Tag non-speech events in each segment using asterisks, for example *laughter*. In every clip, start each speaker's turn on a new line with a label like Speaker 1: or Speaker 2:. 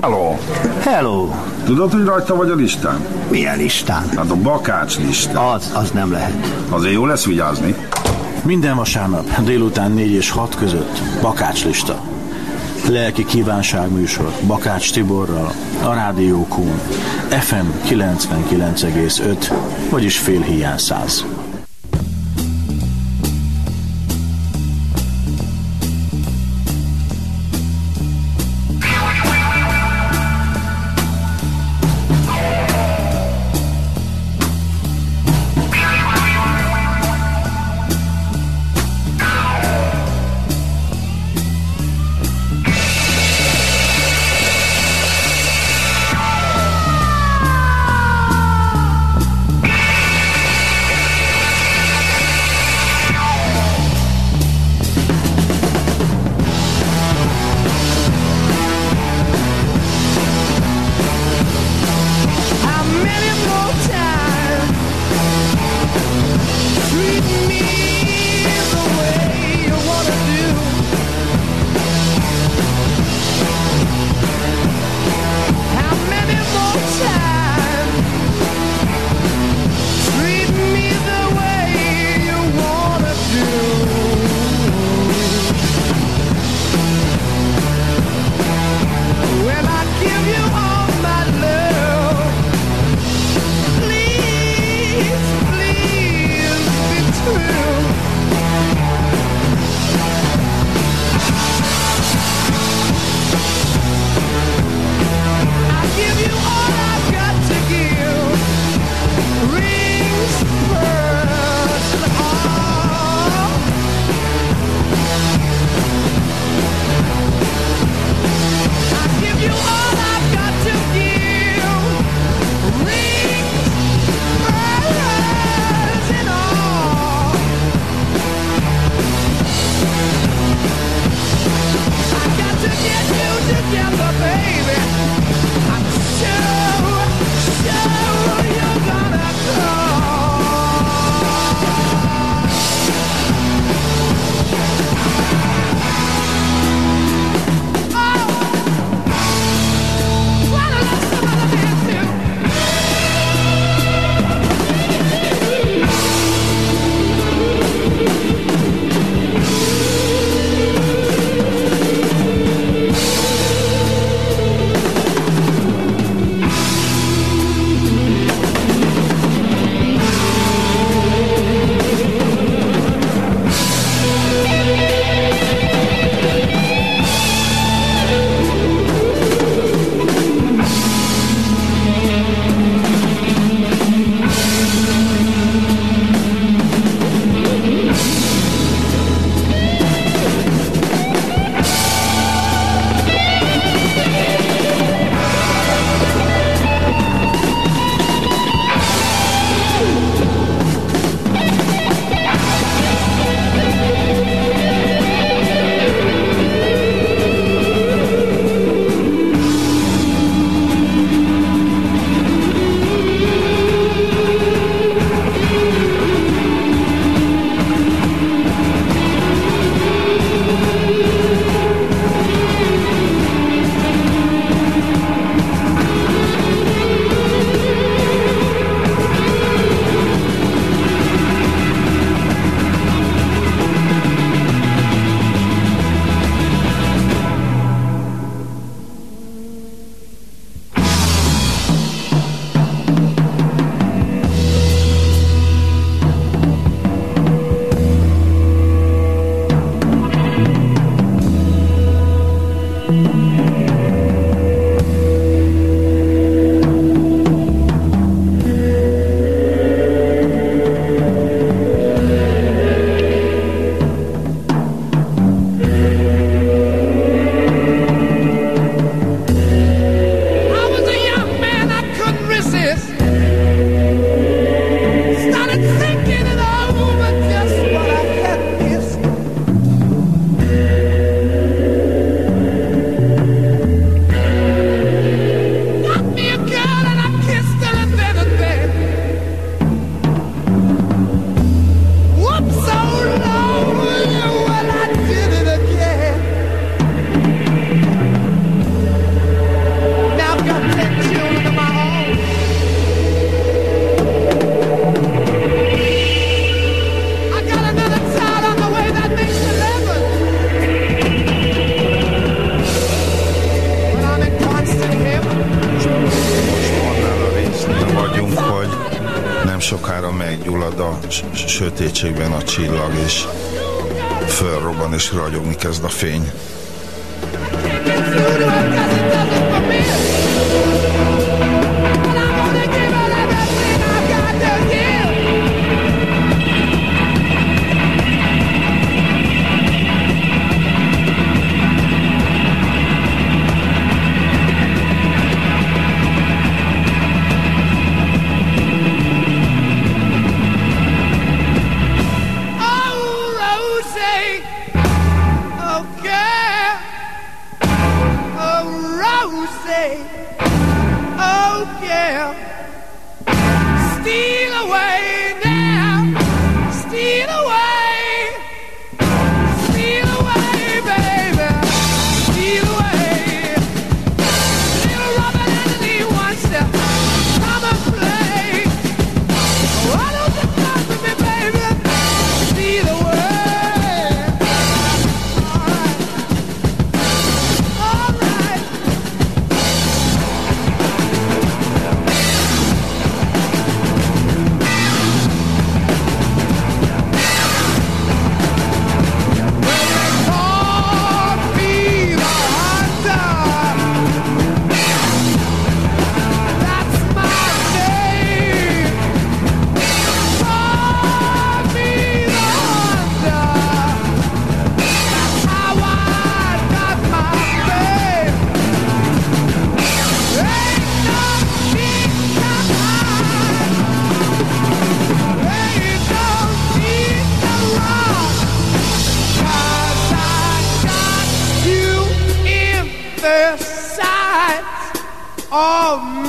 Speaker 1: Hello.
Speaker 2: Hello.
Speaker 1: Tudod, hogy rajta vagy a listán?
Speaker 2: Milyen listán?
Speaker 1: Hát a bakács listán.
Speaker 2: Az, az nem lehet.
Speaker 1: Azért jó lesz vigyázni.
Speaker 3: Minden vasárnap délután 4 és 6 között bakács lista. Lelki kívánság műsor Bakács Tiborral, a Rádió Kún, FM 99,5, vagyis fél hiány
Speaker 1: 100. to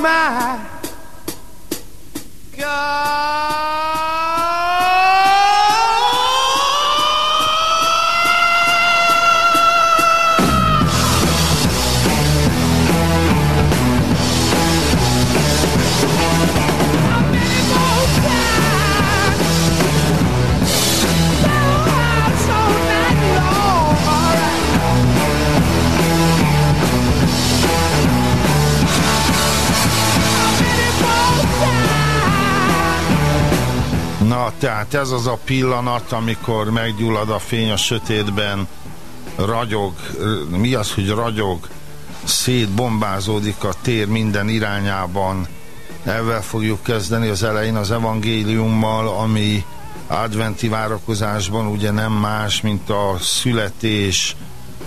Speaker 1: my Tehát ez az a pillanat, amikor meggyullad a fény a sötétben, ragyog, mi az, hogy ragyog, szétbombázódik a tér minden irányában. Ezzel fogjuk kezdeni az elején az evangéliummal, ami adventi várakozásban ugye nem más, mint a születés,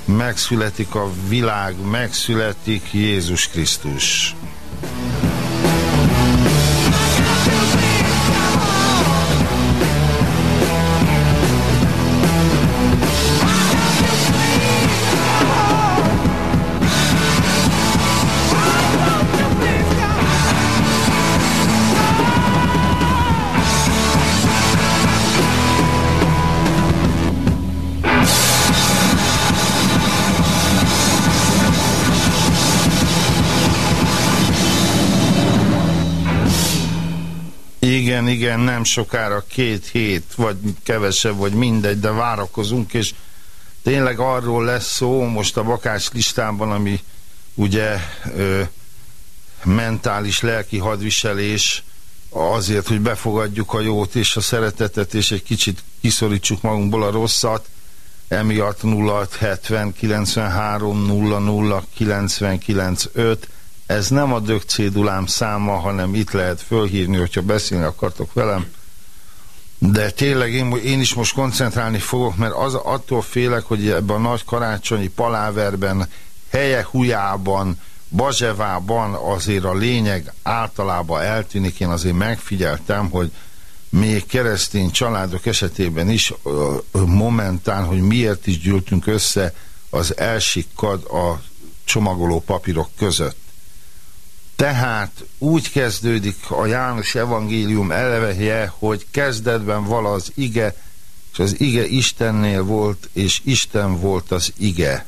Speaker 1: megszületik a világ, megszületik Jézus Krisztus. Igen, nem sokára két hét, vagy kevesebb, vagy mindegy, de várakozunk, és tényleg arról lesz szó most a bakás listában, ami ugye ö, mentális, lelki hadviselés azért, hogy befogadjuk a jót és a szeretetet, és egy kicsit kiszorítsuk magunkból a rosszat, emiatt 0670 93 00 99 5 ez nem a dögcédulám száma, hanem itt lehet fölhívni, hogyha beszélni akartok velem. De tényleg én, én is most koncentrálni fogok, mert az, attól félek, hogy ebben a nagy karácsonyi paláverben, helye hujában, Bazsevában azért a lényeg általában eltűnik. Én azért megfigyeltem, hogy még keresztény családok esetében is momentán, hogy miért is gyűltünk össze, az elsikkad a csomagoló papírok között. Tehát úgy kezdődik a János evangélium eleveje, hogy kezdetben vala az ige, és az ige Istennél volt, és Isten volt az ige.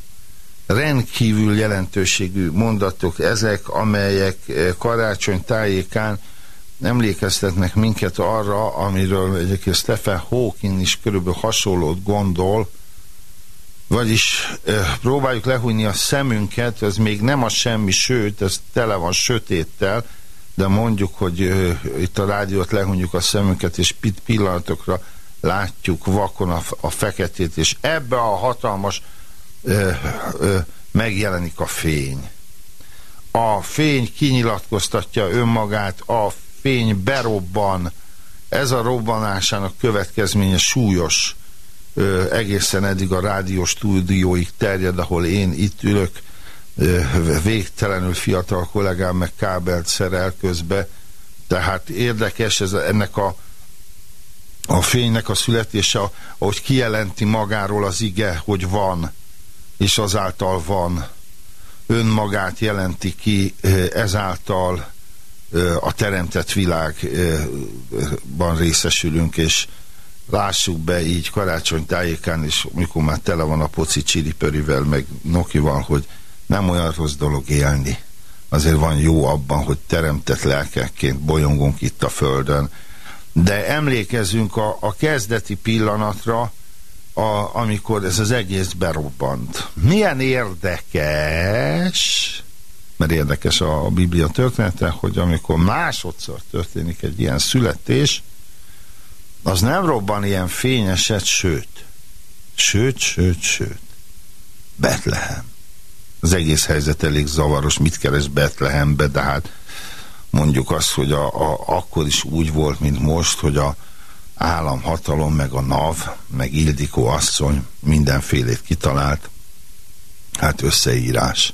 Speaker 1: Rendkívül jelentőségű mondatok ezek, amelyek eh, karácsony tájékán emlékeztetnek minket arra, amiről egyébként Stephen Hawking is körülbelül hasonlót gondol, vagyis próbáljuk lehújni a szemünket, ez még nem a semmi, sőt, ez tele van sötéttel, de mondjuk, hogy itt a rádiót lehunjuk a szemünket, és pillanatokra látjuk vakon a, a feketét, és ebbe a hatalmas ö, ö, megjelenik a fény. A fény kinyilatkoztatja önmagát, a fény berobban, ez a robbanásának következménye súlyos, egészen eddig a rádió stúdióig terjed, ahol én itt ülök, ö, végtelenül fiatal kollégám meg kábelt szerel közbe, tehát érdekes ez, ennek a a fénynek a születése, ahogy kijelenti magáról az ige, hogy van, és azáltal van. Önmagát jelenti ki ezáltal a teremtett világban részesülünk, és lássuk be így karácsony tájékán, és mikor már tele van a poci csiripörivel, meg Nokival, hogy nem olyan rossz dolog élni. Azért van jó abban, hogy teremtett lelkekként bolyongunk itt a földön, de emlékezünk a, a kezdeti pillanatra, a, amikor ez az egész berobbant. Milyen érdekes, mert érdekes a Biblia története, hogy amikor másodszor történik egy ilyen születés, az nem robban ilyen fényeset, sőt, sőt, sőt, sőt, Betlehem. Az egész helyzet elég zavaros, mit keres Betlehembe, de hát mondjuk azt, hogy a, a, akkor is úgy volt, mint most, hogy a államhatalom, meg a NAV, meg Ildikó asszony mindenfélét kitalált, hát összeírás.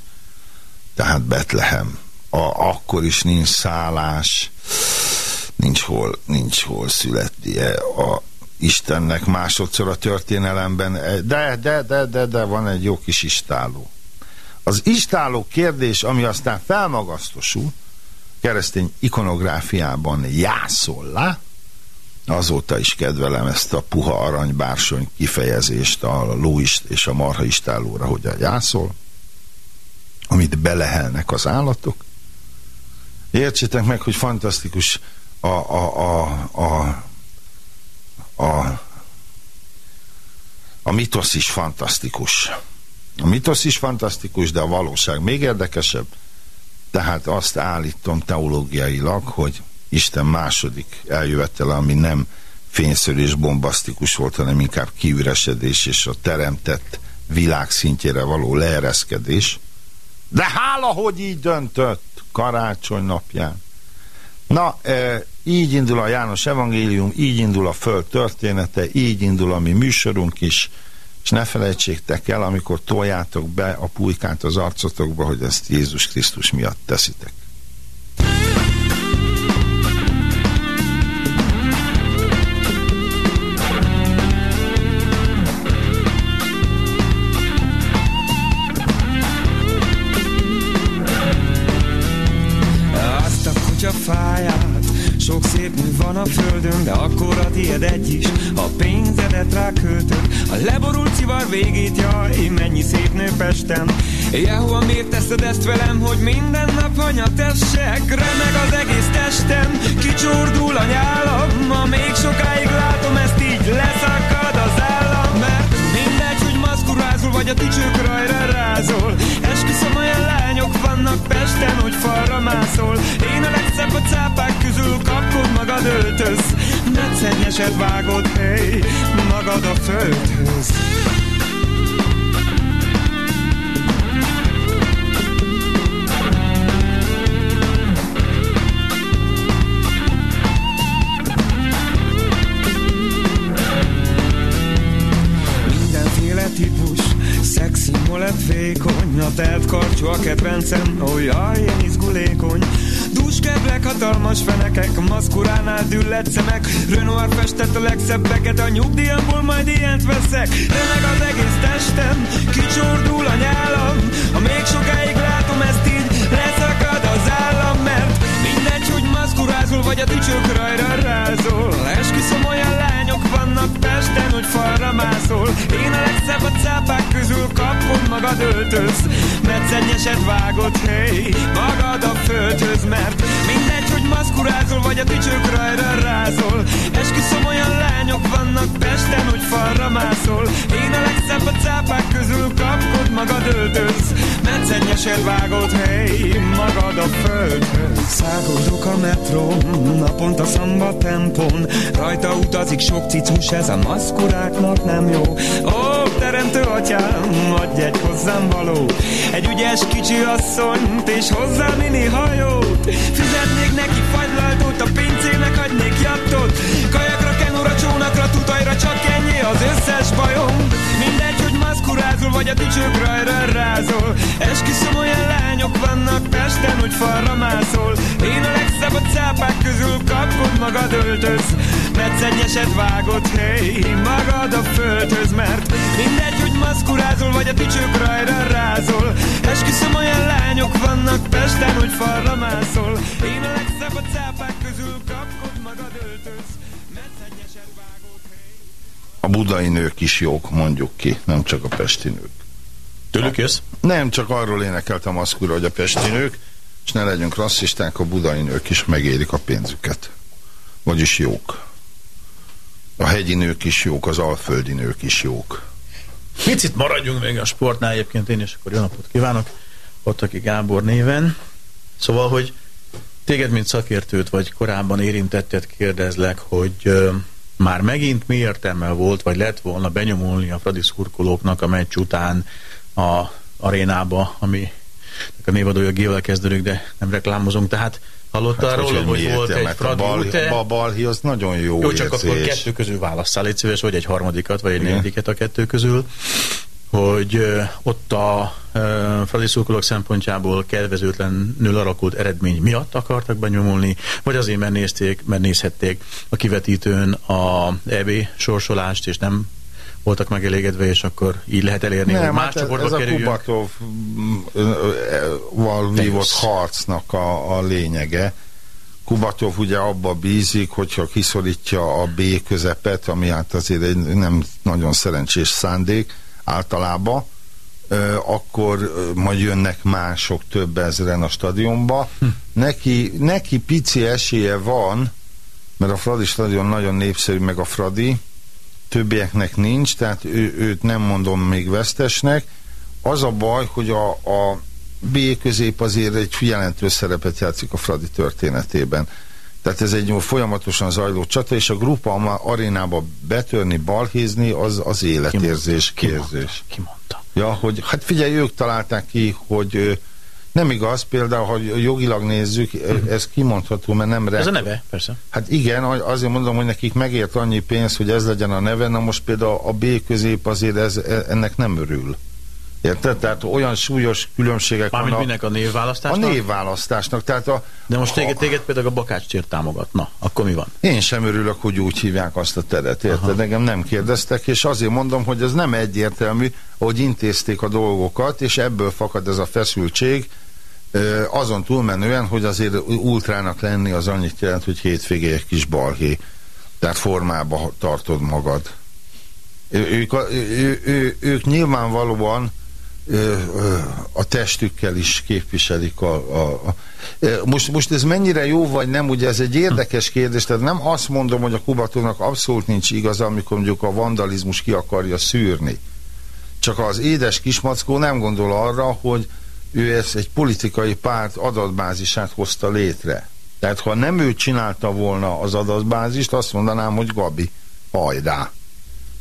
Speaker 1: Tehát Betlehem. A, akkor is nincs szállás, nincs hol, nincs hol születnie a Istennek másodszor a történelemben, de, de, de, de, de van egy jó kis istáló. Az istáló kérdés, ami aztán felmagasztosul, keresztény ikonográfiában jászol azóta is kedvelem ezt a puha aranybársony kifejezést a lóist és a marha istálóra, hogy a jászol, amit belehelnek az állatok. Értsétek meg, hogy fantasztikus a, a, a, a, a, a mitosz is fantasztikus. A mitosz is fantasztikus, de a valóság még érdekesebb. Tehát azt állítom teológiailag, hogy Isten második eljövetele, ami nem fényszerű és bombasztikus volt, hanem inkább kiüresedés és a teremtett világ szintjére való leereszkedés. De hála, hogy így döntött karácsony napján. Na, e, így indul a János evangélium, így indul a föld története, így indul a mi műsorunk is, és ne felejtsétek el, amikor toljátok be a pulykát az arcotokba, hogy ezt Jézus Krisztus miatt teszitek.
Speaker 4: Földön, de akkor a tiéd egy is. A pénzedet ráköltöd A leborult szivar végét, jaj, mennyi szép nő Pesten Jehova, miért teszed ezt velem, hogy minden nap hanyatessek Remeg az egész testem, kicsordul a nyálam. Ma még sokáig látom ezt így, leszakad az állam. Mert mindegy, hogy maszkurázol, vagy a tücsők rajra rázol. Esküszöm, olyan lányok vannak Pesten, hogy falra mászol. Én öltöz Metszennyeset vágod, hey, magad a földhöz lett vékony, a telt karcsú a kedvencem, ó jaj, én izgulékony. Duskeblek, hatalmas fenekek, maszkuránál düllett szemek, Renoir festett a legszebbeket, a nyugdíjamból majd ilyent veszek. Remeg az egész testem, kicsordul a nyálam, ha még sokáig látom ezt így, leszakad az állam, mert mindegy, hogy maszkurázol, vagy a tücsök rajra rázol. Esküszöm, olyan lányok vannak Pesten, hogy falra mászol. Én a legszebb a cápák közül kapod magad öltöz, mert szennyeset vágod, hey, magad a földhöz, mert maszkurázol, vagy a tücsök rajra rázol. Esküszöm, olyan lányok vannak Pesten, hogy falra mászol. Én a legszebb a cápák közül kapod magad öltöz, mert szennyeset vágod, hey, magad a a földhöz. Száguldok a metrón, naponta szamba tempón, rajta utazik sok cicus, ez a maszkuráknak nem jó. Ó, teremtő atyám, adj egy hozzám való, egy ügyes kicsi asszonyt, és hozzá mini hajót. Fizetnék neki fagylaltót, a pincének adnék jattot, kajakra, kenura, csónakra, tutajra, csak ennyi az összes bajom. Mindegy, hogy maszkurázol, vagy a dicsők rajra rázol. Esküszöm, olyan lányok vannak Pesten, hogy falra mászol. Én a legszebb a cápák közül kapkod magad öltöz. Metsz egyeset vágod, hey, magad a földhöz, mert mindegy, hogy maszkurázol, vagy a dicsők rajra rázol. Esküszöm, olyan lányok vannak Pesten, hogy falra mászol. Én a legszebb a cápák közül kapkod magad öltöz.
Speaker 1: A budai nők is jók, mondjuk ki, nem csak a pesti nők.
Speaker 3: Tőlük jössz?
Speaker 1: Nem, csak arról énekelt a maszkura, hogy a pesti nők, és ne legyünk rasszisták, a budai nők is megérik a pénzüket. Vagyis jók. A hegyi nők is jók, az alföldi nők is jók.
Speaker 3: Picit maradjunk még a sportnál egyébként én, és akkor jó napot kívánok. Aki Gábor néven. Szóval, hogy téged, mint szakértőt, vagy korábban érintettet kérdezlek, hogy már megint mi értelme volt, vagy lett volna benyomulni a Fradi szurkolóknak a meccs után a arénába, ami a névadója G-vel kezdődik, de nem reklámozunk, tehát hallottál hát, róla, hogy, hogy volt egy
Speaker 1: a
Speaker 3: Fradi
Speaker 1: bal, a balhi az nagyon jó,
Speaker 3: Jó, csak
Speaker 1: érzés.
Speaker 3: akkor kettő közül válasszál, légy szíves, vagy egy harmadikat, vagy egy negyediket a kettő közül, hogy ö, ott a ö, Fradi szurkolók szempontjából kedvezőtlenül alakult eredmény miatt akartak benyomulni, vagy azért, mert nézték, mert nézhették a kivetítőn a EB sorsolást, és nem voltak megelégedve, és akkor így lehet elérni, hogy
Speaker 1: Nem,
Speaker 3: más
Speaker 1: hát ez,
Speaker 3: csoportba
Speaker 1: ez a
Speaker 3: kerüljünk.
Speaker 1: Kubatov-val vívott
Speaker 3: jössz.
Speaker 1: harcnak a, a lényege. Kubatov ugye abba bízik, hogyha kiszorítja a B közepet, ami hát azért egy nem nagyon szerencsés szándék általában, akkor majd jönnek mások több ezren a stadionba.
Speaker 3: Hm.
Speaker 1: Neki, neki pici esélye van, mert a Fradi stadion nagyon népszerű, meg a Fradi, többieknek nincs, tehát ő, őt nem mondom még vesztesnek. Az a baj, hogy a, a B közép azért egy jelentős szerepet játszik a Fradi történetében. Tehát ez egy folyamatosan zajló csata, és a grupa arénába betörni, balhézni, az, az életérzés,
Speaker 3: Ki mondta?
Speaker 1: kérdés.
Speaker 3: Ki mondta?
Speaker 1: Ja, hogy hát figyelj, ők találták ki, hogy nem igaz, például, ha jogilag nézzük, ö, ez kimondható, mert nem
Speaker 3: Ez a neve, persze.
Speaker 1: Hát igen, azért mondom, hogy nekik megért annyi pénz, hogy ez legyen a neve, na most például a B közép azért ez, e- ennek nem örül. Érted? Tehát olyan súlyos különbségek
Speaker 3: Mármint
Speaker 1: vannak
Speaker 3: minek a
Speaker 1: a
Speaker 3: névválasztásnak?
Speaker 1: névválasztásnak. Tehát a,
Speaker 3: De most téged, téged például a Bakács Csír támogat. Na, akkor mi van?
Speaker 1: Én sem örülök, hogy úgy hívják azt a teret, érted? Aha. Engem nem kérdeztek, és azért mondom, hogy ez nem egyértelmű, hogy intézték a dolgokat, és ebből fakad ez a feszültség, azon túlmenően, hogy azért ultrának lenni az annyit jelent, hogy hétvégé egy kis balhé. Tehát formába tartod magad. Ők, ő, ő, ők nyilvánvalóan a testükkel is képviselik a, a, a most, most ez mennyire jó vagy nem, ugye ez egy érdekes kérdés, tehát nem azt mondom, hogy a Kubatónak abszolút nincs igaza, amikor mondjuk a vandalizmus ki akarja szűrni. Csak az édes kismackó nem gondol arra, hogy ő ezt egy politikai párt adatbázisát hozta létre. Tehát ha nem ő csinálta volna az adatbázist, azt mondanám, hogy Gabi, hajrá.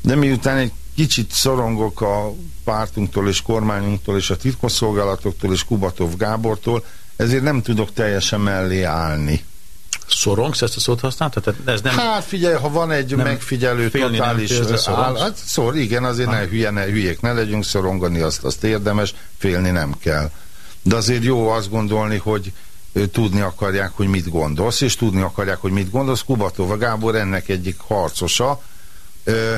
Speaker 1: De miután egy kicsit szorongok a pártunktól és kormányunktól és a titkosszolgálatoktól és Kubatov Gábortól, ezért nem tudok teljesen mellé állni.
Speaker 3: Szorongsz, ezt a szót használtad? Tehát ez nem...
Speaker 1: Hát figyelj, ha van egy
Speaker 3: Nem
Speaker 1: megfigyelő
Speaker 3: félni nem
Speaker 1: totális
Speaker 3: de
Speaker 1: áll, hát szor, igen, azért ne, hülye, ne, hülyék ne legyünk, szorongani azt, azt érdemes, félni nem kell. De azért jó azt gondolni, hogy tudni akarják, hogy mit gondolsz, és tudni akarják, hogy mit gondolsz. Kubatova Gábor ennek egyik harcosa. Ö,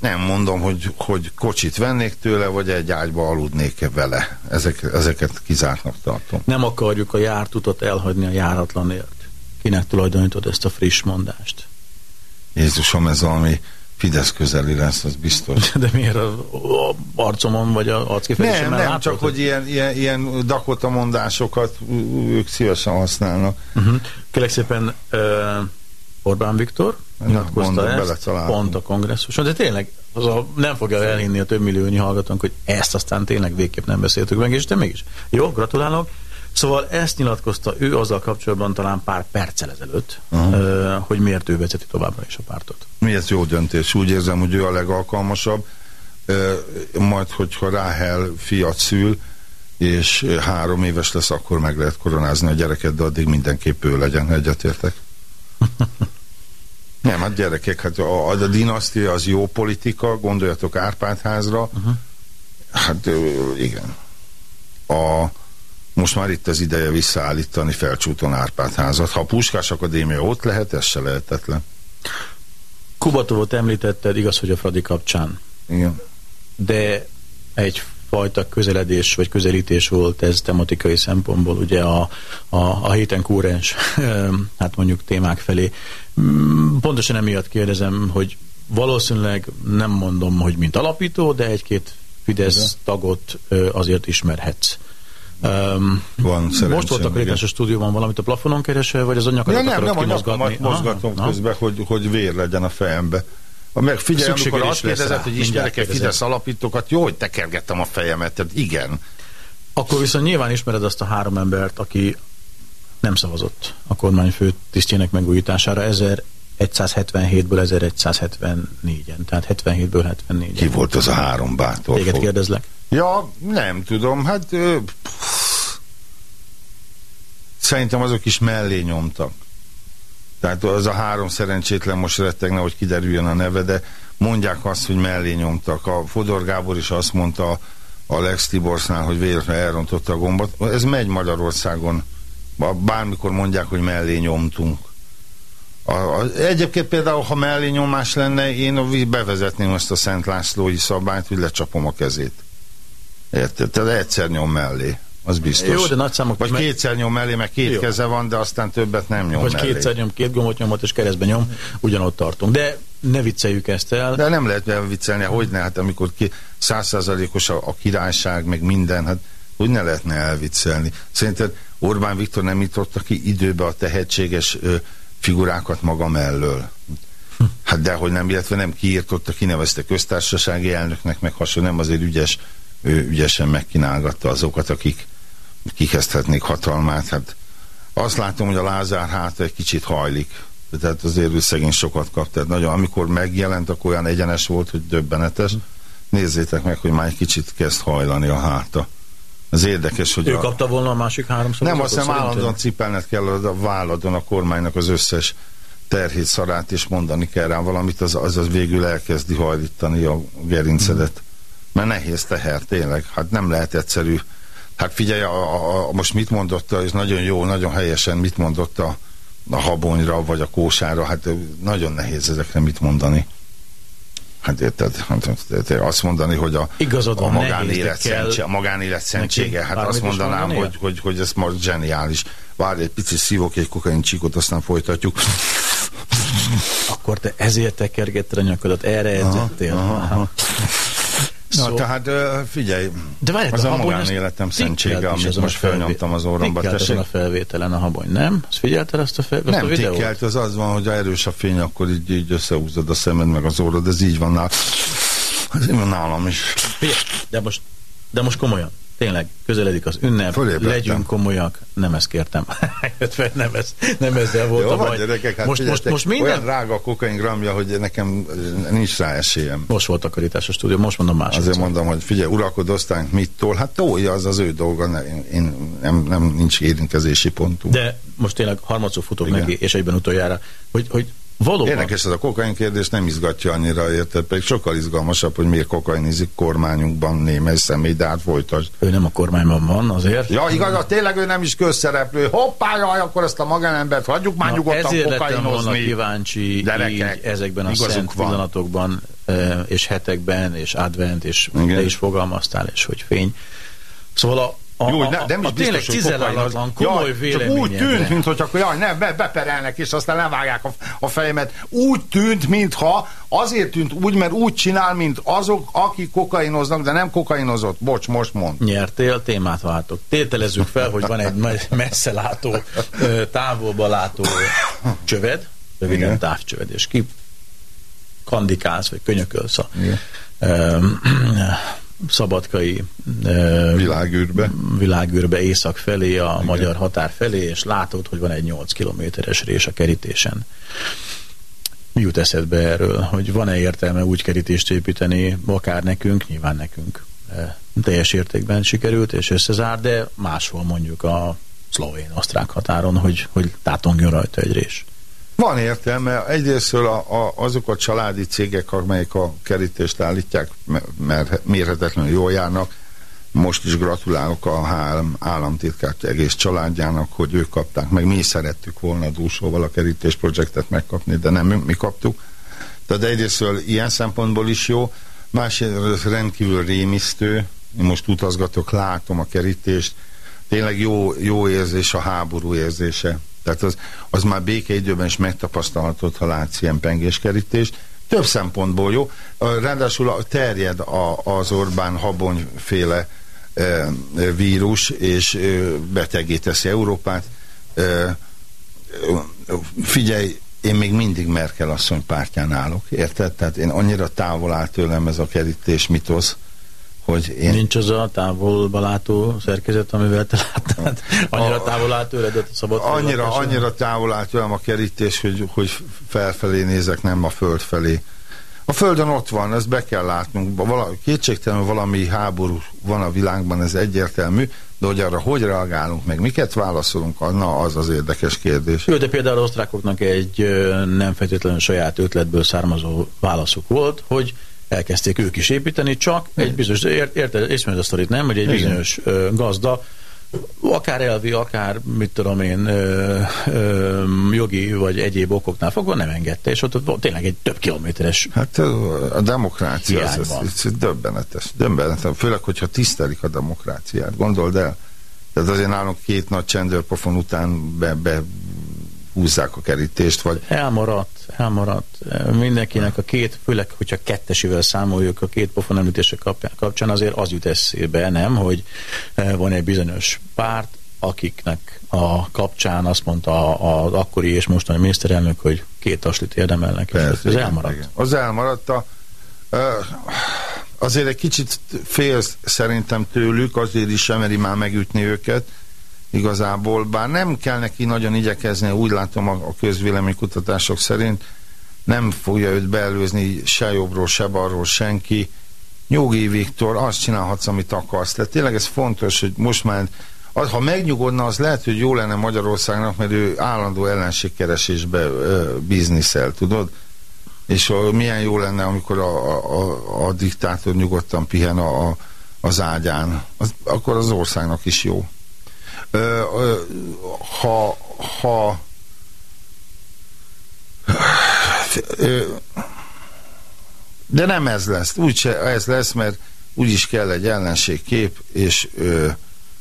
Speaker 1: nem mondom, hogy, hogy kocsit vennék tőle, vagy egy ágyba aludnék-e vele. Ezek, ezeket kizártnak tartom.
Speaker 3: Nem akarjuk a járt utat elhagyni a járatlanért. Kinek tulajdonítod ezt a friss mondást?
Speaker 1: Jézusom, ez valami Fidesz közeli lesz, az biztos. *laughs*
Speaker 3: De miért a, a arcomon vagy a arckifejezésemben
Speaker 1: Nem, nem,
Speaker 3: látod,
Speaker 1: csak hogy ilyen, ilyen, ilyen Dakota mondásokat ők szívesen használnak.
Speaker 3: Uh-huh. Kérlek szépen uh, Orbán Viktor nyilatkozta ezt pont a kongresszuson, de tényleg az a, nem fogja elhinni a több milliónyi hallgatónk, hogy ezt aztán tényleg végképp nem beszéltük meg, és te mégis. Jó, gratulálok. Szóval ezt nyilatkozta ő azzal kapcsolatban talán pár perccel ezelőtt, uh, hogy miért ő vezeti továbbra is a pártot.
Speaker 1: Miért jó döntés? Úgy érzem, hogy ő a legalkalmasabb. Majd, hogyha Ráhel fiat szül, és három éves lesz, akkor meg lehet koronázni a gyereket, de addig mindenképp ő legyen, egyetértek. *laughs* Nem, hát gyerekek, hát a, a dinasztia az jó politika, gondoljatok Árpádházra. Uh-huh. Hát igen. A, most már itt az ideje visszaállítani felcsúton Árpádházat. Ha a Puskás Akadémia ott lehet, ez se lehetetlen.
Speaker 3: Kubatovot említetted, igaz, hogy a Fradi kapcsán.
Speaker 1: Igen.
Speaker 3: De egy fajta közeledés vagy közelítés volt ez tematikai szempontból, ugye a, a, a héten kúrens, *laughs* hát mondjuk témák felé. Mm, pontosan emiatt kérdezem, hogy valószínűleg nem mondom, hogy mint alapító, de egy-két Fidesz tagot azért ismerhetsz. Um,
Speaker 1: Van
Speaker 3: most volt a a stúdióban valamit a plafonon keresel, vagy az a nyakadat
Speaker 1: ja, nem, nem, a nyakamat mozgatom közben, hogy, hogy vér legyen a fejembe. Meg figyelj, amikor azt kérdezett, hogy ismerek-e Fidesz alapítókat, jó, hogy tekergettem a fejemet, tehát igen.
Speaker 3: Akkor viszont nyilván ismered azt a három embert, aki nem szavazott a kormányfő tisztjének megújítására 1177-ből 1174-en, tehát 77-ből 74-en.
Speaker 1: Ki volt az a három bátor?
Speaker 3: Téged kérdezlek.
Speaker 1: Ja, nem tudom, hát ö, szerintem azok is mellé nyomtak. Tehát az a három szerencsétlen most rettegne, hogy kiderüljön a neve, de mondják azt, hogy mellé nyomtak. A Fodor Gábor is azt mondta a Lex Tiborsnál, hogy véletlenül elrontotta a gombot. Ez megy Magyarországon. Bármikor mondják, hogy mellé nyomtunk. A, a, egyébként például, ha mellé nyomás lenne, én bevezetném azt a Szent Lászlói szabályt, hogy lecsapom a kezét. Érted? Tehát egyszer nyom mellé. Az biztos.
Speaker 3: Jó, de nagy számok...
Speaker 1: Vagy kétszer nyom mellé, meg két Jó. keze van, de aztán többet nem nyom
Speaker 3: Vagy
Speaker 1: mellé.
Speaker 3: kétszer nyom, két gombot nyomott, és keresztbe nyom, ugyanott tartunk. De ne vicceljük ezt el.
Speaker 1: De nem lehet viccelni, hogy ne, hát amikor százszázalékos a, a királyság, meg minden, hát hogy ne lehetne elviccelni. Szerinted Orbán Viktor nem jutotta ki időbe a tehetséges ö, figurákat maga mellől? Hát de hogy nem, illetve nem kiírtotta, kinevezte köztársasági elnöknek, meg hasonló, nem azért ügyes, ő ügyesen megkínálgatta azokat, akik kikezdhetnék hatalmát. Hát azt látom, hogy a Lázár hát egy kicsit hajlik. Tehát azért ő szegény sokat kap. Tehát nagyon, amikor megjelent, akkor olyan egyenes volt, hogy döbbenetes. Nézzétek meg, hogy már egy kicsit kezd hajlani a háta. Az érdekes, hogy...
Speaker 3: Ő a... kapta volna a másik három
Speaker 1: Nem, azt hiszem állandóan cipelnet kell a válladon a kormánynak az összes terhét szarát, és mondani kell rá valamit, az, az, az végül elkezdi hajlítani a gerincedet. Mm. Mert nehéz teher, tényleg. Hát nem lehet egyszerű Hát figyelj, a, a, a, most mit mondott, és nagyon jó, nagyon helyesen mit mondott a, a habonyra, vagy a kósára, hát nagyon nehéz ezekre mit mondani. Hát érted, hát, azt mondani, hogy a,
Speaker 3: Igazad
Speaker 1: a magánélet, szentsége, a magánélet szentsége, hát azt mondanám, hogy, hogy, hogy ez most zseniális. Várj egy picit szívok egy kokain csíkot, aztán folytatjuk.
Speaker 3: Akkor te ezért tekergetted a nyakadat, erre edzettél. Aha, aha.
Speaker 1: Na, szó... tehát figyelj,
Speaker 3: De várj,
Speaker 1: az a, a magánéletem szentsége, amit most felnyomtam az orromba.
Speaker 3: Tikkelt a felvételen a habony, nem? Azt figyelted ezt a, fel, nem, a videót?
Speaker 1: tikkelt, az az van, hogy ha erős a fény, akkor így, így összehúzod a szemed meg az orrod, ez így van nálam. Ez így van nálam is.
Speaker 3: Figyelj, de most, de most komolyan tényleg közeledik az ünnep, legyünk komolyak. Nem ezt kértem. *laughs* nem, ez, nem ezzel volt Jó, a baj.
Speaker 1: Gyerekek, hát most, most, most minden... Olyan drága a kokain gramja, hogy nekem nincs rá esélyem.
Speaker 3: Most volt a karítás a stúdió, most mondom másodszor.
Speaker 1: Azért mondom, hogy figyelj, uralkodoztánk mit tól? Hát tolja, az az ő dolga, ne, én, nem, nem nincs érintkezési pontunk.
Speaker 3: De most tényleg harmadszor futok Igen. neki, és egyben utoljára, hogy, hogy Valóban.
Speaker 1: Érdekes ez a kokain kérdés, nem izgatja annyira, érted? Pedig sokkal izgalmasabb, hogy miért kokainizik kormányunkban némely személy, de hát folytasd.
Speaker 3: Ő nem a kormányban van azért.
Speaker 1: Ja, igaz, tényleg ő nem is közszereplő. Hoppá, jaj, akkor ezt a magánembert hagyjuk már Na, nyugodtan
Speaker 3: ezért kokainozni. kíváncsi Gyerekek, így, ezekben a szent van. pillanatokban és hetekben, és advent, és Igen. te is fogalmaztál, és hogy fény. Szóval a, a, Jó, ne, nem is a biztos, hogy cizellálatlan, komoly jaj, Csak
Speaker 1: úgy tűnt, mintha csak jaj, nem, be, beperelnek, és aztán levágják a, a fejemet. Úgy tűnt, mintha azért tűnt úgy, mert úgy csinál, mint azok, akik kokainoznak, de nem kokainozott. Bocs, most mond.
Speaker 3: Nyertél, témát váltok. Tételezzük fel, hogy van egy messze látó, távolba látó csöved, röviden távcsöved, és ki kandikálsz, vagy könyökölsz a, szabadkai
Speaker 1: világűrbe.
Speaker 3: világűrbe észak felé, a Igen. magyar határ felé, és látod, hogy van egy 8 kilométeres rés a kerítésen. Mi jut eszedbe erről, hogy van-e értelme úgy kerítést építeni, akár nekünk, nyilván nekünk teljes értékben sikerült és összezár, de máshol mondjuk a szlovén-osztrák határon, hogy, hogy tátongjon rajta egy rés.
Speaker 1: Van értelme. Egyrésztől a, a, azok a családi cégek, amelyek a kerítést állítják, mert mérhetetlenül jól járnak, most is gratulálok a HM államtitkár egész családjának, hogy ők kapták meg. Mi szerettük volna Dúsóval a kerítés projektet megkapni, de nem mi kaptuk. Tehát egyrésztől ilyen szempontból is jó, másrészt rendkívül rémisztő. Én most utazgatok, látom a kerítést. Tényleg jó, jó érzés a háború érzése tehát az, az már békeidőben is megtapasztalhatod, ha látsz ilyen pengéskerítést. Több szempontból jó. Ráadásul terjed a, az Orbán habonyféle e, vírus, és e, betegé teszi Európát. E, figyelj, én még mindig Merkel asszony pártján állok, érted? Tehát én annyira távol áll tőlem ez a kerítés mitosz, hogy én...
Speaker 3: Nincs az a távolba látó szerkezet, amivel te láttad? Annyira a, távol áll tőled a szabad
Speaker 1: Annyira, annyira távol áll tőlem a kerítés, hogy, hogy felfelé nézek, nem a föld felé. A földön ott van, ezt be kell látnunk. Vala, kétségtelenül valami háború van a világban, ez egyértelmű, de hogy arra hogy reagálunk, meg miket válaszolunk, na az az érdekes kérdés.
Speaker 3: Jó, de például az osztrákoknak egy nem feltétlenül saját ötletből származó válaszuk volt, hogy elkezdték ők is építeni, csak egy bizonyos, érted, ismered a sztorit, nem? Hogy egy bizonyos ö, gazda, akár elvi, akár, mit tudom én, ö, ö, jogi vagy egyéb okoknál fogva nem engedte, és ott, ott tényleg egy több kilométeres
Speaker 1: Hát a demokrácia az, az, az, az döbbenetes, döbbenetes, főleg, hogyha tisztelik a demokráciát, gondold el. Tehát azért nálunk két nagy csendőrpofon után be, be húzzák a kerítést, vagy...
Speaker 3: Elmaradt, elmaradt. Mindenkinek a két, főleg, hogyha kettesével számoljuk a két pofon említése kapcsán, azért az jut eszébe, nem, hogy e, van egy bizonyos párt, akiknek a kapcsán azt mondta az akkori és mostani miniszterelnök, hogy két aslit érdemelnek.
Speaker 1: Persze, ez igen, elmaradt. Igen. Az elmaradt a, azért egy kicsit fél szerintem tőlük, azért is sem meri már megütni őket, igazából, bár nem kell neki nagyon igyekezni, úgy látom a, a közvéleménykutatások szerint, nem fogja őt beelőzni se jobbról, se balról senki. Nyugi Viktor, azt csinálhatsz, amit akarsz. Tehát tényleg ez fontos, hogy most már az, ha megnyugodna, az lehet, hogy jó lenne Magyarországnak, mert ő állandó ellenségkeresésbe ö, bizniszel, tudod? És a, milyen jó lenne, amikor a, a, a diktátor nyugodtan pihen a, a, az ágyán. Az, akkor az országnak is jó ha, ha de nem ez lesz, úgyse ez lesz, mert úgyis kell egy ellenségkép, és ö,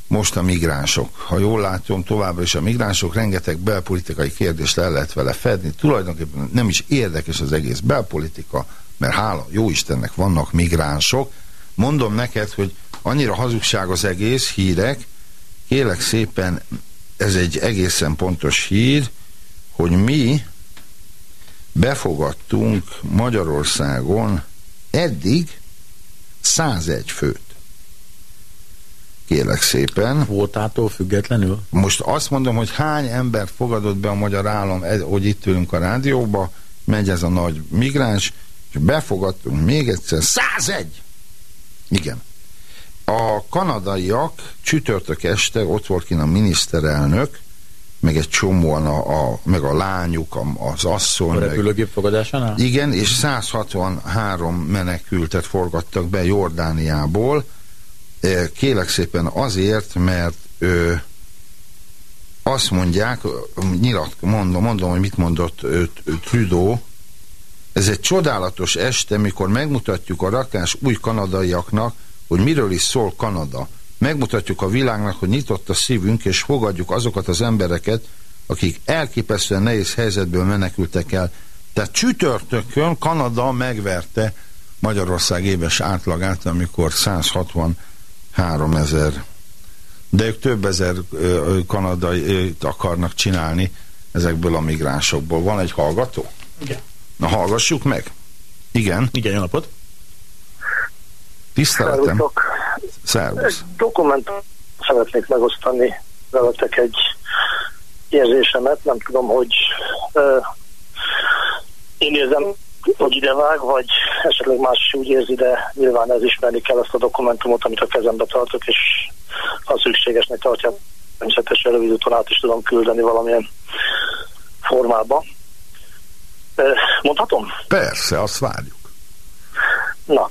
Speaker 1: most a migránsok. Ha jól látom, továbbra is a migránsok, rengeteg belpolitikai kérdést el lehet vele fedni. Tulajdonképpen nem is érdekes az egész belpolitika, mert hála jó Istennek vannak migránsok. Mondom neked, hogy annyira hazugság az egész, hírek, kélek szépen, ez egy egészen pontos hír, hogy mi befogadtunk Magyarországon eddig 101 főt. Kélek szépen.
Speaker 3: Voltától függetlenül?
Speaker 1: Most azt mondom, hogy hány ember fogadott be a magyar állam, hogy itt ülünk a rádióba, megy ez a nagy migráns, és befogadtunk még egyszer 101! Igen. A kanadaiak csütörtök este ott volt kint a miniszterelnök, meg egy csomóan a, a, meg a lányuk, az asszony. A
Speaker 3: repülőgép fogadásánál?
Speaker 1: Igen, és 163 menekültet forgattak be Jordániából. Kélek szépen azért, mert ö, azt mondják, nyilat, mondom, mondom, hogy mit mondott ö, Trudeau, ez egy csodálatos este, mikor megmutatjuk a rakás új kanadaiaknak, hogy miről is szól Kanada. Megmutatjuk a világnak, hogy nyitott a szívünk, és fogadjuk azokat az embereket, akik elképesztően nehéz helyzetből menekültek el. Tehát csütörtökön Kanada megverte Magyarország éves átlagát, amikor 163 ezer, de ők több ezer kanadai akarnak csinálni ezekből a migránsokból. Van egy hallgató?
Speaker 3: Igen.
Speaker 1: Na hallgassuk meg. Igen.
Speaker 3: Igen, jó napot.
Speaker 5: Szervusztok.
Speaker 1: Szervusz.
Speaker 5: Egy dokumentum szeretnék megosztani veletek egy érzésemet, nem tudom, hogy uh, én érzem, hogy ide vág, vagy esetleg más is úgy érzi, de nyilván ez ismerni kell azt a dokumentumot, amit a kezembe tartok, és ha szükségesnek tartja, természetesen rövid úton át is tudom küldeni valamilyen formába. Uh, mondhatom?
Speaker 1: Persze, azt várjuk.
Speaker 5: Na,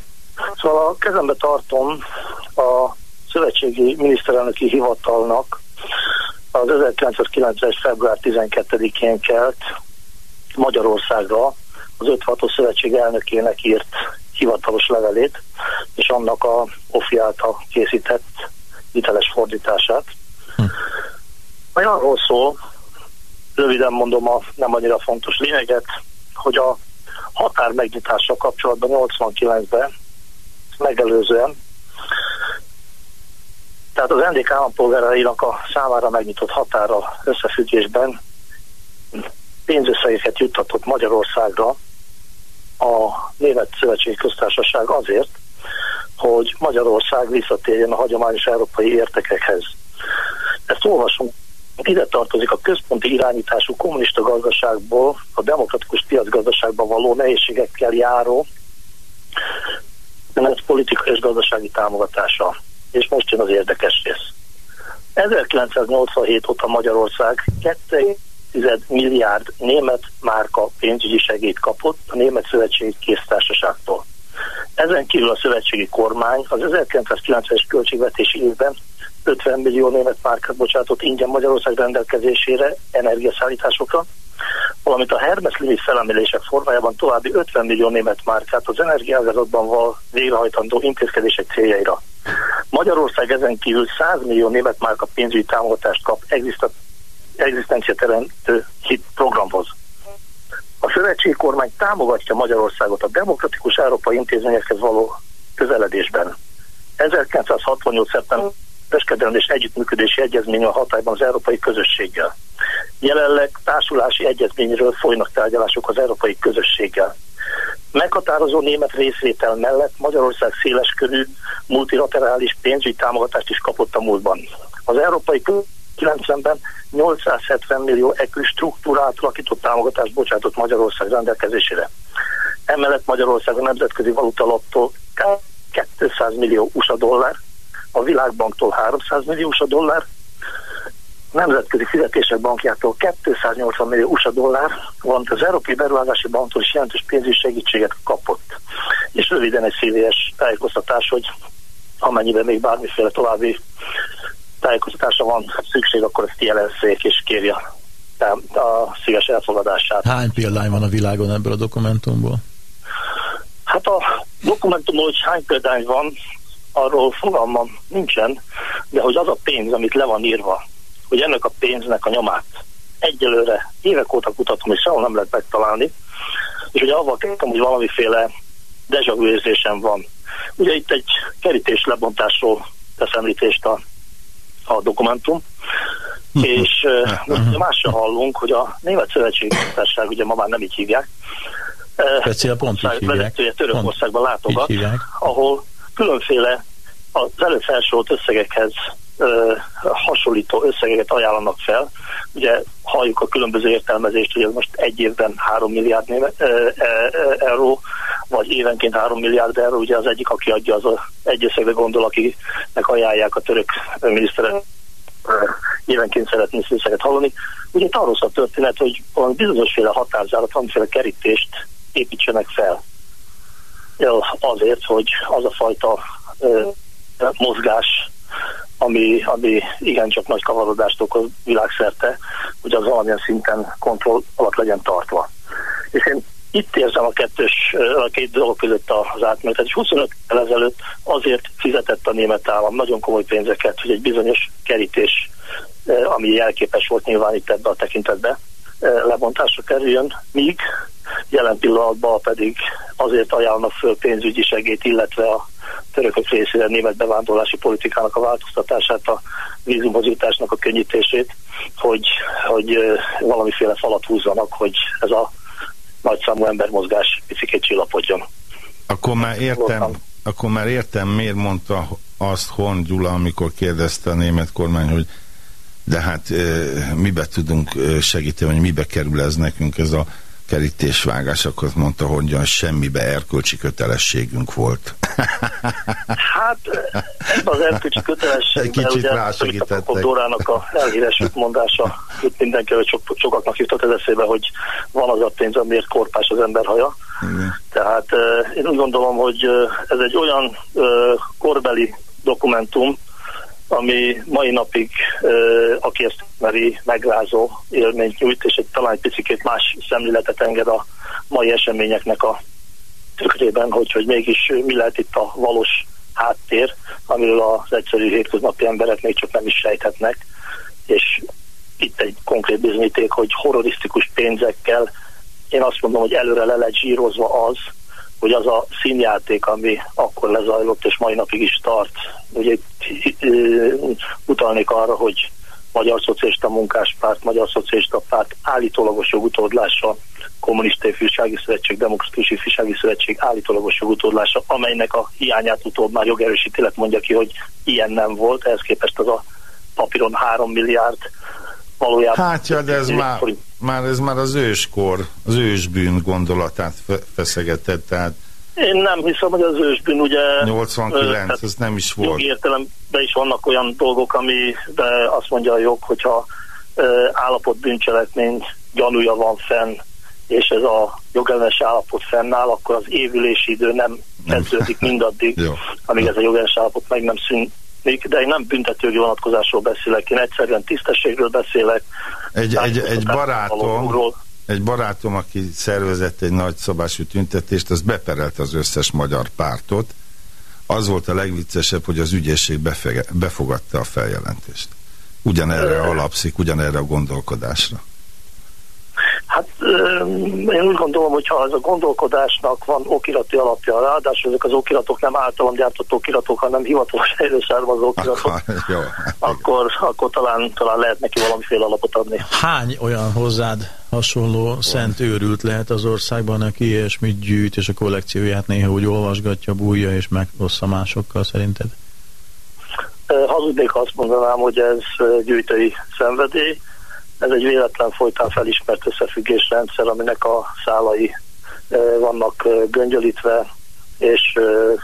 Speaker 5: szóval a kezembe tartom a szövetségi miniszterelnöki hivatalnak az 1990-es február 12-én kelt Magyarországra az 56-os szövetség elnökének írt hivatalos levelét, és annak a Ofi által készített hiteles fordítását. Hm. arról szól, röviden mondom a nem annyira fontos lényeget, hogy a határ megnyitása kapcsolatban 89-ben megelőzően tehát az NDK állampolgárainak a számára megnyitott határa összefüggésben pénzösszegeket juttatott Magyarországra a Német Szövetségi Köztársaság azért, hogy Magyarország visszatérjen a hagyományos európai értekekhez. Ezt olvasom. Ide tartozik a központi irányítású kommunista gazdaságból a demokratikus piacgazdaságban való nehézségekkel járó politikai és gazdasági támogatása és most jön az érdekes rész. 1987 óta Magyarország 2 milliárd német márka pénzügyi segélyt kapott a Német Szövetségi Kéztársaságtól. Ezen kívül a szövetségi kormány az 1990-es költségvetési évben 50 millió német márkát bocsátott ingyen Magyarország rendelkezésére energiaszállításokra, valamint a Hermes limit felemelések formájában további 50 millió német márkát az energiágazatban val végrehajtandó intézkedések céljaira. Magyarország ezen kívül 100 millió német márka pénzügyi támogatást kap egzisztencia teremtő hit programhoz. A szövetségi kormány támogatja Magyarországot a demokratikus európai intézményekhez való közeledésben. 1968. szeptember kereskedelmi és együttműködési egyezmény a hatályban az európai közösséggel. Jelenleg társulási egyezményről folynak tárgyalások az európai közösséggel. Meghatározó német részvétel mellett Magyarország széleskörű multilaterális pénzügyi támogatást is kapott a múltban. Az európai 90-ben 870 millió ekű struktúra átalakított támogatást bocsátott Magyarország rendelkezésére. Emellett Magyarország a Nemzetközi Valutalaptól 200 millió USA dollár, a Világbanktól 300 millió USA dollár, Nemzetközi Fizetések Bankjától 280 millió USA dollár, valamint az Európai Beruházási Banktól is jelentős pénzügyi segítséget kapott. És röviden egy szívélyes tájékoztatás, hogy amennyiben még bármiféle további tájékoztatásra van szükség, akkor ezt jelezzék és kérje a szíves elfogadását.
Speaker 3: Hány példány van a világon ebből a dokumentumból?
Speaker 5: Hát a dokumentumból, hogy hány példány van, arról fogalmam nincsen, de hogy az a pénz, amit le van írva, hogy ennek a pénznek a nyomát egyelőre évek óta kutatom, és sehol nem lehet megtalálni, és ugye avval kezdtem, hogy valamiféle deja érzésem van. Ugye itt egy kerítés lebontásról tesz említést a, a dokumentum, és uh, más sem hallunk, hogy a Német Szövetségi Köztársaság, ugye ma már nem így hívják,
Speaker 3: Speciál pont így hívják.
Speaker 5: Törökországban látogat, ahol különféle az előbb összegekhez ö, hasonlító összegeket ajánlanak fel. Ugye halljuk a különböző értelmezést, hogy ez most egy évben 3 milliárd néve, ö, ö, euró, vagy évenként 3 milliárd euró. Ugye az egyik, aki adja, az a egy összegre gondol, akinek ajánlják a török miniszterek évenként szeretné összeget hallani. Ugye itt arról szól a történet, hogy valami bizonyosféle határzárat, valamiféle kerítést építsenek fel. Azért, hogy az a fajta mozgás, ami, ami igencsak nagy kavarodást okoz világszerte, hogy az valamilyen szinten kontroll alatt legyen tartva. És én itt érzem a kettős, a két dolog között az átmenetet. És 25 ezelőtt azért fizetett a német állam nagyon komoly pénzeket, hogy egy bizonyos kerítés, ami jelképes volt nyilván itt ebbe a tekintetbe, lebontásra kerüljön, míg jelen pillanatban pedig azért ajánlnak föl pénzügyi segét, illetve a törökök részére német bevándorlási politikának a változtatását, a vízumozításnak a könnyítését, hogy, hogy valamiféle falat húzzanak, hogy ez a nagyszámú embermozgás picikét csillapodjon.
Speaker 1: Akkor már értem, akkor már értem, miért mondta azt Horn Gyula, amikor kérdezte a német kormány, hogy de hát mibe tudunk segíteni, hogy mibe kerül ez nekünk, ez a kerítésvágás, akkor mondta, hogy semmibe erkölcsi kötelességünk volt.
Speaker 5: Hát ebben az erkölcsi kötelességben
Speaker 1: kicsit
Speaker 5: ugye
Speaker 1: rásegítettek.
Speaker 5: a Dórának a elhíresült mondása, itt mindenki, hogy sok, sokaknak jutott ez eszébe, hogy van az a pénz, amiért korpás az ember haja.
Speaker 1: Igen.
Speaker 5: Tehát uh, én úgy gondolom, hogy uh, ez egy olyan uh, korbeli dokumentum, ami mai napig, aki ezt meri, megrázó élményt nyújt, és egy talán egy picit más szemléletet enged a mai eseményeknek a tükrében, hogy, hogy mégis mi lehet itt a valós háttér, amiről az egyszerű hétköznapi emberek még csak nem is sejthetnek, és itt egy konkrét bizonyíték, hogy horrorisztikus pénzekkel én azt mondom, hogy előre le lett zsírozva az, hogy az a színjáték, ami akkor lezajlott, és mai napig is tart. Ugye itt utalnék arra, hogy Magyar Szocialista Munkáspárt, Magyar Szocialista Párt állítólagos jogutódlása, Kommunista Ifjúsági Szövetség, Demokratikus Ifjúsági Szövetség állítólagos jogutódlása, amelynek a hiányát utóbb már jogerősítélet mondja ki, hogy ilyen nem volt, ehhez képest az a papíron 3 milliárd valójában.
Speaker 1: Hát ja, de ez már, már, ez már az őskor, az ősbűn gondolatát fe- feszegetett, tehát
Speaker 5: Én nem hiszem, hogy az ősbűn ugye...
Speaker 1: 89,
Speaker 5: tehát
Speaker 1: ez nem is volt.
Speaker 5: Jogi értelemben is vannak olyan dolgok, ami de azt mondja a jog, hogyha állapot bűncselekmény gyanúja van fenn, és ez a jogellenes állapot fennáll, akkor az évülési idő nem kezdődik mindaddig, *laughs* amíg ez a jogellenes állapot meg nem szűnik. De én nem büntetőjogi vonatkozásról beszélek, én egyszerűen tisztességről beszélek.
Speaker 1: Egy, egy, egy barátom, egy barátom, aki szervezett egy nagy szabású tüntetést, az beperelte az összes magyar pártot. Az volt a legviccesebb, hogy az ügyészség befege, befogadta a feljelentést. Ugyanerre alapszik, ugyanerre a gondolkodásra.
Speaker 5: Hát én úgy gondolom, hogy ha ez a gondolkodásnak van okirati alapja, ráadásul ezek az okiratok nem általam gyártott okiratok, hanem hivatalos helyről származó okiratok,
Speaker 1: Akkor, *laughs* jó, hát
Speaker 5: akkor, akkor talán, talán lehet neki valamiféle alapot adni.
Speaker 3: Hány olyan hozzád hasonló szent őrült lehet az országban, aki ilyesmit gyűjt, és a kollekcióját néha úgy olvasgatja, bújja, és megossza másokkal szerinted?
Speaker 5: Hazudnék, ha azt mondanám, hogy ez gyűjtői szenvedély. Ez egy véletlen folytán felismert összefüggésrendszer, aminek a szálai vannak göngyölítve, és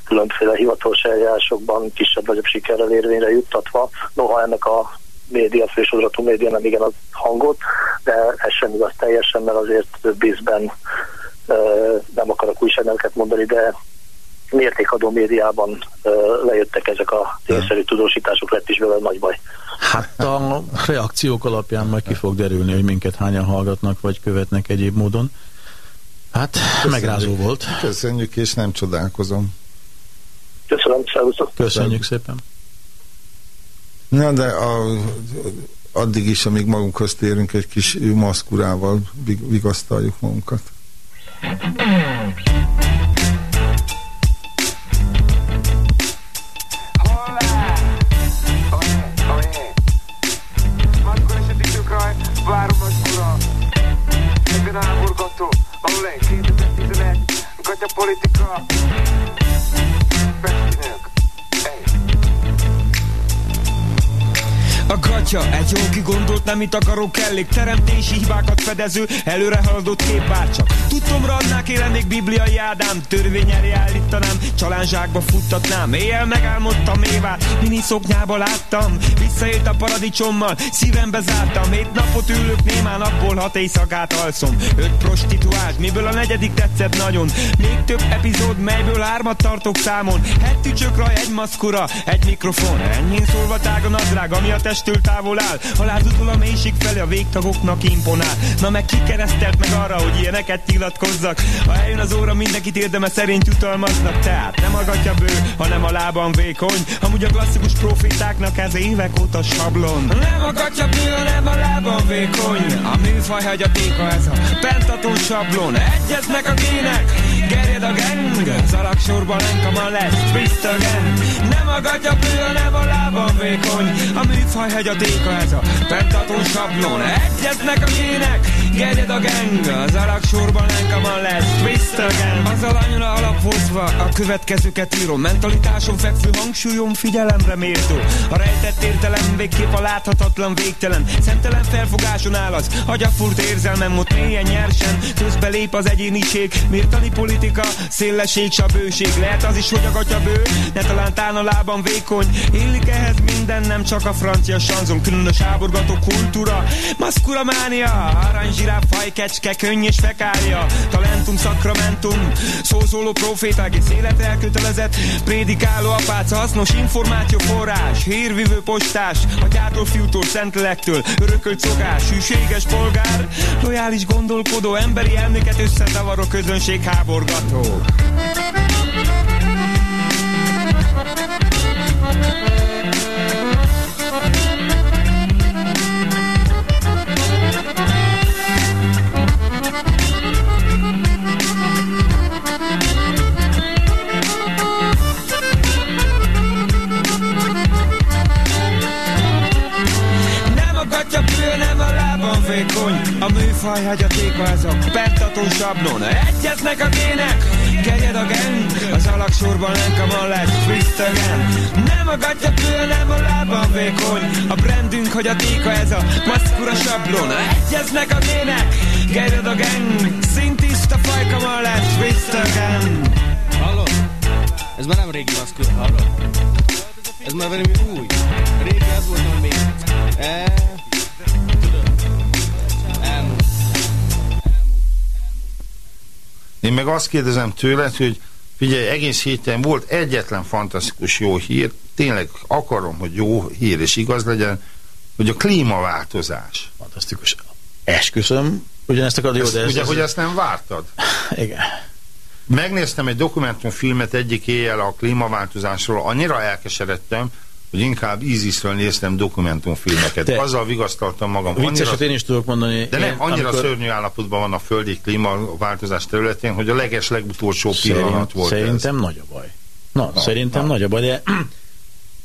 Speaker 5: különféle hivatalos eljárásokban kisebb-nagyobb sikerrel érvényre juttatva. Noha ennek a média, fősodratú média nem igen ad hangot, de ez sem igaz teljesen, mert azért több ízben nem akarok újságneveket mondani, de mértékadó médiában lejöttek ezek a tényszerű tudósítások, lett is belőle nagy baj.
Speaker 3: Hát a reakciók alapján majd ki fog derülni, hogy minket hányan hallgatnak, vagy követnek egyéb módon. Hát megrázó volt.
Speaker 1: Köszönjük, és nem csodálkozom.
Speaker 5: Köszönöm, szervusztok!
Speaker 3: Köszönjük szépen.
Speaker 1: Na, de a, addig is, amíg magunkhoz térünk, egy kis maszkurával vig- vigasztaljuk magunkat.
Speaker 4: Kigondolt, nem itt akaró kellék Teremtési hibákat fedező, előre haladott kép bár csak. Tudtomra élen még bibliai Ádám Törvény állítanám, csalánzsákba futtatnám. Éjjel megálmodtam Évát, mini szoknyába láttam. Visszaélt a paradicsommal, szívembe zártam. Hét napot ülök némán, napból hat éjszakát alszom. Öt prostituált, miből a negyedik tetszett nagyon? Még több epizód, melyből hármat tartok számon. Hettű csökraj, egy maszkura, egy mikrofon. Enyhén szólva tág a nadrág, ami a testől távol áll. Halálzudul a mélység felé, a végtagoknak imponál. Na meg kikeresztelt meg arra, hogy ilyeneket nyilatkozzak. Ha eljön az óra, mindenkit érdeme szerint jutalmaznak. Tehát nem a gatya bő, hanem a lában vékony. Amúgy a klasszikus profétáknak ez évek óta sablon. Nem a gatya bő, hanem a lában vékony. A műfaj hagyatéka ez a pentaton sablon. Egyeznek a gének, gerjed a gang Szalagsorban enkaman lesz, again Nem a gatya bő, hanem a lában vékony. A műfaj hagyatéka ez a pentaton sablon. Egyeznek a gének, Gerjed a gang, az alak sorban lenkaman lesz Twist again Az alanyra alapozva a következőket írom. Mentalitáson fekvő hangsúlyom figyelemre méltó. A rejtett értelem végképp a láthatatlan végtelen. Szemtelen felfogáson áll az agyafurt érzelmem Ott mélyen nyersen. Közbelép az egyéniség Mértani politika, szélesség, sabőség Lehet az is, hogy a gatyabő, ne talán tán a lábam vékony. Illik ehhez minden, nem csak a francia sanzon Különös háborgató kultúra, maszkura mánia Aranyzsiráf, fajkecske, könny és fekália Talentum, szakramentum, szószóló proféta Egész élet elkötelezett, prédikáló apáca Hasznos információforrás, hírvívő postás Atyától, fiútól, szentlektől, örökölt szokás Hűséges polgár, lojális gondolkodó Emberi elméket összetavaró közönség háborgató A műfaj hagyatéka ez a pentató sablon Egyeznek a gének, kegyed a gen Az alaksorban lenkaman lesz twist again Nem a gatyapő, nem a lábam vékony. A brandünk hagyatéka ez a maszkura sablon Egyeznek a gének, kegyed a gen Szintiszta fajkaman lesz twist again
Speaker 6: Hallod? Ez már nem régi maszkura, hallod? Ez már valami új. Régi az volt, ami még...
Speaker 1: Én meg azt kérdezem tőled, hogy figyelj, egész héten volt egyetlen fantasztikus jó hír, tényleg akarom, hogy jó hír és igaz legyen, hogy a klímaváltozás.
Speaker 3: Fantasztikus. Esküszöm, ugyanezt akarod, jó, de ez,
Speaker 1: ugye,
Speaker 3: ez,
Speaker 1: hogy ezt nem vártad? *laughs*
Speaker 3: Igen.
Speaker 1: Megnéztem egy dokumentumfilmet egyik éjjel a klímaváltozásról, annyira elkeseredtem, hogy inkább ISIS-ről néztem dokumentumfilmeket.
Speaker 3: Te-
Speaker 1: Azzal vigasztaltam magam.
Speaker 3: Vicceset én is tudok mondani.
Speaker 1: de nem, annyira
Speaker 3: amikor-
Speaker 1: szörnyű állapotban van a földi klímaváltozás területén, hogy a leges legutolsó pillanat
Speaker 3: Szerint,
Speaker 1: volt ez.
Speaker 3: Szerintem nagy a baj. Na, szerintem nagy a baj, de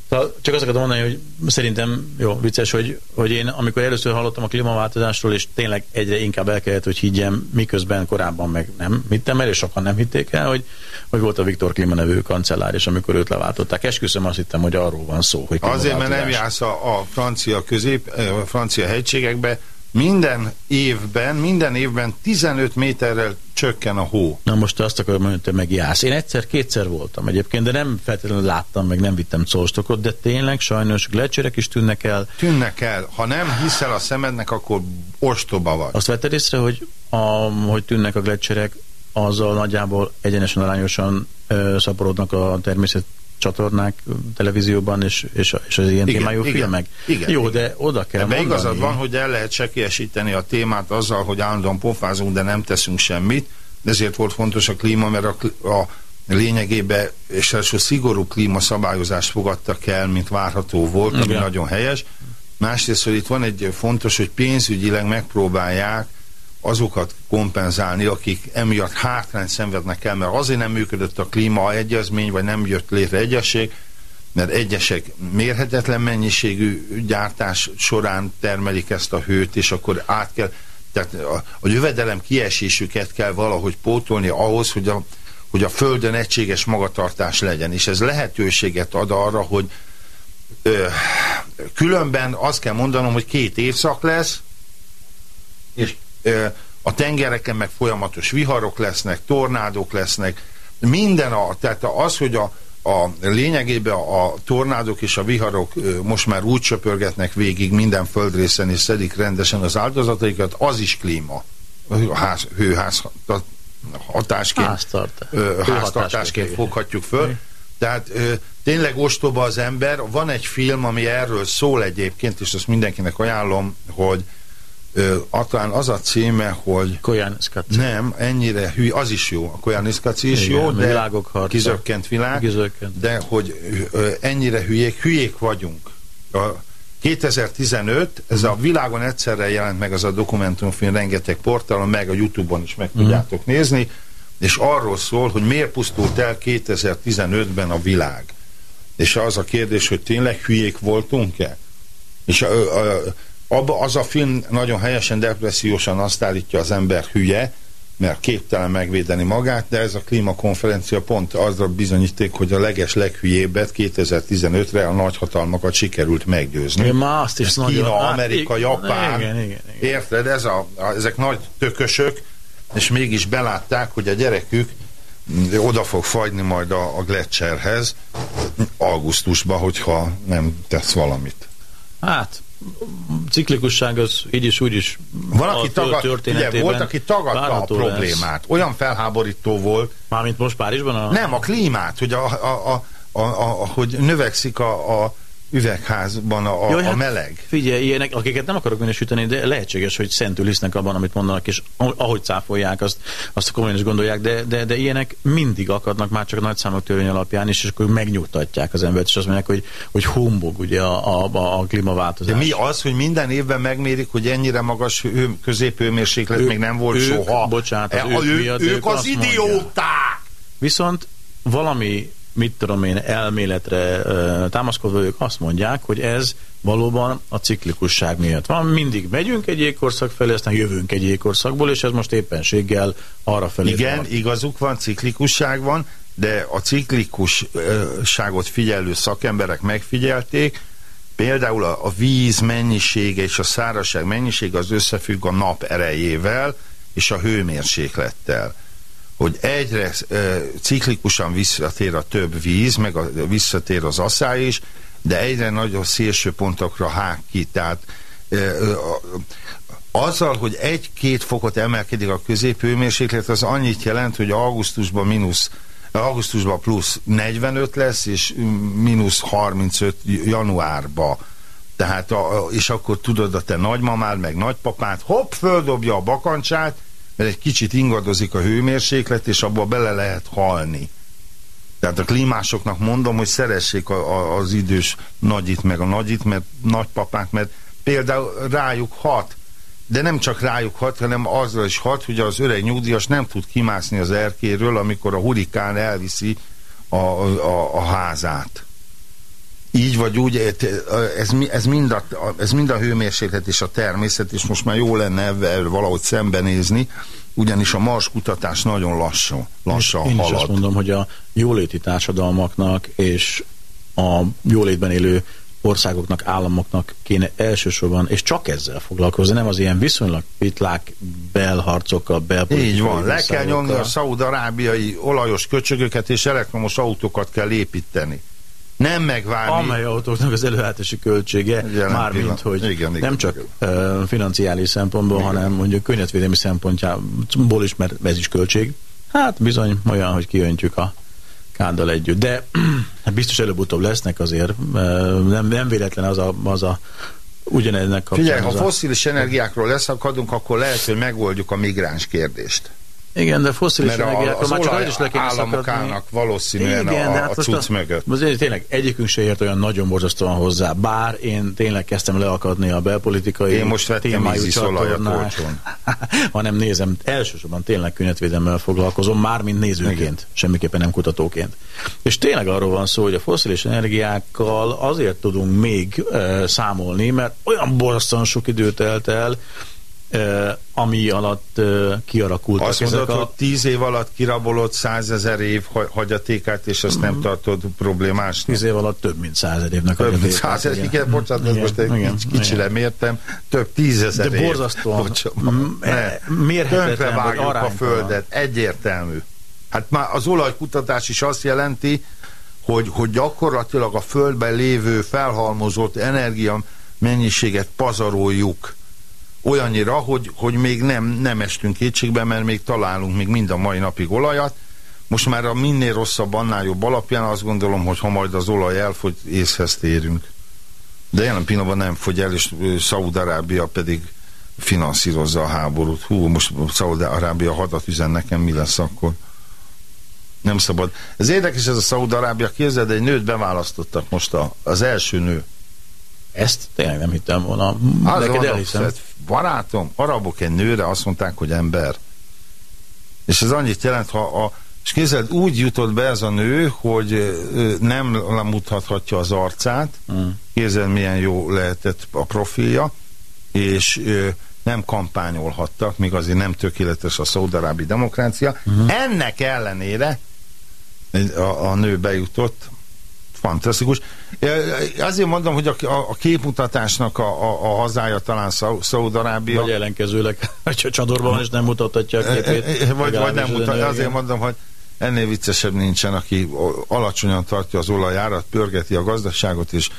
Speaker 3: Szóval csak azt akarom mondani, hogy szerintem jó, vicces, hogy, hogy én amikor először hallottam a klímaváltozásról, és tényleg egyre inkább el kellett, hogy higgyem, miközben korábban meg nem hittem el, és sokan nem hitték el, hogy, hogy volt a Viktor Klima nevű kancellár, és amikor őt leváltották. Esküszöm, azt hittem, hogy arról van szó, hogy
Speaker 1: Azért, mert nem jársz a, a francia közép, eh, a francia hegységekbe, minden évben, minden évben 15 méterrel csökken a hó.
Speaker 3: Na most azt akarom mondani, hogy te meg jársz. Én egyszer-kétszer voltam egyébként, de nem feltétlenül láttam, meg nem vittem szóstokot, de tényleg sajnos glecserek is tűnnek el.
Speaker 1: Tűnnek el. Ha nem hiszel a szemednek, akkor ostoba vagy.
Speaker 3: Azt vetted észre, hogy, a, hogy tűnnek a glecserek, azzal nagyjából egyenesen arányosan ö, szaporodnak a természet csatornák televízióban, és, és, és az ilyen
Speaker 1: Igen,
Speaker 3: témájú
Speaker 1: igen,
Speaker 3: filmek.
Speaker 1: igen,
Speaker 3: Jó,
Speaker 1: igen.
Speaker 3: de oda kell
Speaker 1: Ebben
Speaker 3: mondani.
Speaker 1: igazad van, hogy el lehet sekélyesíteni a témát azzal, hogy állandóan pofázunk, de nem teszünk semmit. Ezért volt fontos a klíma, mert a, a lényegében és első szigorú klímaszabályozást fogadtak el, mint várható volt, ami
Speaker 3: Igen.
Speaker 1: nagyon helyes. Másrészt, hogy itt van egy fontos, hogy pénzügyileg megpróbálják azokat kompenzálni, akik emiatt hátrányt szenvednek el, mert azért nem működött a klímaegyezmény, vagy nem jött létre egyesség, mert egyesek mérhetetlen mennyiségű gyártás során termelik ezt a hőt, és akkor át kell, tehát a, a jövedelem kiesésüket kell valahogy pótolni ahhoz, hogy a, hogy a Földön egységes magatartás legyen, és ez lehetőséget ad arra, hogy ö, különben azt kell mondanom, hogy két évszak lesz, és a tengereken meg folyamatos viharok lesznek, tornádok lesznek, minden a, tehát az, hogy a, a lényegében a tornádok és a viharok most már úgy söpörgetnek végig minden földrészen és szedik rendesen az áldozataikat, az is klíma. A ház, hőház hatásként,
Speaker 3: Háztart-
Speaker 1: ö, háztartásként foghatjuk föl. Tehát ö, tényleg ostoba az ember. Van egy film, ami erről szól egyébként, és azt mindenkinek ajánlom, hogy talán az a címe, hogy
Speaker 3: Scott.
Speaker 1: nem, ennyire hű, az is jó, a Koyaanisqatsi is
Speaker 3: Igen,
Speaker 1: jó, de
Speaker 3: világok harca.
Speaker 1: kizökkent világ,
Speaker 3: Kizökkent.
Speaker 1: de hogy ennyire hülyék, hülyék vagyunk. A 2015, ez a világon egyszerre jelent meg az a dokumentumfilm rengeteg portálon, meg a Youtube-on is meg tudjátok nézni, és arról szól, hogy miért pusztult el 2015-ben a világ. És az a kérdés, hogy tényleg hülyék voltunk-e? És a, a, abba az a film nagyon helyesen, depressziósan azt állítja az ember hülye, mert képtelen megvédeni magát, de ez a klímakonferencia pont azra bizonyíték, hogy a leges leghülyébbet 2015-re a nagyhatalmakat sikerült meggyőzni.
Speaker 3: Én már azt is
Speaker 1: Ez
Speaker 3: nagyon-
Speaker 1: Kína,
Speaker 3: Hát,
Speaker 1: Amerika, Japán.
Speaker 3: igen, igen, igen.
Speaker 1: Érted? Ez a, a, ezek nagy tökösök, és mégis belátták, hogy a gyerekük oda fog fagyni majd a, a Gletscherhez augusztusban, hogyha nem tesz valamit.
Speaker 3: Hát, ciklikusság az így is úgy is
Speaker 1: Van, aki
Speaker 3: a
Speaker 1: tagad, ugye, volt, aki tagadta a
Speaker 3: várható lesz.
Speaker 1: problémát. Olyan felháborító volt,
Speaker 3: Mármint most Párizsban a...
Speaker 1: nem a klímát, hogy, a, a, a, a, a, a, hogy növekszik a, a üvegházban a, a,
Speaker 3: Jaj,
Speaker 1: a
Speaker 3: hát
Speaker 1: meleg.
Speaker 3: Figyelj, ilyenek, akiket nem akarok minősíteni, de lehetséges, hogy szentül hisznek abban, amit mondanak, és ahogy cáfolják, azt, azt komolyan is gondolják, de, de, de ilyenek mindig akadnak már csak a nagyszámok törvény alapján is, és akkor megnyugtatják az embert, és azt mondják, hogy, hogy humbug ugye a, a, a, a klímaváltozás.
Speaker 1: De mi az, hogy minden évben megmérik, hogy ennyire magas hő, középhőmérséklet
Speaker 3: Ők-
Speaker 1: még nem volt
Speaker 3: ők,
Speaker 1: soha?
Speaker 3: bocsánat, az
Speaker 1: E,
Speaker 3: ők
Speaker 1: ő,
Speaker 3: miatt
Speaker 1: ők
Speaker 3: ők
Speaker 1: az
Speaker 3: mondják.
Speaker 1: idióták!
Speaker 3: Viszont valami, mit tudom én, elméletre támaszkodva ők azt mondják, hogy ez valóban a ciklikusság miatt van. Mindig megyünk egy jégkorszak felé, aztán jövünk egy jégkorszakból, és ez most éppenséggel arra felé
Speaker 1: Igen,
Speaker 3: tart.
Speaker 1: igazuk van, ciklikusság van, de a ciklikusságot figyelő szakemberek megfigyelték, például a, a víz mennyisége és a szárazság mennyisége az összefügg a nap erejével és a hőmérséklettel. Hogy egyre e, ciklikusan visszatér a több víz, meg a, visszatér az asszály is, de egyre nagyobb szélső pontokra hág ki. Tehát e, a, azzal, hogy egy-két fokot emelkedik a középhőmérséklet, az annyit jelent, hogy augusztusban mínusz augusztusban plusz 45 lesz, és mínusz 35 januárba. Tehát, a, és akkor tudod, a te nagymamád, meg nagypapád, hopp, földobja a bakancsát, mert egy kicsit ingadozik a hőmérséklet, és abba bele lehet halni. Tehát a klímásoknak mondom, hogy szeressék a, a, az idős nagyit, meg a nagyit, mert nagypapák, mert például rájuk hat, de nem csak rájuk hat, hanem azra is hat, hogy az öreg nyugdíjas nem tud kimászni az erkéről, amikor a hurikán elviszi a, a, a házát. Így vagy úgy, ez, ez, mind a, ez mind a hőmérséklet és a természet, és most már jó lenne ebben valahogy szembenézni, ugyanis a Mars kutatás nagyon lassan, lassan
Speaker 3: Én
Speaker 1: halad.
Speaker 3: is azt mondom, hogy a jóléti társadalmaknak és a jólétben élő országoknak, államoknak kéne elsősorban, és csak ezzel foglalkozni, nem az ilyen viszonylag pitlák belharcokkal, belpolitikai
Speaker 1: Így van, le kell nyomni a szaúd-arábiai olajos köcsögöket, és elektromos autókat kell építeni. Nem megvárni.
Speaker 3: Amely autóknak az előállítási költsége, mármint, hogy
Speaker 1: Igen, igen,
Speaker 3: nem csak
Speaker 1: igen.
Speaker 3: uh, financiális szempontból,
Speaker 1: Igen.
Speaker 3: hanem mondjuk környezetvédelmi szempontjából is, mert ez is költség. Hát bizony olyan, hogy kiöntjük a káddal együtt. De *clears throat* hát biztos előbb-utóbb lesznek azért, nem, nem véletlen az a, az a ugyanennek kapcsán.
Speaker 1: Figyelj, ha fosszilis energiákról leszakadunk, akkor lehet, hogy megoldjuk a migráns kérdést.
Speaker 3: Igen, de fosszilis
Speaker 1: a,
Speaker 3: energiákról
Speaker 1: az
Speaker 3: már csak azért is le kéne
Speaker 1: államok
Speaker 3: szakadni.
Speaker 1: állnak valószínűen
Speaker 3: Igen,
Speaker 1: a,
Speaker 3: de
Speaker 1: a,
Speaker 3: hát
Speaker 1: a cucc mögött.
Speaker 3: Azért tényleg egyikünk se ért olyan nagyon borzasztóan hozzá, bár én tényleg kezdtem leakadni a belpolitikai
Speaker 1: Én most vettem
Speaker 3: témájú
Speaker 1: ízisz olajat
Speaker 3: csatornák,
Speaker 1: olcsón. *laughs*
Speaker 3: hanem nézem, elsősorban tényleg környezetvédelemmel foglalkozom, már mint nézőként,
Speaker 1: Igen.
Speaker 3: semmiképpen nem kutatóként. És tényleg arról van szó, hogy a foszilis energiákkal azért tudunk még e, számolni, mert olyan borzasztóan sok időt telt el, ami alatt kialakultak
Speaker 1: Azt
Speaker 3: ezek
Speaker 1: mondod,
Speaker 3: a...
Speaker 1: hogy tíz év alatt kirabolod százezer év ha- hagyatékát, és azt nem tartod problémás.
Speaker 3: Tíz év alatt több mint százer évnek
Speaker 1: Több
Speaker 3: hagyatékát,
Speaker 1: százezer,
Speaker 3: igen.
Speaker 1: igen, bocsánat,
Speaker 3: Igen,
Speaker 1: most egy
Speaker 3: igen,
Speaker 1: kicsi,
Speaker 3: igen.
Speaker 1: lemértem, több tízezer
Speaker 3: De
Speaker 1: év.
Speaker 3: borzasztóan
Speaker 1: ne.
Speaker 3: mérhetetlen, vagy
Speaker 1: a földet, egyértelmű. Hát már az olajkutatás is azt jelenti, hogy, hogy gyakorlatilag a földben lévő felhalmozott energia mennyiséget pazaroljuk olyannyira, hogy, hogy még nem, nem estünk kétségbe, mert még találunk még mind a mai napig olajat. Most már a minél rosszabb, annál jobb alapján azt gondolom, hogy ha majd az olaj elfogy, észhez térünk. De jelen pillanatban nem fogy el, és Szaúd-Arábia pedig finanszírozza a háborút. Hú, most Szaúd-Arábia hadat üzen nekem, mi lesz akkor? Nem szabad. Ez érdekes ez a Szaúd-Arábia, képzeld, egy nőt beválasztottak most a, az első nő.
Speaker 3: Ezt tényleg nem hittem volna.
Speaker 1: Az
Speaker 3: Neked elhiszem.
Speaker 1: barátom, arabok egy nőre azt mondták, hogy ember. És ez annyit jelent, ha a, és képzeld, úgy jutott be ez a nő, hogy nem mutathatja az arcát,
Speaker 3: Mm.
Speaker 1: képzeld, milyen jó lehetett a profilja, és nem kampányolhattak, míg azért nem tökéletes a szaudarábi demokrácia. Uh-huh. Ennek ellenére a, a nő bejutott, fantasztikus. Azért mondom, hogy a, a, képmutatásnak a, a, a hazája talán Szaudarábia.
Speaker 3: Vagy ellenkezőleg, *laughs* hogy csadorban van és nem mutathatja a képét.
Speaker 1: Vagy, vagy nem mutatja. Azért mondom, hogy ennél viccesebb nincsen, aki alacsonyan tartja az olajárat, pörgeti a gazdaságot, és,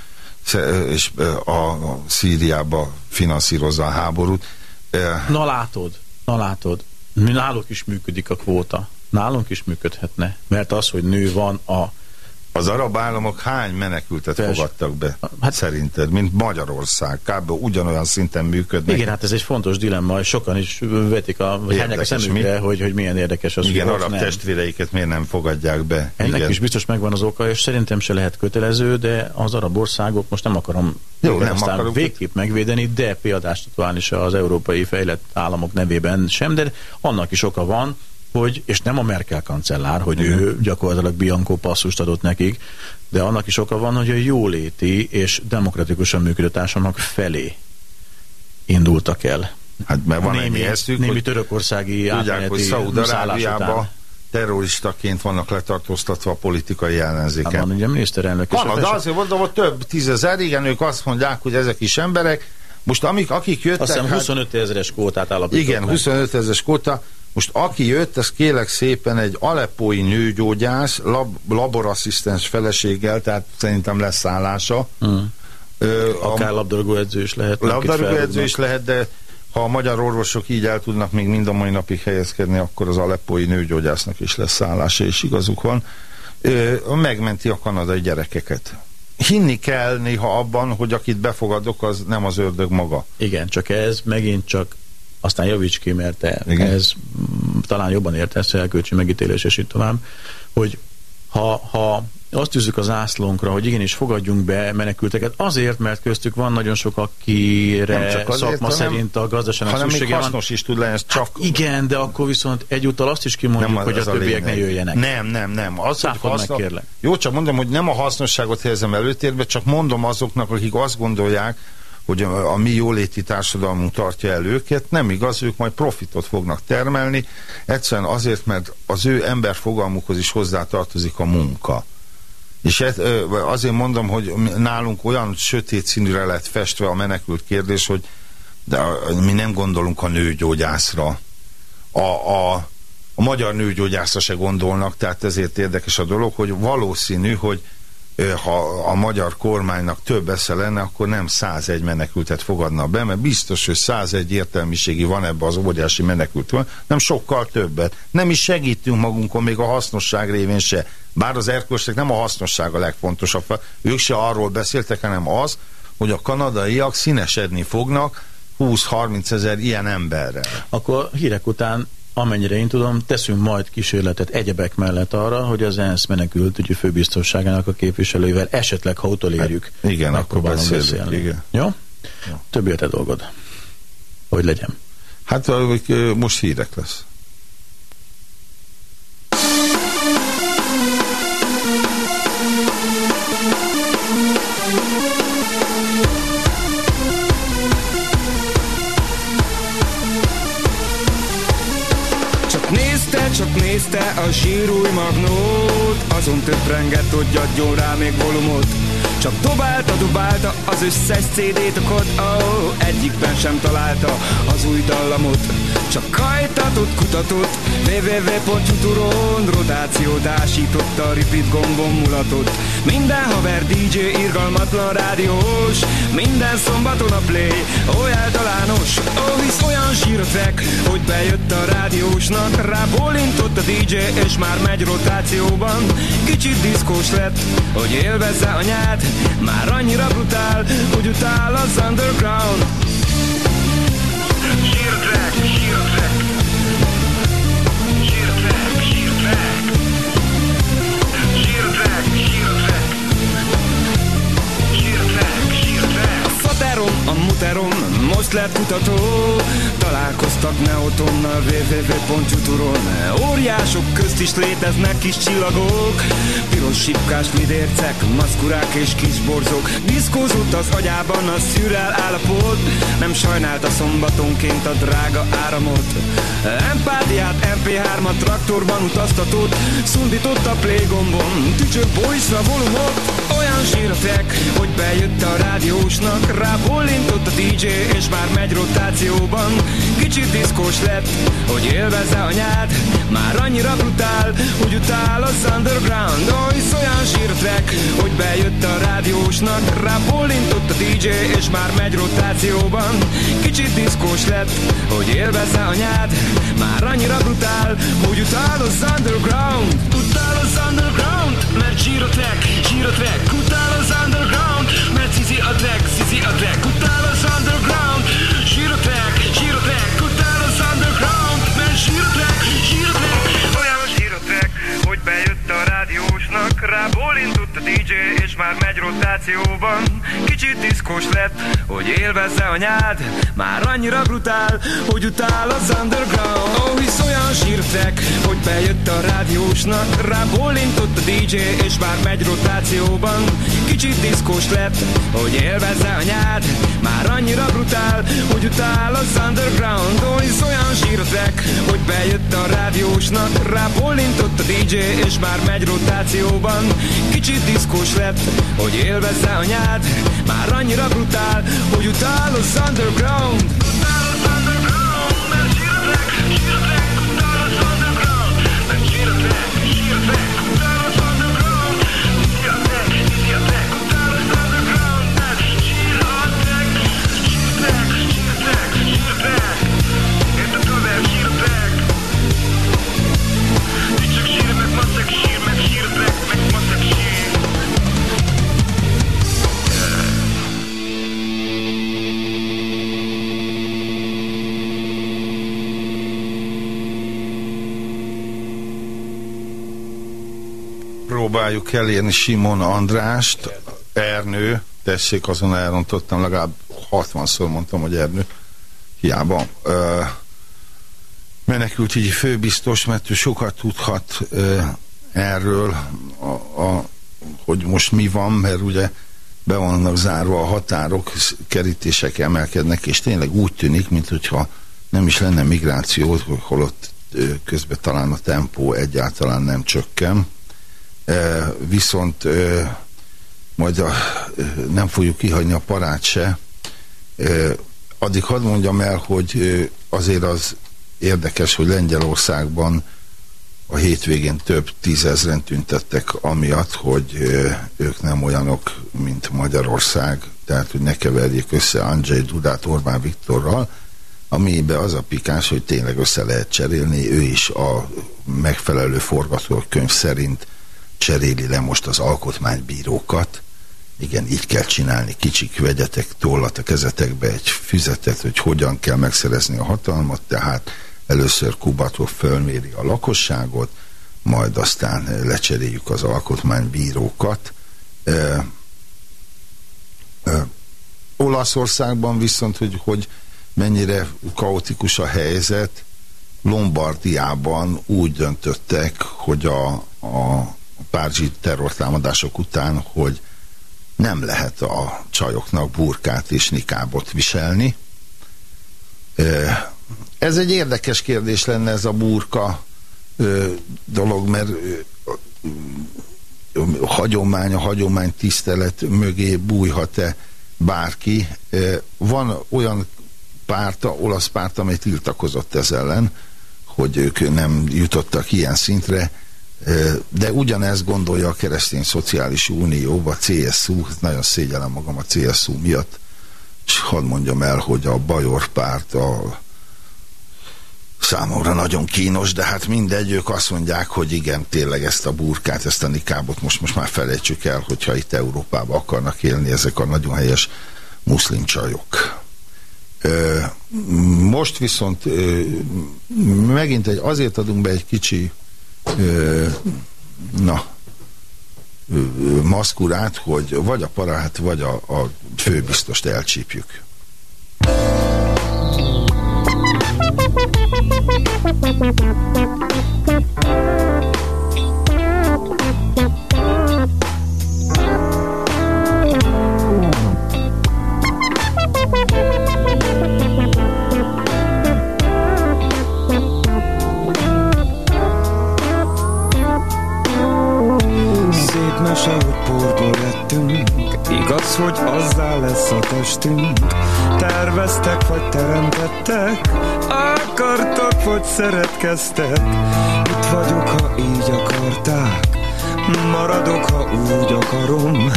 Speaker 1: és a, a Szíriába finanszírozza a háborút.
Speaker 3: Na látod, na látod, mi náluk is működik a kvóta. Nálunk is működhetne, mert az, hogy nő van a
Speaker 1: az arab államok hány menekültet Tess. fogadtak be, hát, szerinted, mint Magyarország? Kb. ugyanolyan szinten működnek.
Speaker 3: Igen, hát ez egy fontos dilemma, és sokan is vetik a, vagy a szemükre, mi? hogy, hogy milyen érdekes az.
Speaker 1: Igen, arab nem. testvéreiket miért nem fogadják be?
Speaker 3: Ennek
Speaker 1: Igen.
Speaker 3: is biztos megvan az oka, és szerintem se lehet kötelező, de az arab országok, most nem akarom
Speaker 1: Jó, nem aztán
Speaker 3: akarok. végképp megvédeni, de példást se az európai fejlett államok nevében sem, de annak is oka van, hogy, és nem a Merkel kancellár, hogy Igen. ő gyakorlatilag Bianco passzust adott nekik, de annak is oka van, hogy a jóléti és demokratikusan működő társadalmak felé indultak el.
Speaker 1: Hát mert van
Speaker 3: némi,
Speaker 1: eszük,
Speaker 3: némi törökországi
Speaker 1: tudják, hogy Szaúd-Arábiában terroristaként vannak letartóztatva a politikai ellenzéken. Hát
Speaker 3: van ugye miniszterelnök.
Speaker 1: Van, de azért mondom, hogy több tízezer, igen, ők azt mondják, hogy ezek is emberek. Most amik, akik jöttek...
Speaker 3: Azt hiszem 25 hát, ezeres kótát állapítottak
Speaker 1: Igen, 25 ezeres kóta. Most aki jött, ez kélek szépen egy aleppói nőgyógyász, lab, laborasszisztens feleséggel, tehát szerintem lesz állása. Mm.
Speaker 3: Ö, Akár labdarúgó edző is lehet.
Speaker 1: Labdarúgó edző is lehet, de ha a magyar orvosok így el tudnak még mind a mai napig helyezkedni, akkor az aleppói nőgyógyásznak is lesz állása, és igazuk van. Ö, megmenti a kanadai gyerekeket. Hinni kell néha abban, hogy akit befogadok, az nem az ördög maga.
Speaker 3: Igen, csak ez megint csak aztán javíts ki, mert te Igen. ez mm, talán jobban értesz, elkölcsi megítélés, és így tovább, hogy ha, ha azt tűzzük az ászlónkra, hogy igenis fogadjunk be menekülteket, azért, mert köztük van nagyon sok, akire nem csak azért, szakma szerint a gazdaságnak
Speaker 1: hanem
Speaker 3: szüksége
Speaker 1: még hasznos van. is tud lenni, ez csak... Hát
Speaker 3: igen, de akkor viszont egyúttal azt is kimondjuk, nem hogy a, a többiek ne jöjjenek.
Speaker 1: Nem, nem, nem. Az, hogy
Speaker 3: hasznos... meg, kérlek.
Speaker 1: Jó, csak mondom, hogy nem a hasznosságot helyezem előtérbe, csak mondom azoknak, akik azt gondolják, hogy a, a mi jóléti társadalmunk tartja el őket, nem igaz, ők majd profitot fognak termelni, egyszerűen azért, mert az ő emberfogalmukhoz is hozzá tartozik a munka. És azért mondom, hogy nálunk olyan sötét színűre lett festve a menekült kérdés, hogy de mi nem gondolunk a nőgyógyászra. A, a, a magyar nőgyógyászra se gondolnak, tehát ezért érdekes a dolog, hogy valószínű, hogy ha a magyar kormánynak több esze lenne, akkor nem 101 menekültet fogadna be, mert biztos, hogy 101 értelmiségi van ebbe az óriási menekült, nem sokkal többet. Nem is segítünk magunkon még a hasznosság révén se. Bár az erkölcsnek nem a hasznosság a legfontosabb, ők se arról beszéltek, hanem az, hogy a kanadaiak színesedni fognak 20-30 ezer ilyen emberrel.
Speaker 3: Akkor hírek után amennyire én tudom, teszünk majd kísérletet egyebek mellett arra, hogy az ENSZ menekültügyi főbiztosságának a képviselőivel esetleg, ha utolérjük,
Speaker 1: hát, igen,
Speaker 3: akkor beszélni. Igen. Jó? Jó. Többi a te dolgod. Hogy legyen.
Speaker 1: Hát most hírek lesz.
Speaker 4: Csak nézte a sírúj magnót. Azon töprengett, hogy adjon rá még volumot csak dobálta, dobálta az összes CD-t a kod, oh, egyikben sem találta az új dallamot. Csak kajtatott, kutatott, www.youtube-on rotációt ásította, a repeat gombon mulatott. Minden haver DJ, irgalmatlan rádiós, minden szombaton a play, oly általános, oh, hisz olyan sír a track, hogy bejött a rádiósnak, rá bólintott a DJ, és már megy rotációban. Kicsit diszkós lett, hogy élvezze a nyát, már annyira brutál, hogy utál az underground. Sírtrek, sírtrek Sírtrek, sírtrek Sírtrek, sírtrek Sírtrek, sírtrek A fateron, a muteron most lett kutató Találkoztam Kinyomtak neotonnal www.juturon Óriások közt is léteznek kis csillagok Piros sipkás lidércek, maszkurák és kisborzok Diszkózott az agyában a szürel állapot Nem sajnálta szombatonként a drága áramot. Empádiát, MP3-at traktorban utaztatott Szundított a play gombon, tücsök boysra volumot Olyan zsírtek, hogy bejött a rádiósnak. Rá bólintott a DJ és már megy rotációban. Kicsit diszkós lett, hogy élvezze anyád Már annyira brutál, hogy utál az underground. Hisz olyan zsírtek, hogy bejött a rádiósnak. Rá bólintott a DJ és már megy rotációban. Kicsit diszkós lett, hogy élvezze anyád Már annyira brutál, hogy utál az underground. Utál az underground, mert zsírotek, zsírotek Utál az underground, mert a track, zizi a track rotációban Kicsit diszkos lett, hogy élvezze anyád Már annyira brutál, hogy utál az underground. Oh, hisz olyan zsírtek, hogy bejött a rádiósnak. Rá bólintott a DJ és már megy rotációban. Kicsit diszkos lett, hogy élvezze anyád Már annyira brutál, hogy utál az underground. Oh, hisz olyan zsírtek, hogy bejött a rádiósnak. Rá bólintott a DJ és már megy rotációban. Kicsit diszkos lett, hogy élvezze anyád Már annyira brutál, hogy utál underground,
Speaker 1: próbáljuk elérni Simon Andrást, Ernő, tessék, azon elrontottam, legalább 60-szor mondtam, hogy Ernő, hiába. Ö, menekültügyi főbiztos, mert ő sokat tudhat ö, erről, a, a, hogy most mi van, mert ugye be vannak zárva a határok, kerítések emelkednek, és tényleg úgy tűnik, mintha nem is lenne migráció, holott közben talán a tempó egyáltalán nem csökken. Viszont majd a, nem fogjuk kihagyni a parát se. Addig hadd mondjam el, hogy azért az érdekes, hogy Lengyelországban a hétvégén több tízezren tüntettek amiatt, hogy ők nem olyanok, mint Magyarország, tehát hogy ne keverjék össze Andrzej Dudát Orbán Viktorral, amiben az a pikás, hogy tényleg össze lehet cserélni, ő is a megfelelő forgatókönyv szerint cseréli le most az alkotmánybírókat. Igen, így kell csinálni, kicsik, vegyetek tollat a kezetekbe egy füzetet, hogy hogyan kell megszerezni a hatalmat, tehát először Kubatov fölméri a lakosságot, majd aztán lecseréljük az alkotmánybírókat. E, e, Olaszországban viszont, hogy, hogy mennyire kaotikus a helyzet, Lombardiában úgy döntöttek, hogy a, a párizsi terrortámadások után, hogy nem lehet a csajoknak burkát és nikábot viselni. Ez egy érdekes kérdés lenne ez a burka dolog, mert hagyomány, a hagyomány tisztelet mögé bújhat-e bárki. Van olyan párt, olasz párt, amely tiltakozott ez ellen, hogy ők nem jutottak ilyen szintre, de ugyanezt gondolja a Keresztény Szociális Unió, a CSU, nagyon szégyellem magam a CSU miatt, és hadd mondjam el, hogy a Bajor párt a számomra nagyon kínos, de hát mindegy, ők azt mondják, hogy igen, tényleg ezt a burkát, ezt a nikábot most, most már felejtsük el, hogyha itt Európába akarnak élni ezek a nagyon helyes muszlim csajok. Most viszont megint egy, azért adunk be egy kicsi na, ö, maszkurát, hogy vagy a parát, vagy a, a főbiztost elcsípjük. Thank you.
Speaker 4: Hogy azzá lesz a testünk. Terveztek vagy teremtettek, akartak vagy szeretkeztek. Itt vagyok, ha így akarták, maradok, ha úgy akarom.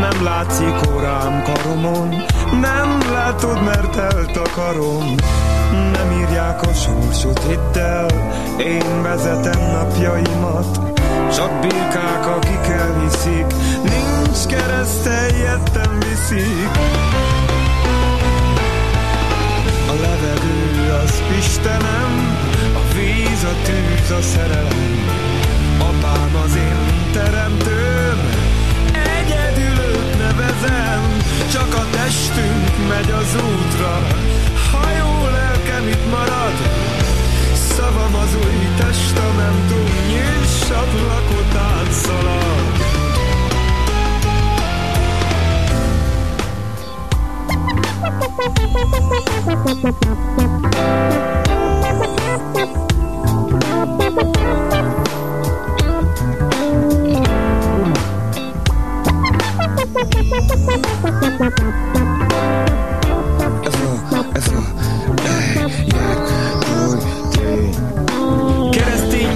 Speaker 4: Nem látszik órám karomon, nem látod, mert eltakarom. Nem írják a sorsot, hidd el, én vezetem napjaimat. Csak birkák, akik elhiszik, nincs kereszt, eljettem viszik. A levegő az Istenem, a víz, a tűz, a szerelem. Apám az én teremtőm, egyedül őt nevezem, csak a testünk megy az útra, ha jó lelkem itt marad, szavam az új testamentum, nyílt ablakotán szalad. Ez a,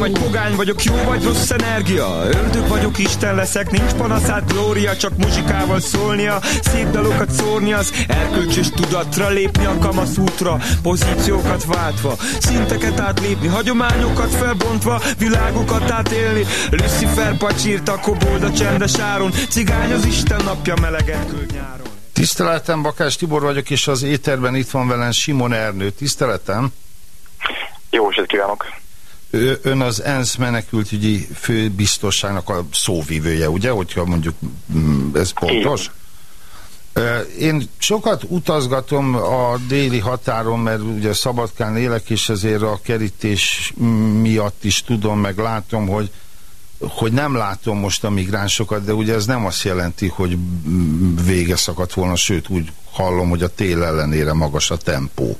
Speaker 4: vagy pogány vagyok, jó vagy rossz energia Ördög vagyok, Isten leszek, nincs panaszát glória Csak muzsikával szólnia, szép dalokat szórni az Erkölcsös tudatra lépni a kamaszútra Pozíciókat váltva, szinteket átlépni Hagyományokat felbontva, világokat átélni Lucifer pacsírta, kobold a csendes áron Cigány az Isten napja, meleget küld nyáron
Speaker 1: Tiszteletem, Bakás Tibor vagyok, és az éterben itt van velem Simon Ernő. Tiszteletem.
Speaker 7: Jó estét kívánok!
Speaker 1: Ön az ENSZ menekültügyi főbiztosságnak a szóvivője, ugye? Hogyha mondjuk mm, ez pontos? Én sokat utazgatom a déli határon, mert ugye Szabadkán élek, és ezért a kerítés miatt is tudom, meg látom, hogy hogy nem látom most a migránsokat, de ugye ez nem azt jelenti, hogy mm, vége szakadt volna, sőt úgy hallom, hogy a tél ellenére magas a tempó.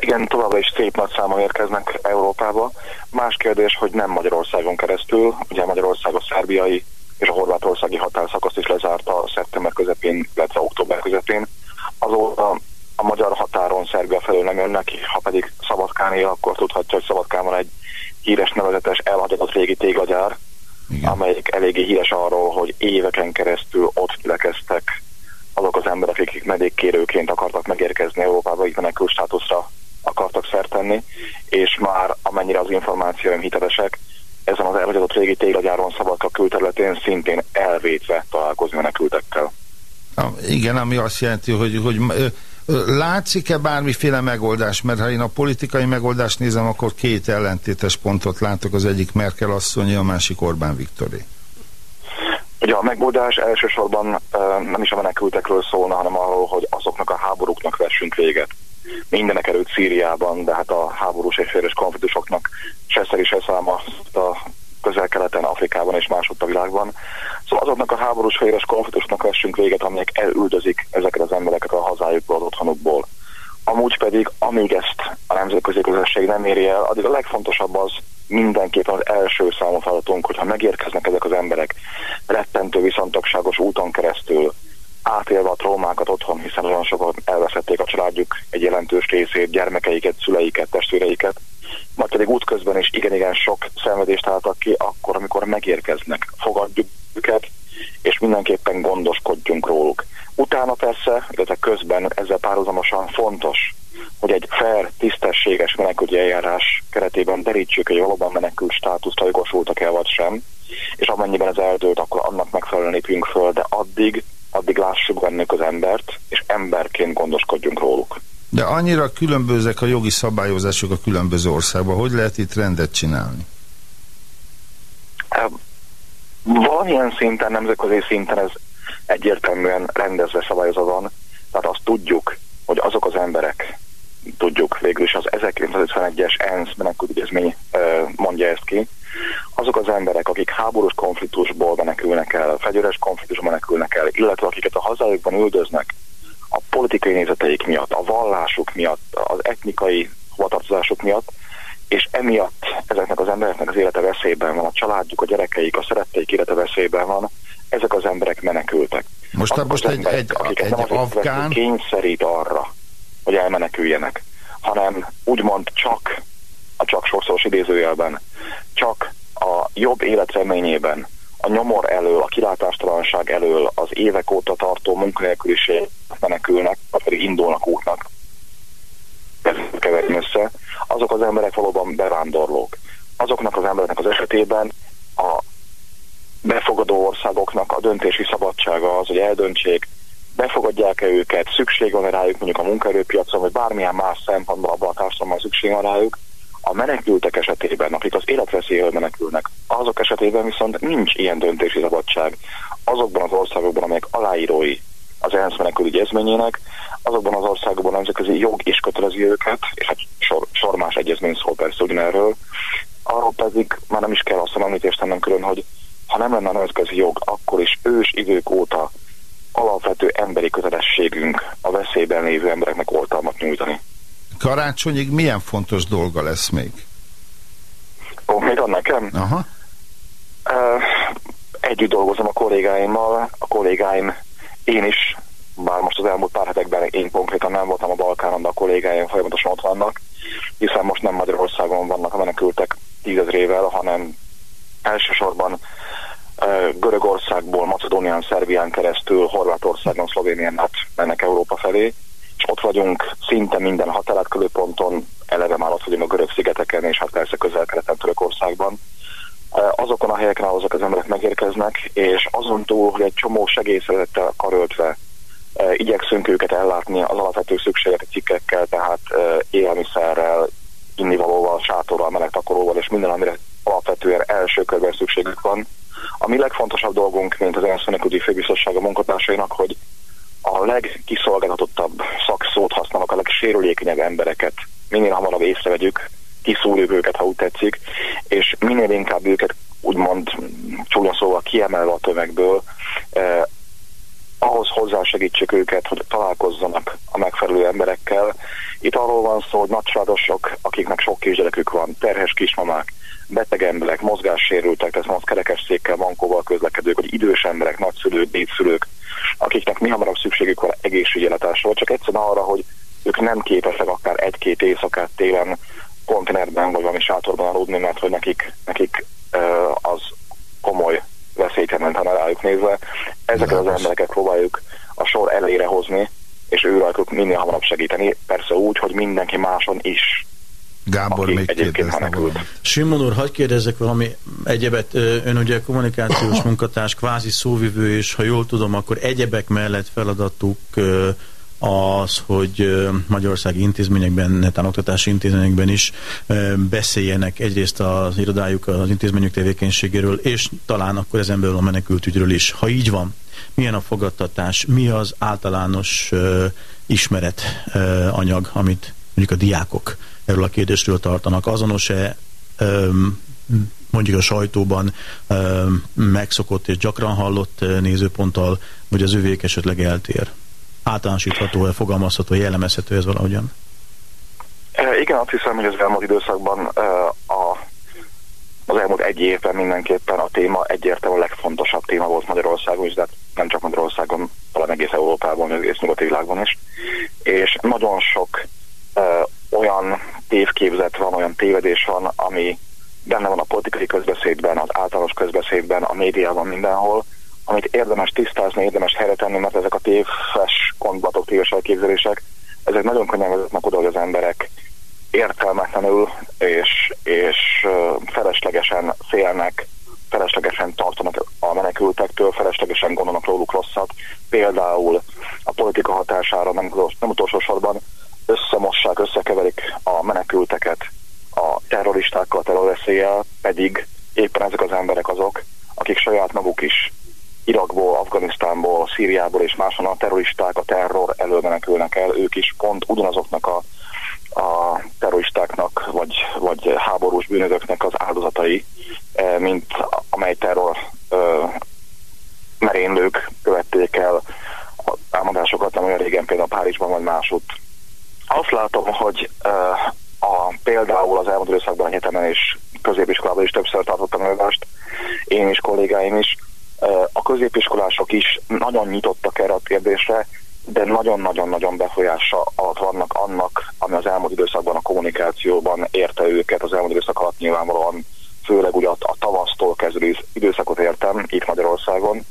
Speaker 7: Igen, továbbra is szép nagy számon érkeznek Európába. Más kérdés, hogy nem Magyarországon keresztül. Ugye Magyarország a szerbiai és a horvátországi határszakaszt is lezárta szeptember közepén, illetve október közepén. Azóta a magyar határon Szerbia felől nem jönnek, ha pedig Szabadkán él, akkor tudhatja, hogy Szabadkán van egy híres nevezetes elhagyatott régi téglagyár,
Speaker 1: Igen.
Speaker 7: amelyik eléggé híres arról, hogy éveken keresztül ott gyülekeztek azok az emberek, akik medékkérőként akartak megérkezni Európába, így menekült státuszra akartak szert tenni, és már amennyire az információim hitelesek, ezen az elhagyatott régi téglagyáron Szabadka külterületén szintén elvétve találkozni menekültekkel.
Speaker 1: Ah, Igen, ami azt jelenti, hogy, hogy látszik-e bármiféle megoldás? Mert ha én a politikai megoldást nézem, akkor két ellentétes pontot látok, az egyik Merkel asszonyi, a másik Orbán Viktoré.
Speaker 7: Ugye a megoldás elsősorban nem is a menekültekről szólna, hanem arról, hogy azoknak a háborúknak vessünk véget. Mindenek előtt Szíriában, de hát a háborús és félres konfliktusoknak se szeri se száma a közel-keleten, Afrikában és másutt a világban. Szóval azoknak a háborús félres konfliktusoknak vessünk véget, amelyek elüldözik ezeket az embereket a hazájukból, az otthonukból. Amúgy pedig, amíg ezt a nemzetközi közösség nem éri el, addig a legfontosabb az mindenképpen az első számú feladatunk, hogyha megérkeznek ezek az emberek rettentő viszontagságos úton keresztül, átélve a traumákat otthon, hiszen olyan sokan elveszették a családjuk egy jelentős részét, gyermekeiket, szüleiket, testvéreiket, majd pedig útközben is igen-igen sok szenvedést álltak ki, akkor, amikor megérkeznek, fogadjuk őket, és mindenképpen gondoskodjunk róluk. Utána persze, illetve közben ezzel párhuzamosan fontos, hogy egy fair, tisztességes menekülti eljárás keretében derítsük, hogy valóban menekült státuszra jogosultak el vagy sem, és amennyiben ez eldőlt, akkor annak megfelelően lépjünk föl, de addig, addig lássuk bennük az embert, és emberként gondoskodjunk róluk.
Speaker 1: De annyira különbözek a jogi szabályozások a különböző országban, hogy lehet itt rendet csinálni?
Speaker 7: Valamilyen szinten, nemzetközi szinten ez egyértelműen rendezve szabályozva van, tehát azt tudjuk, hogy azok az emberek, tudjuk végül is az 1951-es ENSZ menekültügyezmény mondja ezt ki, azok az emberek, akik háborús konfliktusból menekülnek el, fegyveres konfliktusból menekülnek el, illetve akiket a hazájukban üldöznek, a politikai nézeteik miatt, a vallásuk miatt, az etnikai hovatartozásuk miatt, és emiatt ezeknek az embereknek az élete veszélyben van, a családjuk, a gyerekeik, a szeretteik élete veszélyben van, ezek az emberek menekültek.
Speaker 1: Most, egy, egy, egy
Speaker 7: azért
Speaker 1: afgán,
Speaker 7: kényszerít arra, hogy elmeneküljenek, hanem úgymond csak, a csak sokszoros idézőjelben, csak a jobb életreményében, a nyomor elől, a kilátástalanság elől, az évek óta tartó munkanélküliség menekülnek, vagy pedig indulnak útnak. Ez keverni össze. Azok az emberek valóban bevándorlók. Azoknak az embereknek az esetében a befogadó országoknak a döntési szabadsága az, hogy eldöntsék, befogadják-e őket, szükség van -e rájuk mondjuk a munkaerőpiacon, vagy bármilyen más szempontból abban a társadalomban szükség van rájuk. A menekültek esetében, akik az életveszélyről menekülnek, azok esetében viszont nincs ilyen döntési szabadság. Azokban az országokban, amelyek aláírói az ENSZ menekülügyi egyezményének, azokban az országokban nemzetközi jog is kötelezi őket, és hát sor, sor más egyezmény szól persze ugyanerről, arról pedig már nem is kell azt említést tennem külön, hogy ha nem lenne a nemzetközi jog, akkor is ős idők óta alapvető emberi kötelességünk a veszélyben lévő embereknek oltalmat nyújtani.
Speaker 1: karácsonyig milyen fontos dolga lesz még?
Speaker 7: Ó, még van nekem?
Speaker 1: Aha.
Speaker 7: Uh, együtt dolgozom a kollégáimmal, a kollégáim, én is, bár most az elmúlt pár hetekben én konkrétan nem voltam a Balkánon, de a kollégáim folyamatosan ott vannak, hiszen most nem Magyarországon vannak a menekültek tízezrével, hanem elsősorban Görögországból, Macedónián, Szerbián keresztül, Horvátországon, Szlovénián át mennek Európa felé, és ott vagyunk szinte minden határátkelőponton, eleve már ott vagyunk a görög szigeteken, és hát persze közel-keleten Törökországban. Uh, azokon a helyeken, ahol azok az emberek megérkeznek, és azon túl, hogy egy csomó segélyszerezettel karöltve uh, igyekszünk őket ellátni az alapvető szükségeti cikkekkel, tehát élelmiszerrel, innivalóval, sátorral, melegtakaróval és minden, amire alapvetően első körben szükségük van. A mi legfontosabb dolgunk, mint az ENSZ menekülügyi főbiztossága munkatársainak, hogy a legkiszolgáltatottabb szakszót használnak, a legsérülékenyebb embereket minél hamarabb észrevegyük, kiszúrjuk őket, ha úgy tetszik, és minél inkább őket úgymond csúnya szóval kiemelve a tömegből, eh, ahhoz hozzásegítsük őket, hogy találkozzanak a megfelelő emberekkel. Itt arról van szó, hogy nagycsaládosok, akiknek sok kisgyerekük van, terhes kismamák, beteg emberek, mozgássérültek, tehát most kerekesszékkel, bankóval közlekedők, vagy idős emberek, nagyszülők, dédszülők, akiknek mi hamarabb szükségük van egészségjelentásról, csak egyszerűen arra, hogy ők nem képesek akár egy-két éjszakát télen konténerben vagy valami sátorban aludni, mert hogy nekik, nekik az komoly veszélyt jelentene rájuk nézve. Ezeket az embereket próbáljuk a sor elére hozni, és ő rajtuk minél hamarabb segíteni, persze úgy, hogy mindenki máson is
Speaker 1: Gábor
Speaker 7: aki
Speaker 1: még
Speaker 7: egyébként menekült.
Speaker 3: Simon úr, hagyd kérdezzek valami egyebet. Ön ugye kommunikációs *coughs* munkatárs, kvázi szóvivő, és ha jól tudom, akkor egyebek mellett feladatuk az, hogy ö, Magyarországi intézményekben, netán oktatási intézményekben is beszéljenek egyrészt az irodájuk, az intézményük tevékenységéről, és talán akkor ezen belül a menekültügyről is. Ha így van, milyen a fogadtatás, mi az általános ismeret anyag, amit mondjuk a diákok erről a kérdésről tartanak. Azonos-e mondjuk a sajtóban megszokott és gyakran hallott nézőponttal, vagy az övék esetleg eltér? Általánosítható-e, fogalmazható, jellemezhető ez valahogyan?
Speaker 7: Igen, azt hiszem, hogy az elmúlt időszakban a, az elmúlt egy évben mindenképpen a téma egyértelműen a legfontosabb téma volt Magyarországon is, de hát nem csak Magyarországon, talán egész Európában, egész nyugati világban is. És nagyon sok olyan tévképzet van, olyan tévedés van, ami benne van a politikai közbeszédben, az általános közbeszédben, a médiában, mindenhol, amit érdemes tisztázni, érdemes helyre tenni, mert ezek a téves gondolatok, téves elképzelések, ezek nagyon könnyen vezetnek oda, hogy az emberek értelmetlenül és, és feleslegesen félnek, feleslegesen tartanak a menekültektől, feleslegesen gondolnak róluk rosszat. Például a politika hatására nem, nem utolsó sorban összemossák, összekeverik a menekülteket a terroristákkal, terrorveszéllyel, pedig éppen ezek az emberek azok, akik saját maguk is Irakból, Afganisztánból, Szíriából és máshol a terroristák a terror elől menekülnek el, ők is pont ugyanazoknak a, a terroristáknak vagy, vagy háborús bűnözőknek az áldozatai, eh, mint amely terror eh, merénylők követték el a támadásokat nem olyan régen, például Párizsban vagy másút. Azt látom, hogy eh, a, például az elmúlt időszakban a egyetemen és középiskolában is többször tartottam előadást, én és kollégáim is, a középiskolások is nagyon nyitottak erre a kérdésre, de nagyon-nagyon-nagyon befolyása alatt vannak annak, ami az elmúlt időszakban a kommunikációban érte őket, az elmúlt időszak alatt nyilvánvalóan főleg ugye a, a tavasztól kezdő időszakot értem itt Magyarországon.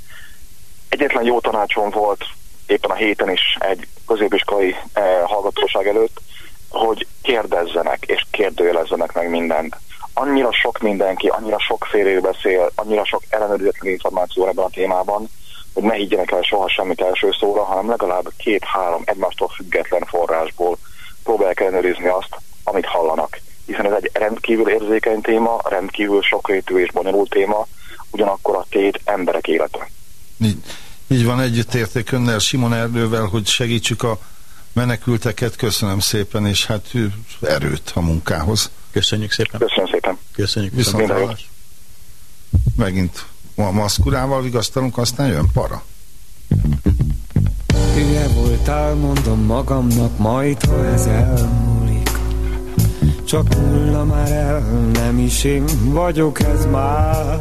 Speaker 7: Egyetlen jó tanácsom volt éppen a héten is egy középiskolai eh, hallgatóság előtt, hogy kérdezzenek és kérdőjelezzenek meg mindent. Annyira sok mindenki, annyira sok félő beszél, annyira sok ellenőrizetlen információ ebben a témában, hogy ne higgyenek el soha semmit első szóra, hanem legalább két-három egymástól független forrásból próbálják ellenőrizni azt, amit hallanak. Hiszen ez egy rendkívül érzékeny téma, rendkívül sokrétű és bonyolult téma, ugyanakkor a tét emberek élete.
Speaker 1: Így, így van, együttérték önnel, Simon Erdővel, hogy segítsük a menekülteket. Köszönöm szépen, és hát ő, erőt a munkához.
Speaker 3: Köszönjük szépen.
Speaker 7: Köszönöm szépen.
Speaker 3: Köszönjük.
Speaker 1: Viszont hallás. Megint a maszkurával vigasztalunk, aztán jön para.
Speaker 4: Hülye voltál, mondom magamnak, majd ha ez elmúlik Csak múlna már el, nem is én vagyok ez már.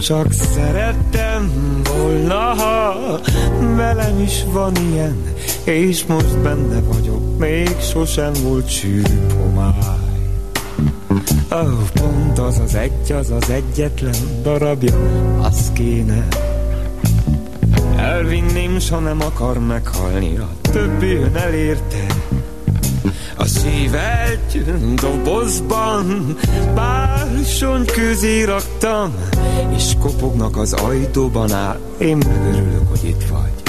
Speaker 4: Csak szerettem volna, ha velem is van ilyen És most benne vagyok, még sosem volt sűrű homály. Oh, pont az az egy, az az egyetlen darabja, az kéne. Elvinném, s ha nem akar meghalni, a többi ön elérte. Szív egy dobozban. Bársony közé raktam És kopognak az ajtóban áll Én megörülök, hogy itt vagy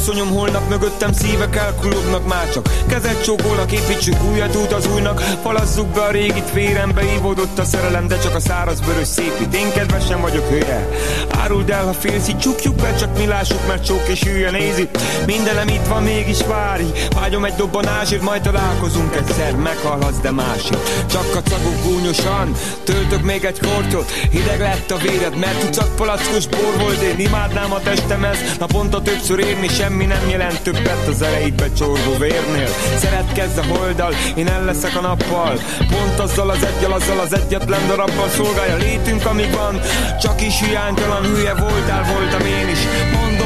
Speaker 4: asszonyom holnap mögöttem szívek elkulognak már csak. Kezet csókolnak, építsük újat út az újnak. Falazzuk be a régit, vérembe ívódott a szerelem De csak a száraz vörös szépít, én kedvesen vagyok hülye Áruld el, ha félsz, így csukjuk be, csak mi lássuk, mert csók és hülye nézi. Mindenem itt van, mégis várj. Vágyom egy dobbanásért, majd találkozunk egyszer. Meghalhatsz, de másik. Csak kacagok gúnyosan. Töltök még egy kortyot Hideg lett a véred, mert tucat palackos bor volt. Én imádnám a testemhez Naponta többször érni, semmi nem jelent többet Az elejétbe csorgó vérnél. Szeretkezz a holddal, én el leszek a nappal. Pont azzal az egyel, azzal az egyetlen darabbal Szolgálja létünk, amíg van. Csak is hiánytalan hülye voltál, voltam én is. Mondom,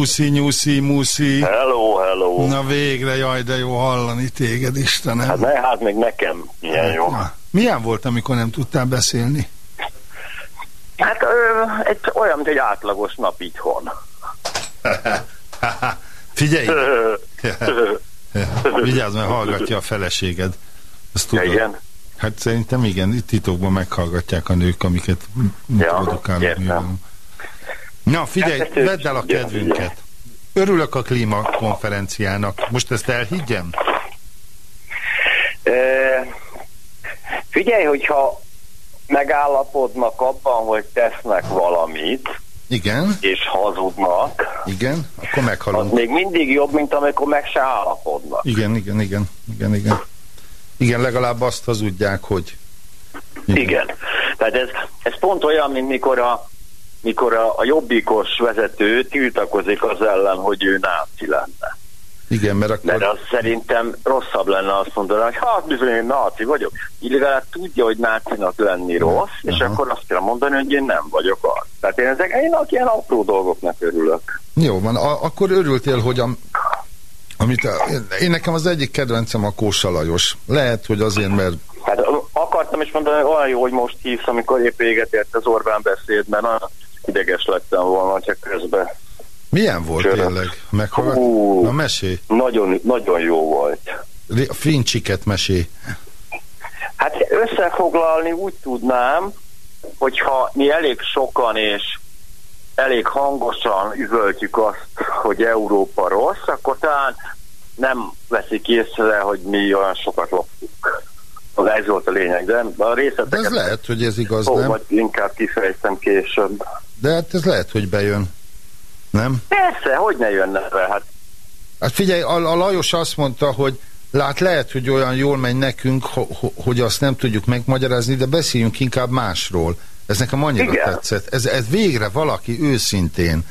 Speaker 1: Puszi, nyuszi, muszi.
Speaker 8: Hello, hello.
Speaker 1: Na végre, jaj, de jó hallani téged, Istenem.
Speaker 8: Hát, ne, hát még nekem milyen jó.
Speaker 1: Na, milyen volt, amikor nem tudtál beszélni?
Speaker 8: Hát ö, egy, olyan, mint egy átlagos nap itthon.
Speaker 1: Figyelj! *laughs* Vigyázz, mert hallgatja a feleséged. Ezt tudod.
Speaker 8: Ja, igen?
Speaker 1: Hát szerintem igen, itt titokban meghallgatják a nők, amiket
Speaker 8: Ja,
Speaker 1: produkálnak. Na, figyelj,
Speaker 8: Hát ők
Speaker 1: vedd el a kedvünket. Örülök a klímakonferenciának. Most ezt elhiggyem?
Speaker 8: Ö, figyelj, hogyha megállapodnak abban, hogy tesznek valamit,
Speaker 1: Igen,
Speaker 8: és hazudnak,
Speaker 1: igen, akkor
Speaker 8: az
Speaker 1: meghalunk.
Speaker 8: még mindig jobb, mint amikor meg se állapodnak.
Speaker 1: Igen, igen, igen, igen, igen. Igen, legalább azt hazudják, hogy
Speaker 8: Igen. Tehát ez, ez pont olyan, mint mikor a, mikor a, a jobbikos vezető tiltakozik az ellen, hogy ő náci lenne.
Speaker 1: igen, mert akkor...
Speaker 8: Mert az szerintem rosszabb lenne azt mondani, hogy hát bizony én náci vagyok. Így legalább tudja, hogy nácinak lenni rossz, és
Speaker 1: Aha.
Speaker 8: akkor azt kell mondani, hogy én nem vagyok az. Tehát én, ezek, én ilyen apró dolgoknak örülök.
Speaker 1: Jó van, a, akkor örültél, hogy a, amit a, én, én nekem az egyik kedvencem a Kósa Lajos. Lehet, hogy azért, mert
Speaker 8: Hát akartam is mondani, hogy olyan jó, hogy most hívsz, amikor épp véget ért az Orbán beszéd, mert nagyon ideges lettem volna, csak közben.
Speaker 1: milyen volt
Speaker 8: Csörög.
Speaker 1: tényleg? Meghallgat?
Speaker 8: Hú.
Speaker 1: Na mesélj.
Speaker 8: Nagyon, nagyon jó volt.
Speaker 1: Ri- Fincsiket mesélj.
Speaker 8: Hát összefoglalni úgy tudnám, hogyha mi elég sokan és elég hangosan üvöltjük azt, hogy Európa rossz, akkor talán nem veszik észre, hogy mi olyan sokat lopjuk. Az ez volt a lényeg, de a
Speaker 1: De ez
Speaker 8: részleteket
Speaker 1: lehet, hogy ez igaz,
Speaker 8: ó,
Speaker 1: nem?
Speaker 8: vagy inkább kifejeztem később.
Speaker 1: De hát ez lehet, hogy bejön. Nem?
Speaker 8: Persze, hogy ne jönne be, hát
Speaker 1: Hát figyelj, a, a Lajos azt mondta, hogy lát, lehet, hogy olyan jól megy nekünk, ho, ho, hogy azt nem tudjuk megmagyarázni, de beszéljünk inkább másról. Ez nekem annyira
Speaker 8: Igen.
Speaker 1: tetszett. Ez, ez végre valaki őszintén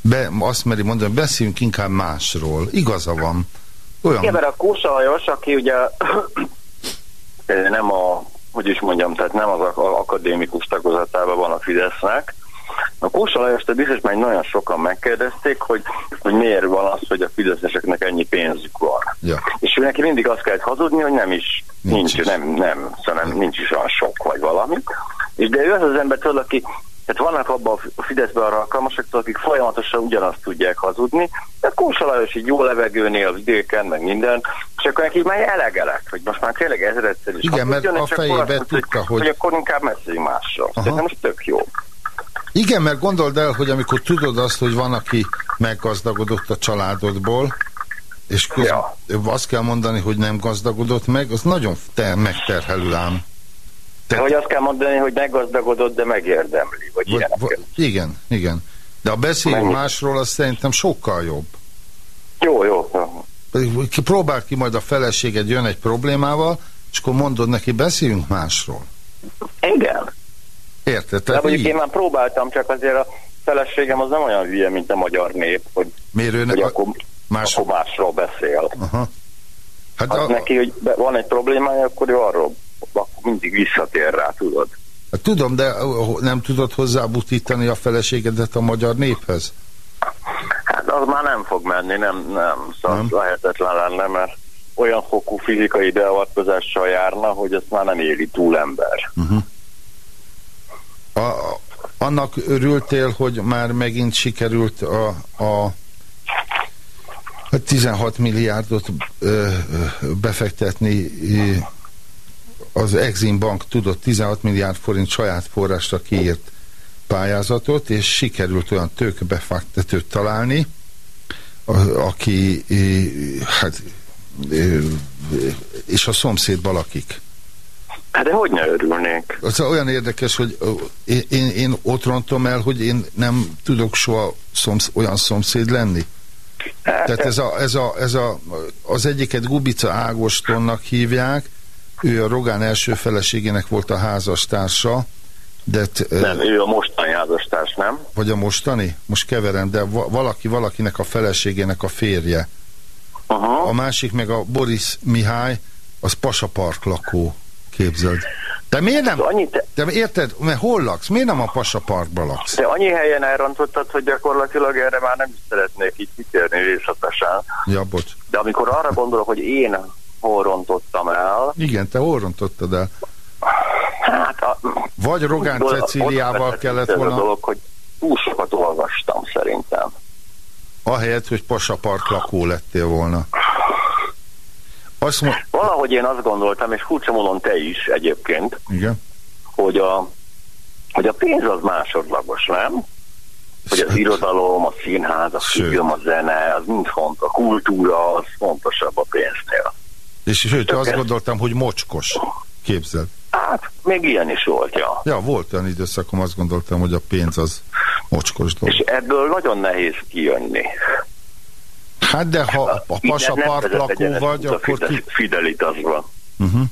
Speaker 1: be, azt meri mondani, hogy beszéljünk inkább másról. Igaza van. Olyan.
Speaker 8: Igen, mert a Kósa Lajos, aki ugye nem a, hogy is mondjam, tehát nem az ak- akadémikus tagozatában van a Fidesznek. A Kósa Lajost biztos már nagyon sokan megkérdezték, hogy, hogy miért van az, hogy a fideszeseknek ennyi pénzük van.
Speaker 1: Ja.
Speaker 8: És ő neki mindig azt kellett hazudni, hogy nem is,
Speaker 1: Nincs
Speaker 8: nincs,
Speaker 1: is.
Speaker 8: nem, nem, szóval nem, nincs is olyan sok vagy valami. És de ő az az ember, tudod, aki, tehát vannak abban a Fideszben arra alkalmasak, akik folyamatosan ugyanazt tudják hazudni, de Kósa Lajos így jó levegőnél, vidéken, meg minden, és akkor neki már elege lett, hogy most már tényleg ezeredszer is
Speaker 1: Igen, mert a fejébe tudta, hogy-
Speaker 8: hogy... akkor inkább beszéljünk másról. Szerintem most tök jó.
Speaker 1: Igen, mert gondold el, hogy amikor tudod azt, hogy van, aki meggazdagodott a családodból, és köz,
Speaker 8: Ja.
Speaker 1: azt kell mondani, hogy nem gazdagodott meg, az nagyon te, megterhelő ám.
Speaker 8: De hogy azt kell mondani, hogy meggazdagodott, de megérdemli, vagy ilyenek.
Speaker 1: vagy, igen, igen. De a
Speaker 8: Mennyi?
Speaker 1: másról, az szerintem sokkal jobb.
Speaker 8: Jó, jó. jó.
Speaker 1: Ki- Próbáld ki majd a feleséged jön egy problémával, és akkor mondod neki, beszéljünk másról.
Speaker 8: Igen.
Speaker 1: Érted?
Speaker 8: De
Speaker 1: Tehát
Speaker 8: mondjuk
Speaker 1: így,
Speaker 8: én már próbáltam, csak azért a feleségem az nem olyan hülye, mint a magyar nép, hogy,
Speaker 1: miért
Speaker 8: hogy
Speaker 1: ne,
Speaker 8: akkor,
Speaker 1: más,
Speaker 8: akkor másról beszél.
Speaker 1: aha. Hát a,
Speaker 8: neki, hogy van egy problémája, akkor ő arról akkor mindig visszatér rá, tudod.
Speaker 1: hát tudom, de uh, nem tudod hozzábutítani a feleségedet a magyar néphez?
Speaker 8: Hát az már nem fog menni, nem, nem. Szóval
Speaker 1: Nem?
Speaker 8: lehetetlen lenne, mert olyan fokú fizikai beavatkozással járna, hogy ezt már nem éli túl ember.
Speaker 1: A, a, annak örültél, hogy már megint sikerült a, a a 16 milliárdot ö, befektetni az Exim Bank tudott 16 milliárd forint saját forrásra kiírt pályázatot, és sikerült olyan tőkebefektetőt találni, a, aki hát és a szomszédban lakik.
Speaker 8: Hát de hogy ne örülnék?
Speaker 1: Az olyan érdekes, hogy én, én ott rontom el, hogy én nem tudok soha szomsz, olyan szomszéd lenni.
Speaker 8: Hát,
Speaker 1: Tehát ez, a, ez, a, ez a, az egyiket Gubica Ágostonnak hívják, ő a Rogán első feleségének volt a házastársa, de
Speaker 8: nem, ő a mostani házastárs, nem?
Speaker 1: vagy a mostani, most keverem, de va, valaki valakinek a feleségének a férje.
Speaker 8: Uh-huh.
Speaker 1: A másik meg a Boris Mihály, az Pasapark lakó, képzeld. De miért nem?
Speaker 8: Annyit,
Speaker 1: De érted, mert hol laksz? Miért nem a Pasaparkban laksz?
Speaker 8: de annyi helyen elrontottad, hogy gyakorlatilag erre már nem is szeretnék így kitérni részletesen.
Speaker 1: Ja, bocs.
Speaker 8: De amikor arra gondolok, hogy én hol rontottam el,
Speaker 1: Igen, te hol rontottad el?
Speaker 8: hát a,
Speaker 1: Vagy Rogán Cecíliával
Speaker 8: vezetett
Speaker 1: kellett
Speaker 8: ez a
Speaker 1: volna,
Speaker 8: dolog, hogy túl sokat olvastam szerintem.
Speaker 1: ahelyett, hogy Pasapark lakó lettél volna. Azt mond...
Speaker 8: Valahogy én azt gondoltam, és furcsa módon te is egyébként,
Speaker 1: Igen.
Speaker 8: hogy a, hogy a pénz az másodlagos, nem? Hogy az irodalom, a színház, a
Speaker 1: Sőt.
Speaker 8: film, a zene, az mind fontos. A kultúra az fontosabb a pénznél.
Speaker 1: És sőt, azt
Speaker 8: Tökéletes.
Speaker 1: gondoltam, hogy mocskos. Képzeld.
Speaker 8: Hát, még ilyen is volt, ja.
Speaker 1: Ja, volt olyan időszakom, azt gondoltam, hogy a pénz az mocskos dolog.
Speaker 8: És ebből nagyon nehéz kijönni.
Speaker 1: Hát de ha a
Speaker 8: Így
Speaker 1: Pasa
Speaker 8: nem
Speaker 1: Park
Speaker 8: vezet
Speaker 1: lakó vagy,
Speaker 8: a
Speaker 1: akkor ki...
Speaker 8: Fidel- Fidelitásban.
Speaker 1: Uh-huh.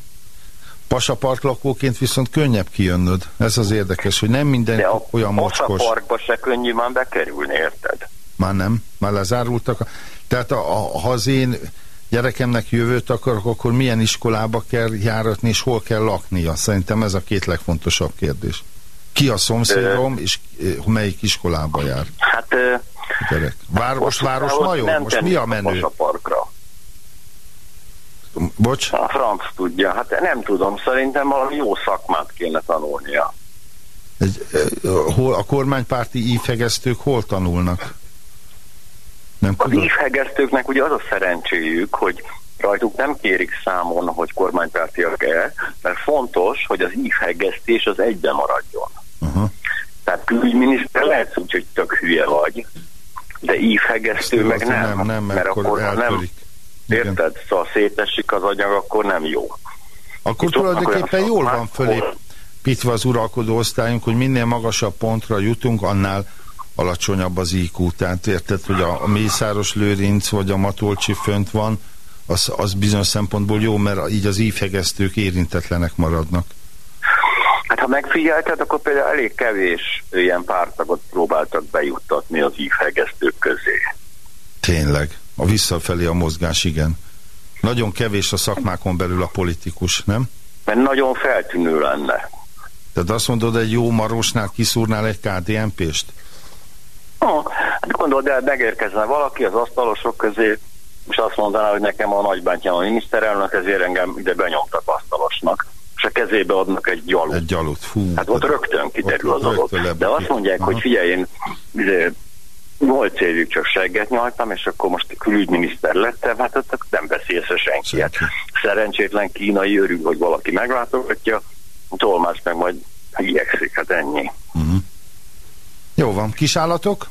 Speaker 1: Pasapark lakóként viszont könnyebb kijönnöd. Ez az érdekes, hogy nem minden
Speaker 8: De a
Speaker 1: olyan mocskos.
Speaker 8: parkba se könnyű már bekerülni, érted?
Speaker 1: Már nem, már lezárultak. a- Tehát a, a, ha az én gyerekemnek jövőt akarok, akkor milyen iskolába kell járatni, és hol kell laknia? Szerintem ez a két legfontosabb kérdés. Ki a szomszédom, és melyik iskolába jár?
Speaker 8: Hát
Speaker 1: gyerek? Város,
Speaker 8: most
Speaker 1: város,
Speaker 8: nem
Speaker 1: Most mi a menő?
Speaker 8: A parkra.
Speaker 1: Bocs?
Speaker 8: A franc tudja. Hát nem tudom, szerintem valami jó szakmát kéne tanulnia.
Speaker 1: Egy, hol, a kormánypárti ívhegesztők hol tanulnak? Nem
Speaker 8: Az
Speaker 1: tudod?
Speaker 8: ívhegesztőknek ugye az a szerencséjük, hogy rajtuk nem kérik számon, hogy kormánypártiak-e, mert fontos, hogy az ívhegesztés az egybe maradjon.
Speaker 1: Aha.
Speaker 8: Tehát külügyminiszter lehet úgy, hogy tök hülye vagy, de ívhegesztő meg nem,
Speaker 1: nem, nem, mert akkor
Speaker 8: ha nem,
Speaker 1: eltörik. Igen.
Speaker 8: érted? Szóval szétesik az anyag, akkor nem jó.
Speaker 1: Akkor
Speaker 8: vannak
Speaker 1: tulajdonképpen jól van fölépítve az uralkodó osztályunk, hogy minél magasabb pontra jutunk, annál alacsonyabb az IQ. Tehát érted, hogy a, a Mészáros Lőrinc vagy a Matolcsi fönt van, az, az bizonyos szempontból jó, mert így az ívhegesztők érintetlenek maradnak.
Speaker 8: Hát ha megfigyelted, akkor például elég kevés ilyen pártagot próbáltak bejuttatni az ívhegesztők közé.
Speaker 1: Tényleg. A visszafelé a mozgás, igen. Nagyon kevés a szakmákon belül a politikus, nem?
Speaker 8: Mert nagyon feltűnő lenne.
Speaker 1: Tehát azt mondod, egy jó Marosnál kiszúrnál egy KDNP-st?
Speaker 8: Hát gondold el, megérkezne valaki az asztalosok közé, és azt mondaná, hogy nekem a nagybátyám a miniszterelnök, ezért engem ide benyomtak asztalosnak. És a kezébe adnak egy gyalut.
Speaker 1: Egy gyalut, fú.
Speaker 8: Hát ott rögtön kiderül
Speaker 1: ott
Speaker 8: az adott. De azt mondják,
Speaker 1: Aha.
Speaker 8: hogy figyelj, én izé, 8 évig csak segget nyaltam, és akkor most külügyminiszter lettem, hát ott nem veszi észre senki. Hát szerencsétlen kínai örül, hogy valaki meglátogatja, tolmács meg majd igyekszik, hát ennyi.
Speaker 1: Jó van. Kisállatok?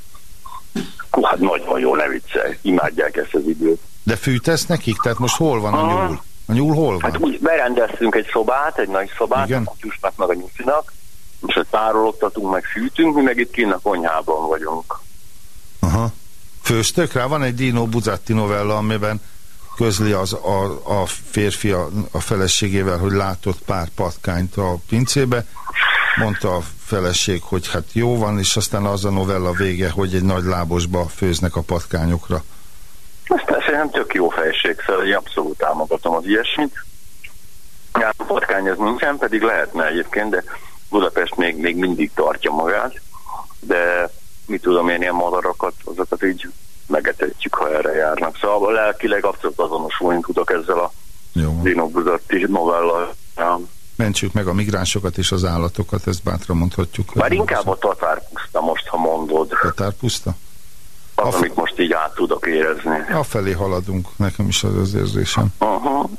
Speaker 8: Hú, hát nagyon jó, ne viccelj, imádják ezt az időt.
Speaker 1: De fűtesz nekik? Tehát most hol van a nyúl? A nyúl hol van?
Speaker 8: Hát úgy berendeztünk egy szobát, egy nagy szobát,
Speaker 1: Igen.
Speaker 8: a kutyusnak meg a nyuszinak, és ott tárologtatunk, meg fűtünk, mi meg itt kinn a konyhában vagyunk.
Speaker 1: Aha. Főztök rá? Van egy Dino Buzzatti novella, amiben közli az, a, a férfi a, a feleségével, hogy látott pár patkányt a pincébe. Mondta a feleség, hogy hát jó van, és aztán az a novella vége, hogy egy nagy lábosba főznek a patkányokra.
Speaker 8: Ez nem tök jó fejség, szóval én abszolút támogatom az ilyesmit. Ja, patkány ez nincsen, pedig lehetne egyébként, de Budapest még, még mindig tartja magát, de mit tudom én, ilyen madarakat, azokat így megetetjük, ha erre járnak. Szóval lelkileg abszolút azonosulni tudok ezzel a
Speaker 1: Jó.
Speaker 8: Dino Buzzatti novella.
Speaker 1: Mentsük meg a migránsokat és az állatokat, ezt bátran mondhatjuk.
Speaker 8: Már inkább a tatárpuszta most, ha mondod.
Speaker 1: Tatárpuszta?
Speaker 8: Az, amit most így át tudok érezni.
Speaker 1: Afelé haladunk, nekem is az az érzésem.
Speaker 8: Aha.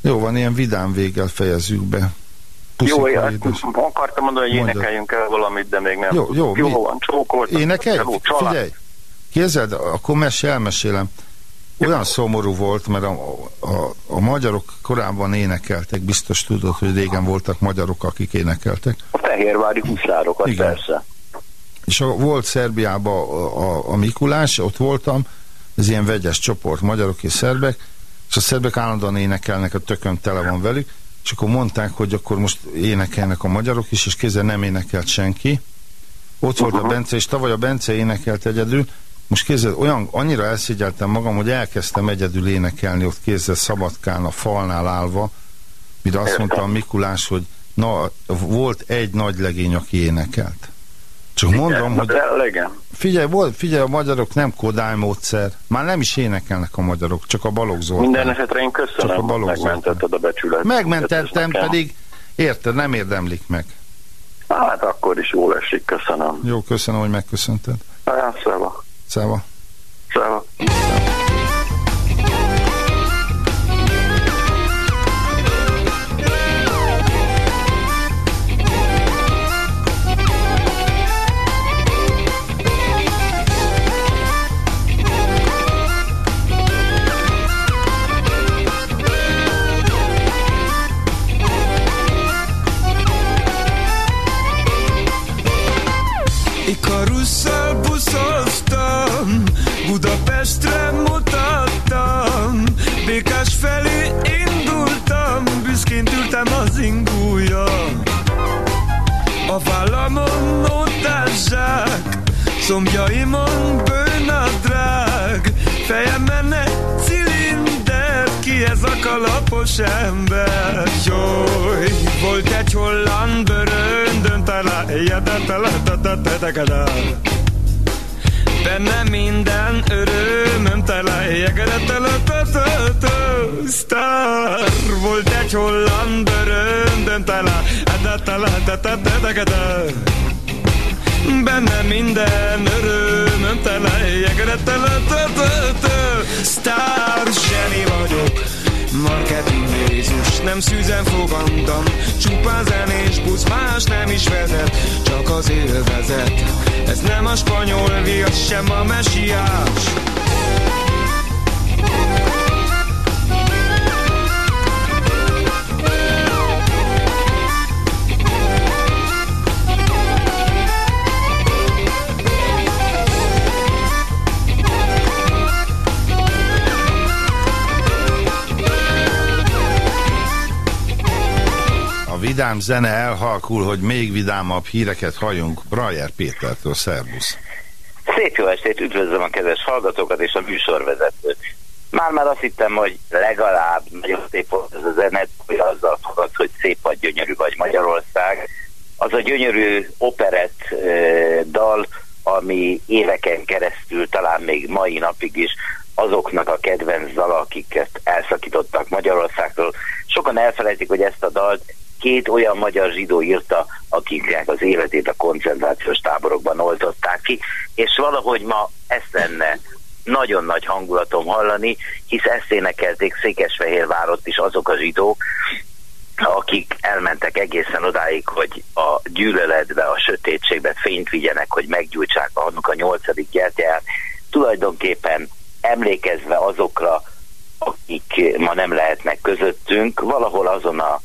Speaker 1: Jó van, ilyen vidám véggel fejezzük be. Puszika
Speaker 8: Jó,
Speaker 1: édes.
Speaker 8: akartam mondani, hogy
Speaker 1: Mondjad.
Speaker 8: énekeljünk el valamit, de még nem.
Speaker 1: Jó, jó, mi-
Speaker 8: jó van, csókoltam.
Speaker 1: Énekelj? Figyelj! Képzeld, akkor mesélj, elmesélem. Olyan szomorú volt, mert a, a, a magyarok korábban énekeltek, biztos tudod, hogy régen voltak magyarok, akik énekeltek.
Speaker 8: A fehérvári huszárokat,
Speaker 1: Igen.
Speaker 8: persze.
Speaker 1: És a, volt Szerbiában a, a, a Mikulás, ott voltam, ez ilyen vegyes csoport, magyarok és szerbek, és a szerbek állandóan énekelnek, a tököm tele van velük, és akkor mondták, hogy akkor most énekelnek a magyarok is, és kézzel nem énekelt senki. Ott volt a Bence, és tavaly a Bence énekelt egyedül, most kézzel olyan, annyira elszégyeltem magam, hogy elkezdtem egyedül énekelni ott kézzel Szabadkán a falnál állva, mire azt mondta a Mikulás, hogy na, volt egy nagy legény, aki énekelt. Csak mondom, hogy
Speaker 8: De, igen.
Speaker 1: figyelj, volt, figyelj, a magyarok nem Kodály módszer. Már nem is énekelnek a magyarok, csak a Balogh Zoltán.
Speaker 8: Minden esetre én
Speaker 1: Csak a
Speaker 8: köszönöm,
Speaker 1: Balogh
Speaker 8: megmentetted a becsület.
Speaker 1: Megmentettem, pedig érted, nem érdemlik meg.
Speaker 8: Hát akkor is jól esik, köszönöm.
Speaker 1: Jó, köszönöm, hogy megköszönted.
Speaker 8: Hát.
Speaker 1: Száva.
Speaker 8: Szeva.
Speaker 4: Szombjaimon bőn a drág, fejemen egy cilinder, ki ez a kalapos ember? Jaj, volt egy holland bőröndön, találja, de találta, Benne minden örömöm találják, Sztár volt egy holland bőröndön, találta, Benne minden örömöm találják, de Sztár zseni vagyok, marketing Jézus, nem szűzen fogandam Csupán zenés busz, más nem is vezet Csak az élvezet. Ez nem a spanyol viasz, sem a mesiás
Speaker 1: Vidám zene elhalkul, hogy még vidámabb híreket halljunk. Brajer Pétertől, szervusz.
Speaker 9: Szép jó estét, üdvözlöm a kedves hallgatókat és a műsorvezetőt. Már-már azt hittem, hogy legalább nagyon szép volt ez a zene, hogy azzal fogad, hogy szép vagy gyönyörű vagy Magyarország. Az a gyönyörű operett dal, ami éveken keresztül, talán még mai napig is azoknak a kedvenc dala, akiket elszakítottak Magyarországról. Sokan elfelejtik, hogy ezt a dalt két olyan magyar zsidó írta, akiknek az életét a koncentrációs táborokban oltották ki, és valahogy ma ezt lenne nagyon nagy hangulatom hallani, hisz ezt énekelték Székesfehérvárot is azok a zsidók, akik elmentek egészen odáig, hogy a gyűlöletbe, a sötétségbe fényt vigyenek, hogy meggyújtsák annak a nyolcadik gyertyát, tulajdonképpen emlékezve azokra, akik ma nem lehetnek közöttünk, valahol azon a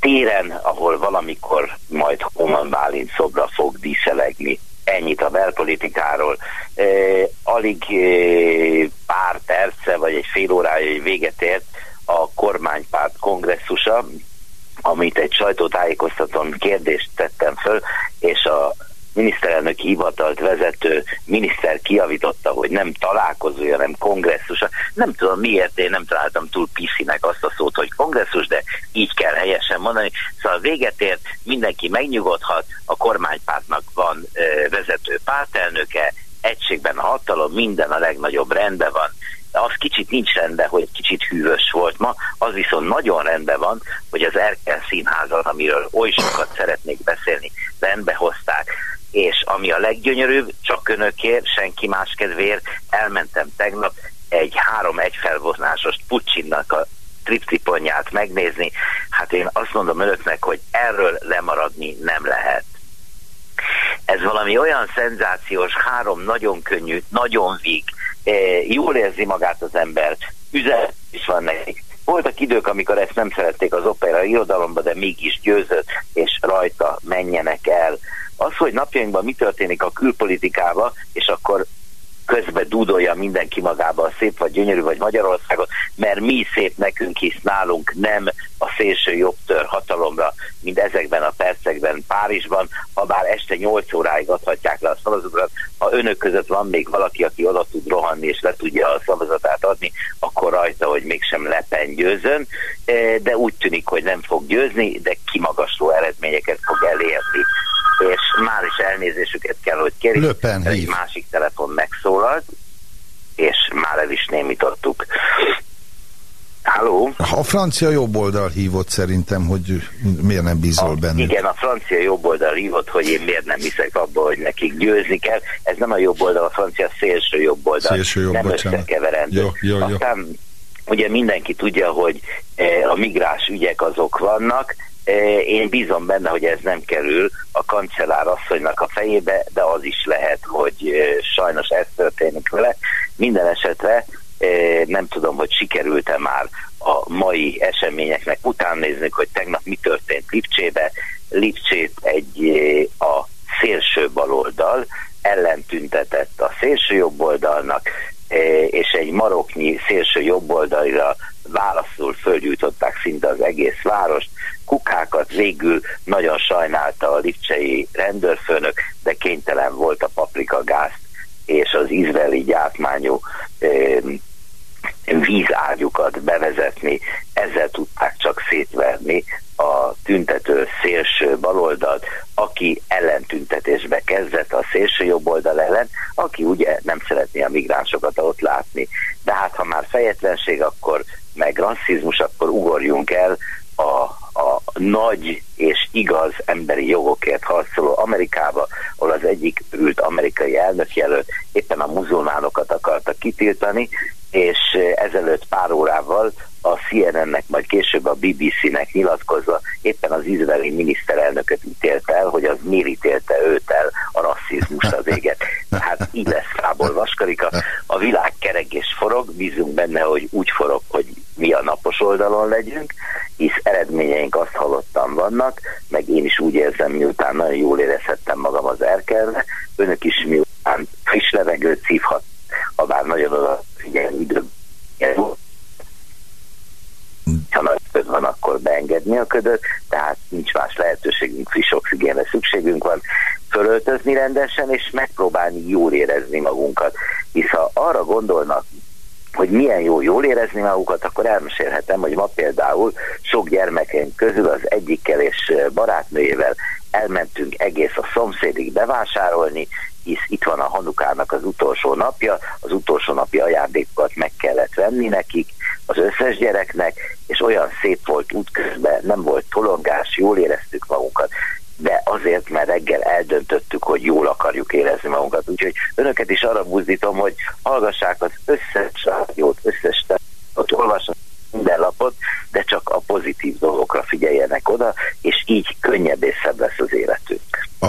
Speaker 9: téren, ahol valamikor majd Homan Bálint szobra fog díszelegni. Ennyit a belpolitikáról. E, alig e, pár perce, vagy egy fél órája, véget ért a kormánypárt kongresszusa, amit egy sajtótájékoztatón kérdést tettem föl, és a miniszterelnöki hivatalt vezető miniszter kiavította, hogy nem találkozója, nem kongresszus. Nem tudom miért, én nem találtam túl piszinek azt a szót, hogy kongresszus, de így kell helyesen mondani. Szóval véget ért, mindenki megnyugodhat, a kormánypártnak van ö, vezető pártelnöke, egységben a hatalom, minden a legnagyobb rendben van, az kicsit nincs rendben, hogy kicsit hűvös volt ma, az viszont nagyon rendben van, hogy az Erkel színházat, amiről oly sokat szeretnék beszélni, rendbe hozták és ami a leggyönyörűbb, csak önökért, senki más kedvéért, elmentem tegnap egy három egyfelvonásos Pucsinnak a triptiponját megnézni. Hát én azt mondom önöknek, hogy erről lemaradni nem lehet. Ez valami olyan szenzációs, három nagyon könnyű, nagyon víg, eh, jól érzi magát az ember, üzenet is van nekik. Voltak idők, amikor ezt nem szerették az opera irodalomba, de mégis győzött, és rajta menjenek el. Az, hogy napjainkban mi történik a külpolitikába, és akkor közben dúdolja mindenki magába a szép vagy gyönyörű vagy Magyarországot, mert mi szép nekünk, hisz nálunk nem a szélső jobb tör hatalomra, mint ezekben a percekben Párizsban, ha bár este 8 óráig adhatják le a szavazatokat, ha önök között van még valaki, aki oda tud rohanni és le tudja a szavazatát adni, akkor rajta, hogy mégsem lepen győzön, e, de úgy tűnik, hogy nem fog győzni, de kimagasló eredményeket fog elérni és már is elnézésüket kell, hogy kérjük. Egy másik telefon megszólalt, és már el is némítottuk. Halló?
Speaker 1: A francia jobboldal hívott szerintem, hogy miért nem bízol
Speaker 9: a,
Speaker 1: benne.
Speaker 9: Igen, a francia jobboldal hívott, hogy én miért nem hiszek abba, hogy nekik győzni kell. Ez nem a jobboldal, a francia szélső jobboldal.
Speaker 1: Szélső jobb,
Speaker 9: nem
Speaker 1: bocsánat.
Speaker 9: összekeverendő.
Speaker 1: Jó, jó, jó.
Speaker 9: Aztán ugye mindenki tudja, hogy eh, a migráns ügyek azok vannak, én bízom benne, hogy ez nem kerül a kancellár asszonynak a fejébe, de az is lehet, hogy sajnos ez történik vele. Minden esetre nem tudom, hogy sikerült-e már a mai eseményeknek után nézni, hogy tegnap mi történt Lipcsébe. Lipcsét egy a szélső baloldal ellentüntetett a szélső jobboldalnak, és egy maroknyi szélső jobboldalira válaszul fölgyújtották szinte az egész várost. Kukákat végül nagyon sajnálta a lipcsei rendőrfőnök, de kénytelen volt a paprikagázt és az izraeli gyártmányú vízágyukat bevezetni, ezzel tudták csak szétverni a tüntető szélső baloldalt, aki ellentüntetésbe kezdett a szélső jobboldal ellen, aki ugye nem szeretné a migránsokat ott látni. De hát ha már fejetlenség, akkor meg rasszizmus,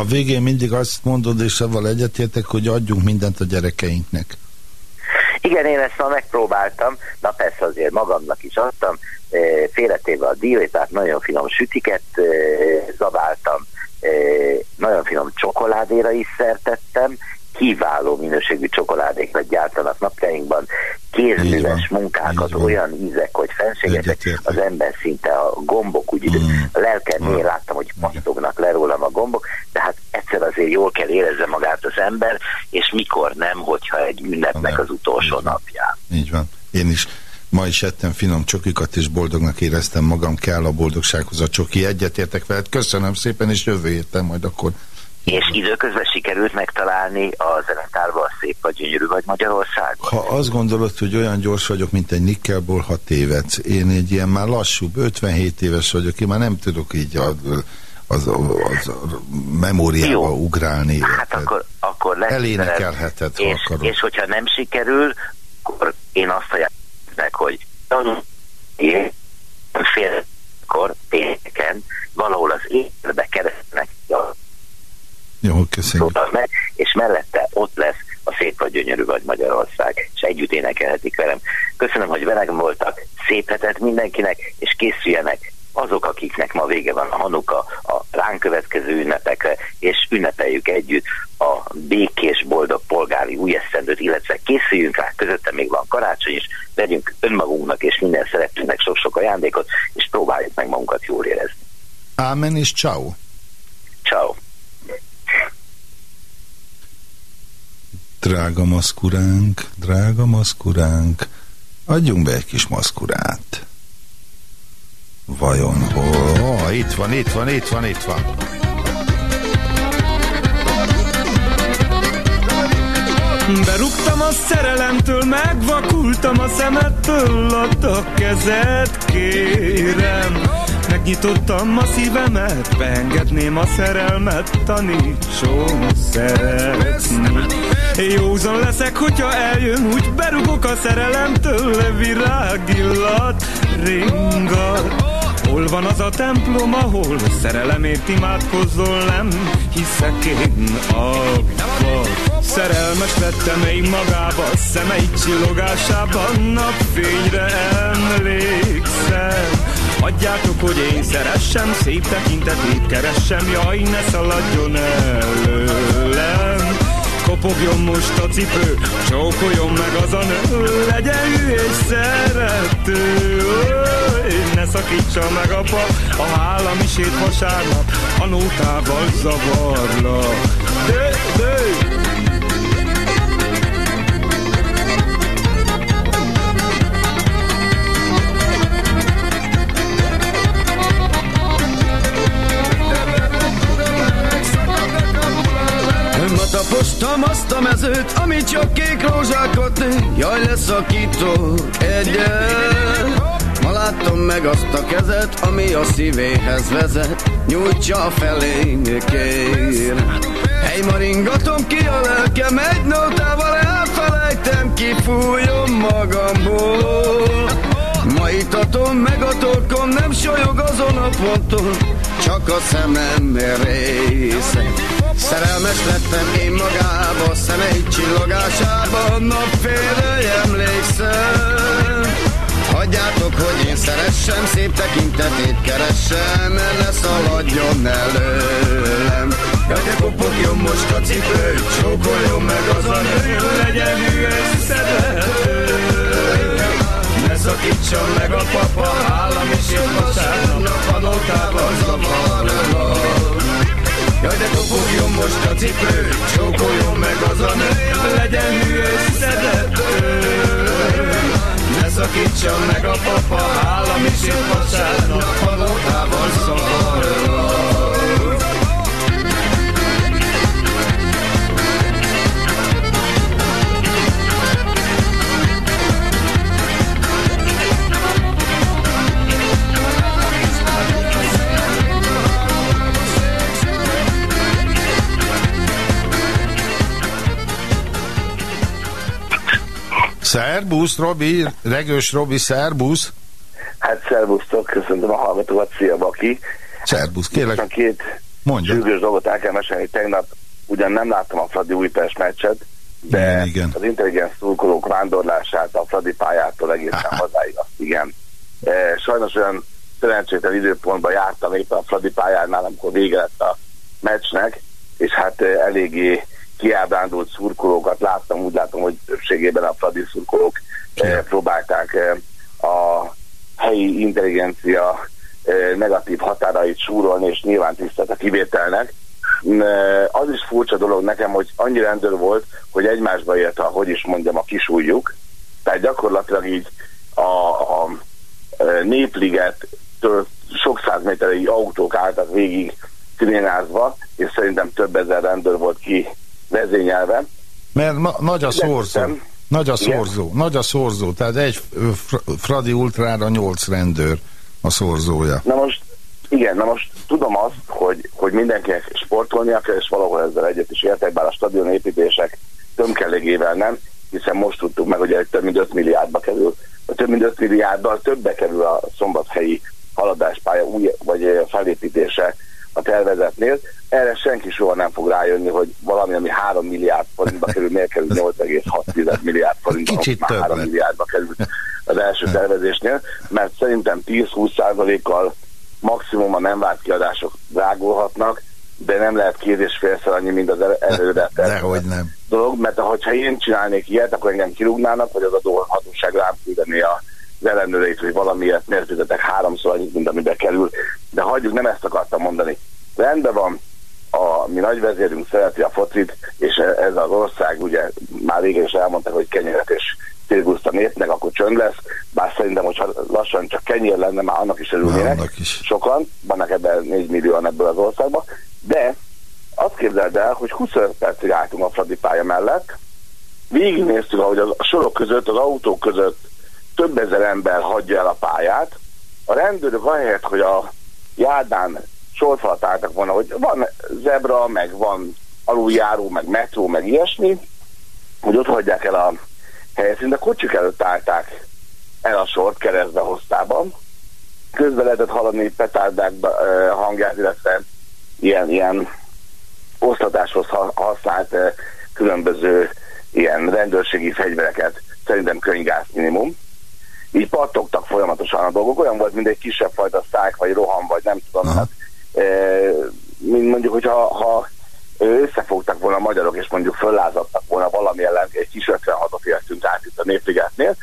Speaker 1: végén mindig azt mondod, és avval egyetértek, hogy adjunk mindent a gyerekeinknek.
Speaker 9: Igen, én ezt ma megpróbáltam, na persze azért magamnak is adtam, félretéve a diótát, nagyon finom sütiket zabáltam, nagyon finom csokoládéra is szertettem, kiváló minőségű csokoládékat gyártanak napjainkban, kézműves munkákat, olyan ízek, hogy fenségetek, az ember szinte a gombok, úgy mm. a lelkem, én láttam, hogy pattognak le rólam a gombok, de hát egyszer azért jól kell érezze magát az ember, és mikor nem, hogyha egy ünnepnek az utolsó napján.
Speaker 1: Így van. Én is Ma is ettem finom csokikat, és boldognak éreztem magam, kell a boldogsághoz a csoki. Egyetértek veled, köszönöm szépen, és jövő héten majd akkor
Speaker 9: és időközben sikerült megtalálni a zenetárba a szép vagy gyönyörű vagy Magyarországon?
Speaker 1: Ha azt gondolod, hogy olyan gyors vagyok, mint egy nikkelból, ha tévedsz. Én egy ilyen már lassúbb, 57 éves vagyok, én már nem tudok így az, az, az a memóriába Jó. ugrálni.
Speaker 9: Hát akkor, akkor lesz.
Speaker 1: Elénekelheted,
Speaker 9: ha és, akarod. És hogyha nem sikerül, akkor én azt ajánlom meg, hogy én félkor, pénteken valahol az életbe keresnek
Speaker 1: jó, köszönjük.
Speaker 9: Meg, és mellette ott lesz a szép vagy gyönyörű vagy Magyarország, és együtt énekelhetik velem. Köszönöm, hogy velem voltak, szép hetet mindenkinek, és készüljenek azok, akiknek ma vége van a Hanuka, a ránk következő ünnepekre, és ünnepeljük együtt a békés, boldog polgári új eszendőt, illetve készüljünk rá, közötte még van karácsony is, vegyünk önmagunknak és minden szeretőnek sok-sok ajándékot, és próbáljuk meg magunkat jól érezni.
Speaker 1: Ámen és ciao. Drága maszkuránk, drága maszkuránk, adjunk be egy kis maszkurát. Vajon hol? Oh, itt van, itt van, itt van, itt van.
Speaker 4: Berúgtam a szerelemtől, megvakultam a szemettől, add a kezed, kérem. Megnyitottam a szívemet, beengedném a szerelmet, tanítson szeretni. Józan leszek, hogyha eljön, úgy berugok a szerelemtől, virágillat, ringat. Hol van az a templom, ahol szerelemért imádkozol, nem hiszek én abba. Szerelmes lettem én magába, szemei csillogásában napfényre emlékszem. Adjátok, hogy én szeressem, szép tekintetét keressem, jaj, ne szaladjon előlem. Kopogjon most a cipő, csókoljon meg az a nő, legyen ő és szerető, ne szakítsa meg a pap, a hálamisét vasárnap, a nótával zavarlak. Dő, dő!
Speaker 10: Tapostam azt a mezőt, ami csak kék rózsákat nő Jaj, leszakító egyet. Ma láttam meg azt a kezet, ami a szívéhez vezet. Nyújtsa felé, kér Hely, ma ringatom ki a lelkem Egy nótával elfelejtem, kifújom magamból. Ma itatom meg a torkom, nem solyog azon a ponton Csak a szemem része Szerelmes lettem én magába, szemei csillogásába, napfélre emlékszem. Hagyjátok, hogy én szeressem, szép tekintetét keressem, ne szaladjon előlem. Jaj, de kopogjon most a cipő, csókoljon meg az a nő, legyen hű összevető. Ne szakítson meg a papa, állam is jön vasárnap, a notával zavarlak. Jaj, de kopogjon most a cipő, csókoljon meg az a nő, legyen hű összedető. Ne szakítson meg a papa, állam is jön vasárnap, halótával szavarlak.
Speaker 1: Szerbusz, Robi, Regős Robi, szerbusz.
Speaker 11: Hát szervusztok, köszöntöm a hallgatókat, szia Baki.
Speaker 1: Szerbusz, kérlek.
Speaker 11: Csak két
Speaker 1: Mondja.
Speaker 11: sürgős dolgot el kell mesélni. Tegnap ugyan nem láttam a Fradi Újpest meccset, de
Speaker 1: igen, igen.
Speaker 11: az intelligens szurkolók vándorlását a Fradi pályától egészen hazáig azt igen. E, sajnos olyan szerencsétlen időpontban jártam éppen a Fradi pályánál, amikor vége lett a meccsnek, és hát e, eléggé kiábrándult szurkolókat láttam, úgy látom, hogy többségében a Fradi szurkolók eh, próbálták eh, a helyi intelligencia eh, negatív határait súrolni, és nyilván tisztelt a kivételnek. Mm, eh, Az is furcsa dolog nekem, hogy annyi rendőr volt, hogy egymásba ért, a, hogy is mondjam, a kisújjuk. Tehát gyakorlatilag így a, a eh, népligettől sok száz méterei autók álltak végig szirénázva, és szerintem több ezer rendőr volt ki vezényelve.
Speaker 1: Mert ma, nagy a szorzó. Nagy a
Speaker 11: Igen.
Speaker 1: szorzó. Nagy a szorzó. Tehát egy Fradi Ultrára nyolc rendőr a szorzója.
Speaker 11: Na most, igen, na most tudom azt, hogy, hogy mindenkinek sportolnia kell, és valahol ezzel egyet is értek, bár a stadion építések tömkelegével nem, hiszen most tudtuk meg, hogy egy több mint 5 milliárdba kerül. A több mint 5 milliárddal többe kerül a szombathelyi haladáspálya új, vagy felépítése a tervezetnél. Erre senki soha nem fog rájönni, hogy valami, ami 3 milliárd forintba kerül, miért kerül 8,6 milliárd forintba,
Speaker 1: Kicsit
Speaker 11: már 3
Speaker 1: többet.
Speaker 11: milliárdba került az első tervezésnél, mert szerintem 10-20 százalékkal maximum a nem várt kiadások drágulhatnak, de nem lehet két és félszer annyi, mint az el- előre *laughs*
Speaker 1: Dehogy nem.
Speaker 11: dolog, mert ha én csinálnék ilyet, akkor engem kirúgnának, vagy az adóhatóság rám küldeni a az ellenőreit, hogy valamiért miért fizetek háromszor annyit, mint amibe kerül. De hagyjuk, nem ezt akartam mondani. Rendben van, a mi nagyvezérünk szereti a focit, és ez az ország, ugye már régen is elmondták, hogy kenyeret és cirkuszt a népnek, akkor csönd lesz, bár szerintem, hogyha lassan csak kenyér lenne, már annak is örülnének. Sokan, vannak ebben 4 millióan ebből az országban, de azt képzeld el, hogy 25 percig álltunk a Fradi pálya mellett, végignéztük, ahogy a sorok között, az autók között több ezer ember hagyja el a pályát. A rendőrök ahelyett, hogy a járdán sorfalat álltak volna, hogy van zebra, meg van aluljáró, meg metró, meg ilyesmi, hogy ott hagyják el a helyszínt, de kocsik előtt állták el a sort keresztbe hoztában. Közben lehetett hallani petárdák hangját, illetve ilyen, ilyen osztatáshoz ha- használt különböző ilyen rendőrségi fegyvereket, szerintem könygáz minimum. Így pattogtak folyamatosan a dolgok, olyan volt, mint egy kisebb fajta szák, vagy roham, vagy nem tudom. Hát, e, mint mondjuk, hogyha ha összefogtak volna a magyarok, és mondjuk föllázadtak volna valami ellen, egy kis 56-ot értünk át itt a Népligetnél,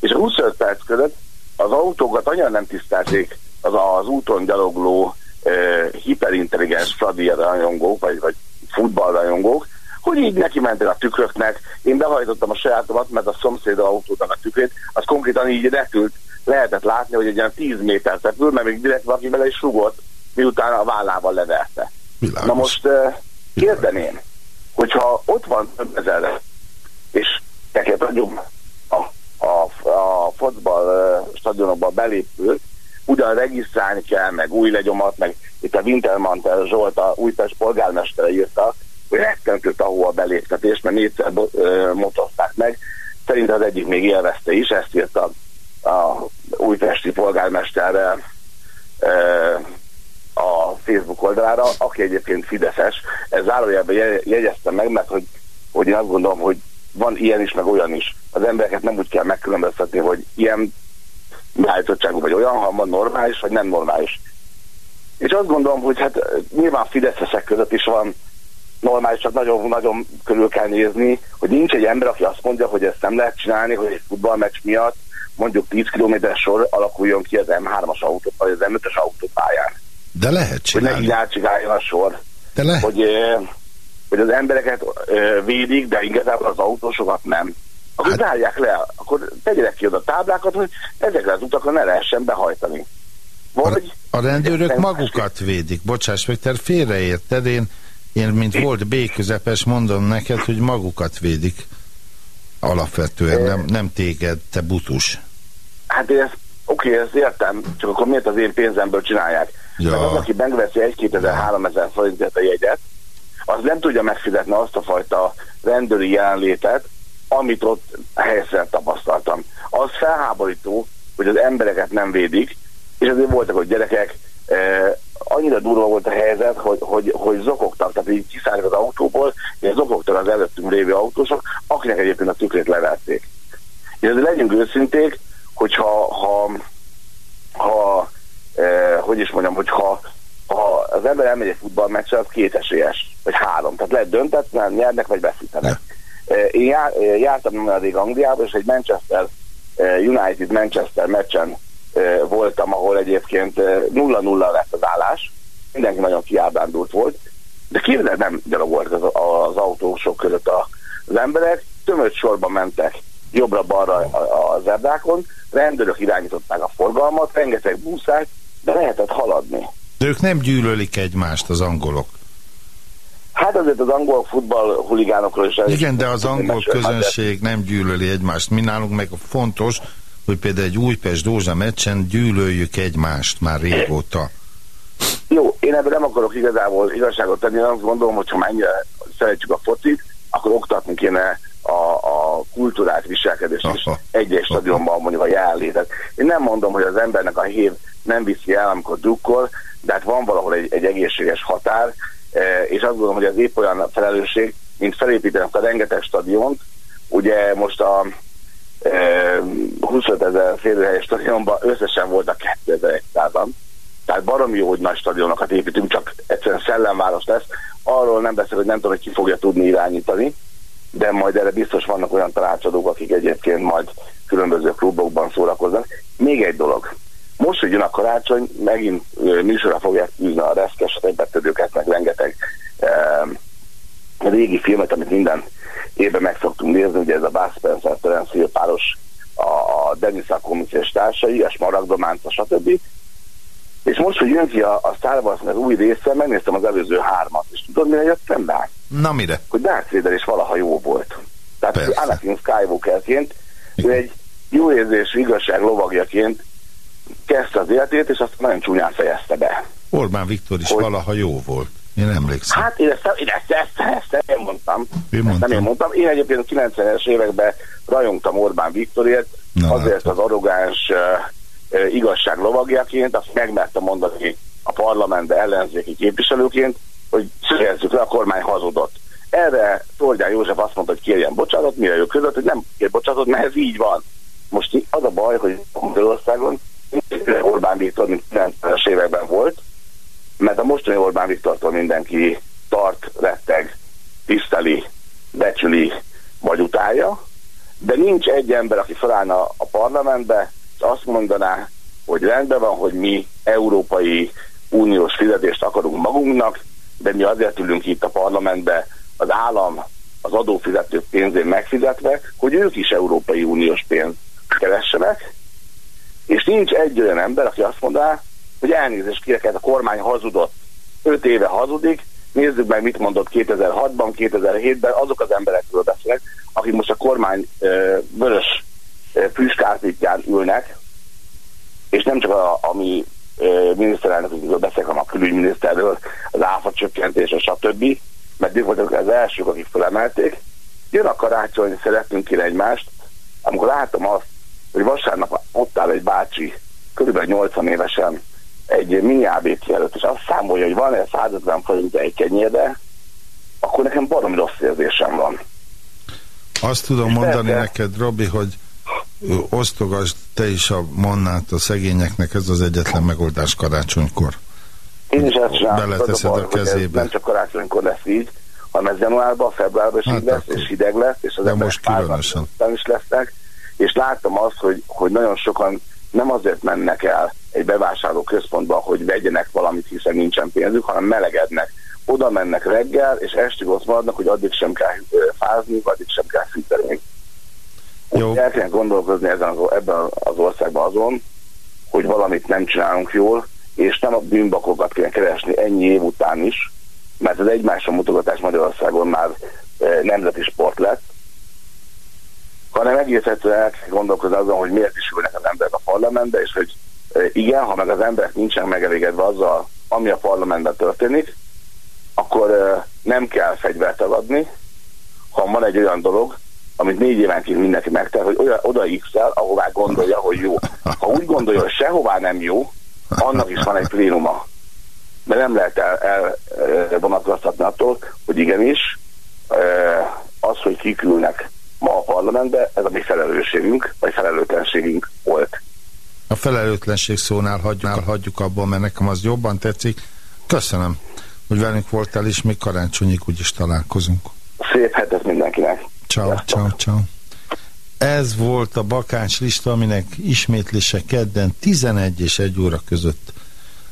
Speaker 11: és a 25 perc között az autókat annyira nem tisztelt elkezdték az, az úton gyalogló uh, hiperintelligens Fradi rajongók, vagy, vagy futballrajongók, hogy így neki mentek a tükröknek. Én behajtottam a sajátomat, mert a szomszéd autónak a tükrét, az konkrétan így repült, lehetett látni, hogy egy ilyen 10 méter repül, mert még direkt valaki bele is rugott, miután a vállával leverte.
Speaker 1: Világos.
Speaker 11: Na most kérdeném, hogyha ott van több ezer, és neked vagyunk a, a, a fotball stadionokban belépő, ugyan regisztrálni kell, meg új legyomat, meg itt a Wintermantel Zsolt, a Újpest polgármestere írta, rettentő tahó a beléptetés, mert négyszer motozták meg. Szerint az egyik még élvezte is, ezt írta a újpesti polgármester uh, a Facebook oldalára, aki egyébként Fideszes. Ez zárójelben jegyeztem meg, mert hogy, hogy én azt gondolom, hogy van ilyen is, meg olyan is. Az embereket nem úgy kell megkülönböztetni, hogy ilyen beállítottságú vagy olyan, ha van normális, vagy nem normális. És azt gondolom, hogy hát nyilván Fideszesek között is van normális, csak nagyon-nagyon körül kell nézni, hogy nincs egy ember, aki azt mondja, hogy ezt nem lehet csinálni, hogy egy futballmeccs miatt mondjuk 10 km sor alakuljon ki az M3-as autó, vagy az M5-es autópályán.
Speaker 1: De lehet
Speaker 11: Hogy
Speaker 1: csinálni.
Speaker 11: ne így átcsigáljon a sor.
Speaker 1: De lehet.
Speaker 11: Hogy, hogy az embereket védik, de igazából az autósokat nem. Akkor hát, zárják le, akkor tegyenek ki oda táblákat, hogy ezekre az utakon ne lehessen behajtani. Vagy
Speaker 1: A rendőrök magukat védik. Bocsáss meg, te félreérted. Én, én mint volt B-közepes, mondom neked, hogy magukat védik. Alapvetően, nem, nem téged, te butus.
Speaker 11: Hát én ezt, oké, ezt értem, csak akkor miért az én pénzemből csinálják?
Speaker 1: Ja.
Speaker 11: Mert az, aki megveszi 1-2 ezer, 3 ezer forintért a jegyet, az nem tudja megfizetni azt a fajta rendőri jelenlétet, amit ott helyszínen tapasztaltam. Az felháborító, hogy az embereket nem védik, és azért voltak, hogy gyerekek, eh, annyira durva volt a helyzet, hogy, hogy, hogy zokogtak, tehát így kiszálltak az autóból, és zokogtak az előttünk lévő autósok, akinek egyébként a tükrét leverték. És azért legyünk őszinték, hogyha ha, ha eh, hogy is mondjam, hogyha ha az ember elmegy egy futballmeccsre, az két esélyes, vagy három. Tehát lehet döntetlen, nyernek, vagy veszítenek. Eh, Én jár, eh, jártam nem rég Angliába, és egy Manchester eh, United Manchester meccsen voltam, ahol egyébként 0-0 lett az állás, mindenki nagyon kiábrándult volt, de képzeld, nem gyalogolt az, az autósok között a, az emberek, tömött sorba mentek jobbra-balra a, a zebrákon, rendőrök irányították a forgalmat, rengeteg buszák, de lehetett haladni.
Speaker 1: De ők nem gyűlölik egymást, az angolok.
Speaker 11: Hát azért az angol futball huligánokról is...
Speaker 1: Igen, de az angol
Speaker 11: mesélni.
Speaker 1: közönség nem gyűlöli egymást. Mi nálunk meg fontos, hogy például egy Újpest-Dózsa meccsen gyűlöljük egymást már régóta.
Speaker 11: Jó, én ebben nem akarok igazából igazságot tenni, én azt gondolom, hogy ha mennyire szeretjük a focit, akkor oktatni kéne a, a kultúrát, viselkedést is egy-egy stadionban mondjuk a jelenlétet. Én nem mondom, hogy az embernek a hív nem viszi el, amikor drukkol, de hát van valahol egy, egy egészséges határ, eh, és azt gondolom, hogy ez épp olyan felelősség, mint felépíteni azt a rengeteg stadiont. Ugye most a 25 ezer férőhelyes stadionban összesen voltak 2100-an, tehát baromi jó, hogy nagy stadionokat építünk, csak egyszerűen szellemváros lesz. Arról nem beszél, hogy nem tudom, hogy ki fogja tudni irányítani, de majd erre biztos vannak olyan tanácsadók, akik egyébként majd különböző klubokban szórakoznak. Még egy dolog. Most, hogy jön a karácsony, megint ö, műsorra fogják űzni a reszkes betedőket, meg rengeteg e, régi filmet, amit minden évben meg szoktunk nézni, ugye ez a Bud Spencer, Terence páros, a, Dennis Akomis és társai, a Smaragdománca, stb. És most, hogy jön ki a, a Star wars az új része, megnéztem az előző hármat, és tudod, mire jöttem rá?
Speaker 1: Na mire?
Speaker 11: Hogy Darth Vader is valaha jó volt. Tehát
Speaker 1: Persze.
Speaker 11: Anakin Skywalkerként ő egy jó érzésű igazság lovagjaként kezdte az életét, és azt nagyon csúnyán fejezte be.
Speaker 1: Orbán Viktor is
Speaker 11: Hogy-
Speaker 1: valaha jó volt. Én emlékszem.
Speaker 11: Hát én ezt, én ezt, ezt, ezt, ezt nem mondtam.
Speaker 1: Ő
Speaker 11: Ezt
Speaker 1: mondta.
Speaker 11: nem én mondtam. Én egyébként a 90-es években rajongtam Orbán Viktorért,
Speaker 1: Na,
Speaker 11: azért az arrogáns uh, igazság lovagjaként, azt megmerte mondani a parlamentbe ellenzéki képviselőként, hogy szögezzük le, a kormány hazudott. Erre Tordján József azt mondta, hogy kérjen bocsánatot, mire ő között, hogy nem kér bocsánatot, mert ez így van. Most az a baj, hogy Magyarországon Orbán Viktor, mint 90-es években volt, mert a mostani Orbán Viktortól mindenki tart, retteg, tiszteli, becsüli, vagy utálja, de nincs egy ember, aki felállna a parlamentbe, és azt mondaná, hogy rendben van, hogy mi európai uniós fizetést akarunk magunknak, de mi azért ülünk itt a parlamentbe az állam, az adófizetők pénzén megfizetve, hogy ők is Európai Uniós pénzt keressenek, és nincs egy olyan ember, aki azt mondaná, hogy elnézést kérek, ez a kormány hazudott. Öt éve hazudik, nézzük meg, mit mondott 2006-ban, 2007-ben, azok az emberekről beszélek, akik most a kormány ö, vörös püskárpítján ülnek, és nem csak a, a mi miniszterelnökünkről beszélek, hanem a külügyminiszterről, az áfa csökkentése, stb. Mert ők voltak az elsők, akik felemelték. Jön a karácsony, szeretnünk kéne egymást. Amikor látom azt, hogy vasárnap ott áll egy bácsi, körülbelül 80 évesen, egy mini ABT előtt, és azt számolja, hogy van-e 150 forint egy kenyérde, akkor nekem baromi rossz érzésem van.
Speaker 1: Azt tudom mondani neked, Robi, hogy osztogasd te is a mannát a szegényeknek, ez az egyetlen megoldás karácsonykor.
Speaker 11: Én is ezt csinálom.
Speaker 1: Beleteszed a, a kezébe.
Speaker 11: Nem csak karácsonykor lesz így, hanem ez januárban, februárban is hát így lesz, és hideg lesz, és az
Speaker 1: de most különösen.
Speaker 11: is lesznek, és láttam azt, hogy, hogy nagyon sokan nem azért mennek el egy bevásárló központba, hogy vegyenek valamit, hiszen nincsen pénzük, hanem melegednek. Oda mennek reggel, és estig ott maradnak, hogy addig sem kell fázni, addig sem kell fűteni. Jó. El kell gondolkozni ezen az, ebben az országban azon, hogy valamit nem csinálunk jól, és nem a bűnbakokat kell keresni ennyi év után is, mert az egymásra mutogatás Magyarországon már nemzeti sport lett, hanem egész egyszerűen el kell gondolkozni azon, hogy miért is ülnek az emberek a parlamentbe, és hogy igen, ha meg az emberek nincsenek megelégedve azzal, ami a parlamentben történik, akkor nem kell fegyvert adni, ha van egy olyan dolog, amit négy évenként mindenki megtel, hogy olyan, oda x ahová gondolja, hogy jó. Ha úgy gondolja, hogy sehová nem jó, annak is van egy plénuma. De nem lehet elvonatkoztatni el, attól, hogy igenis az, hogy kikülnek ma a parlamentbe, ez a mi felelősségünk, vagy felelőtlenségünk volt.
Speaker 1: A felelőtlenség szónál hagyjuk, hagyjuk abban, mert nekem az jobban tetszik. Köszönöm, hogy velünk voltál, és még karácsonyig úgyis találkozunk.
Speaker 11: Szép hetet mindenkinek!
Speaker 1: Ciao, ciao, ciao. Ez volt a bakács lista, aminek ismétlése kedden 11 és 1 óra között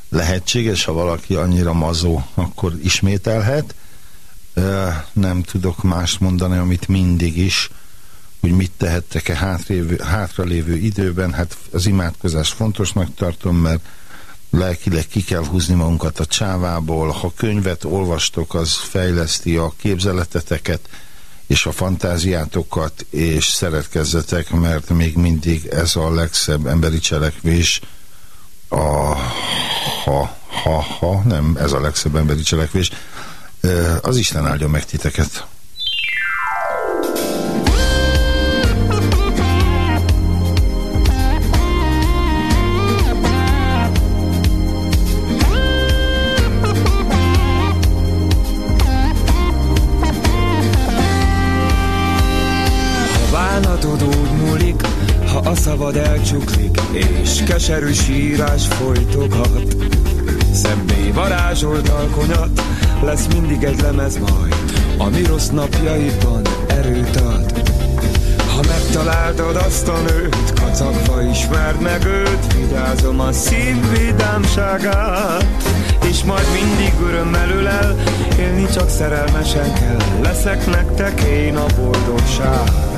Speaker 1: lehetséges, ha valaki annyira mazó, akkor ismételhet. Nem tudok mást mondani, amit mindig is, hogy mit tehettek-e hátralévő időben. Hát az imádkozást fontosnak tartom, mert lelkileg ki kell húzni magunkat a csávából. Ha könyvet olvastok, az fejleszti a képzeleteteket, és a fantáziátokat, és szeretkezzetek, mert még mindig ez a legszebb emberi cselekvés, a ha, ha, ha, nem, ez a legszebb emberi cselekvés, az Isten áldjon meg titeket.
Speaker 4: Szabad elcsuklik, és keserű sírás folytogat. Szebbé varázsolt alkonyat, lesz mindig egy lemez majd, ami rossz napjaiban erőt ad. Ha megtaláltad azt a nőt, kacagva ismerd meg őt, vigyázom a szív vidámságát. És majd mindig örömmel ölel, élni csak szerelmesen kell, leszek nektek én a boldogság.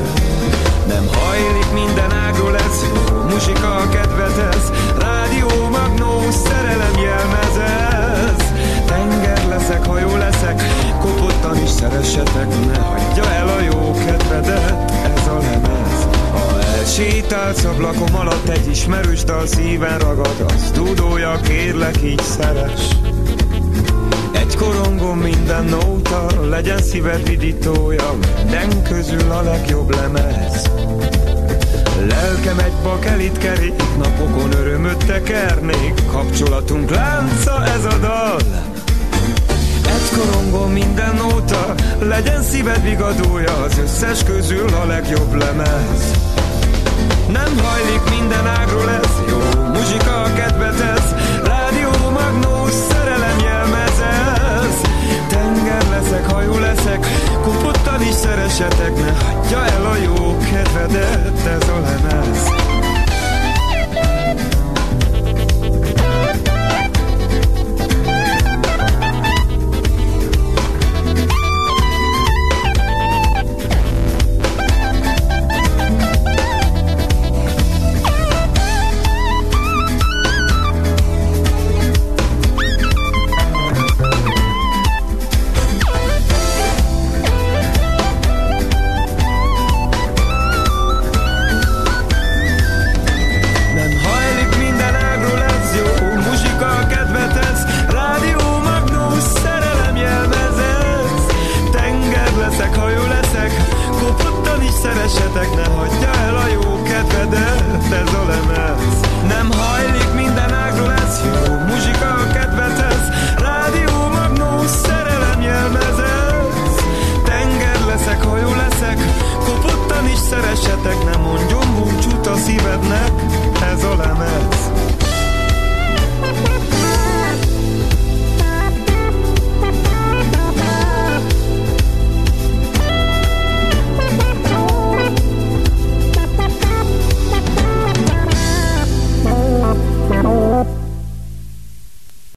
Speaker 4: Nem hajlik minden ágról ez jó Muzsika a kedvedhez Rádió magnós szerelem jelmezez. Tenger leszek, hajó leszek Kopottan is szeressetek Ne hagyja el a jó kedvedet Ez a lemez. Ha elsétálsz ablakom alatt Egy ismerős dal szíven ragad Az tudója, kérlek így szeres egy korongom minden nóta, legyen szíved vidítója, minden közül a legjobb lemez. Lelkem egy bakelit kerék, napokon örömöt tekernék, kapcsolatunk lánca ez a dal. Egy korongom minden nóta, legyen szíved vigadója, az összes közül a legjobb lemez. Nem hajlik minden ágról ez, jó muzsika a kedvethez, rádió leszek, hajó leszek, kopottan is szeresetek, ne hagyja el a jó kedvedet, ez a lemez.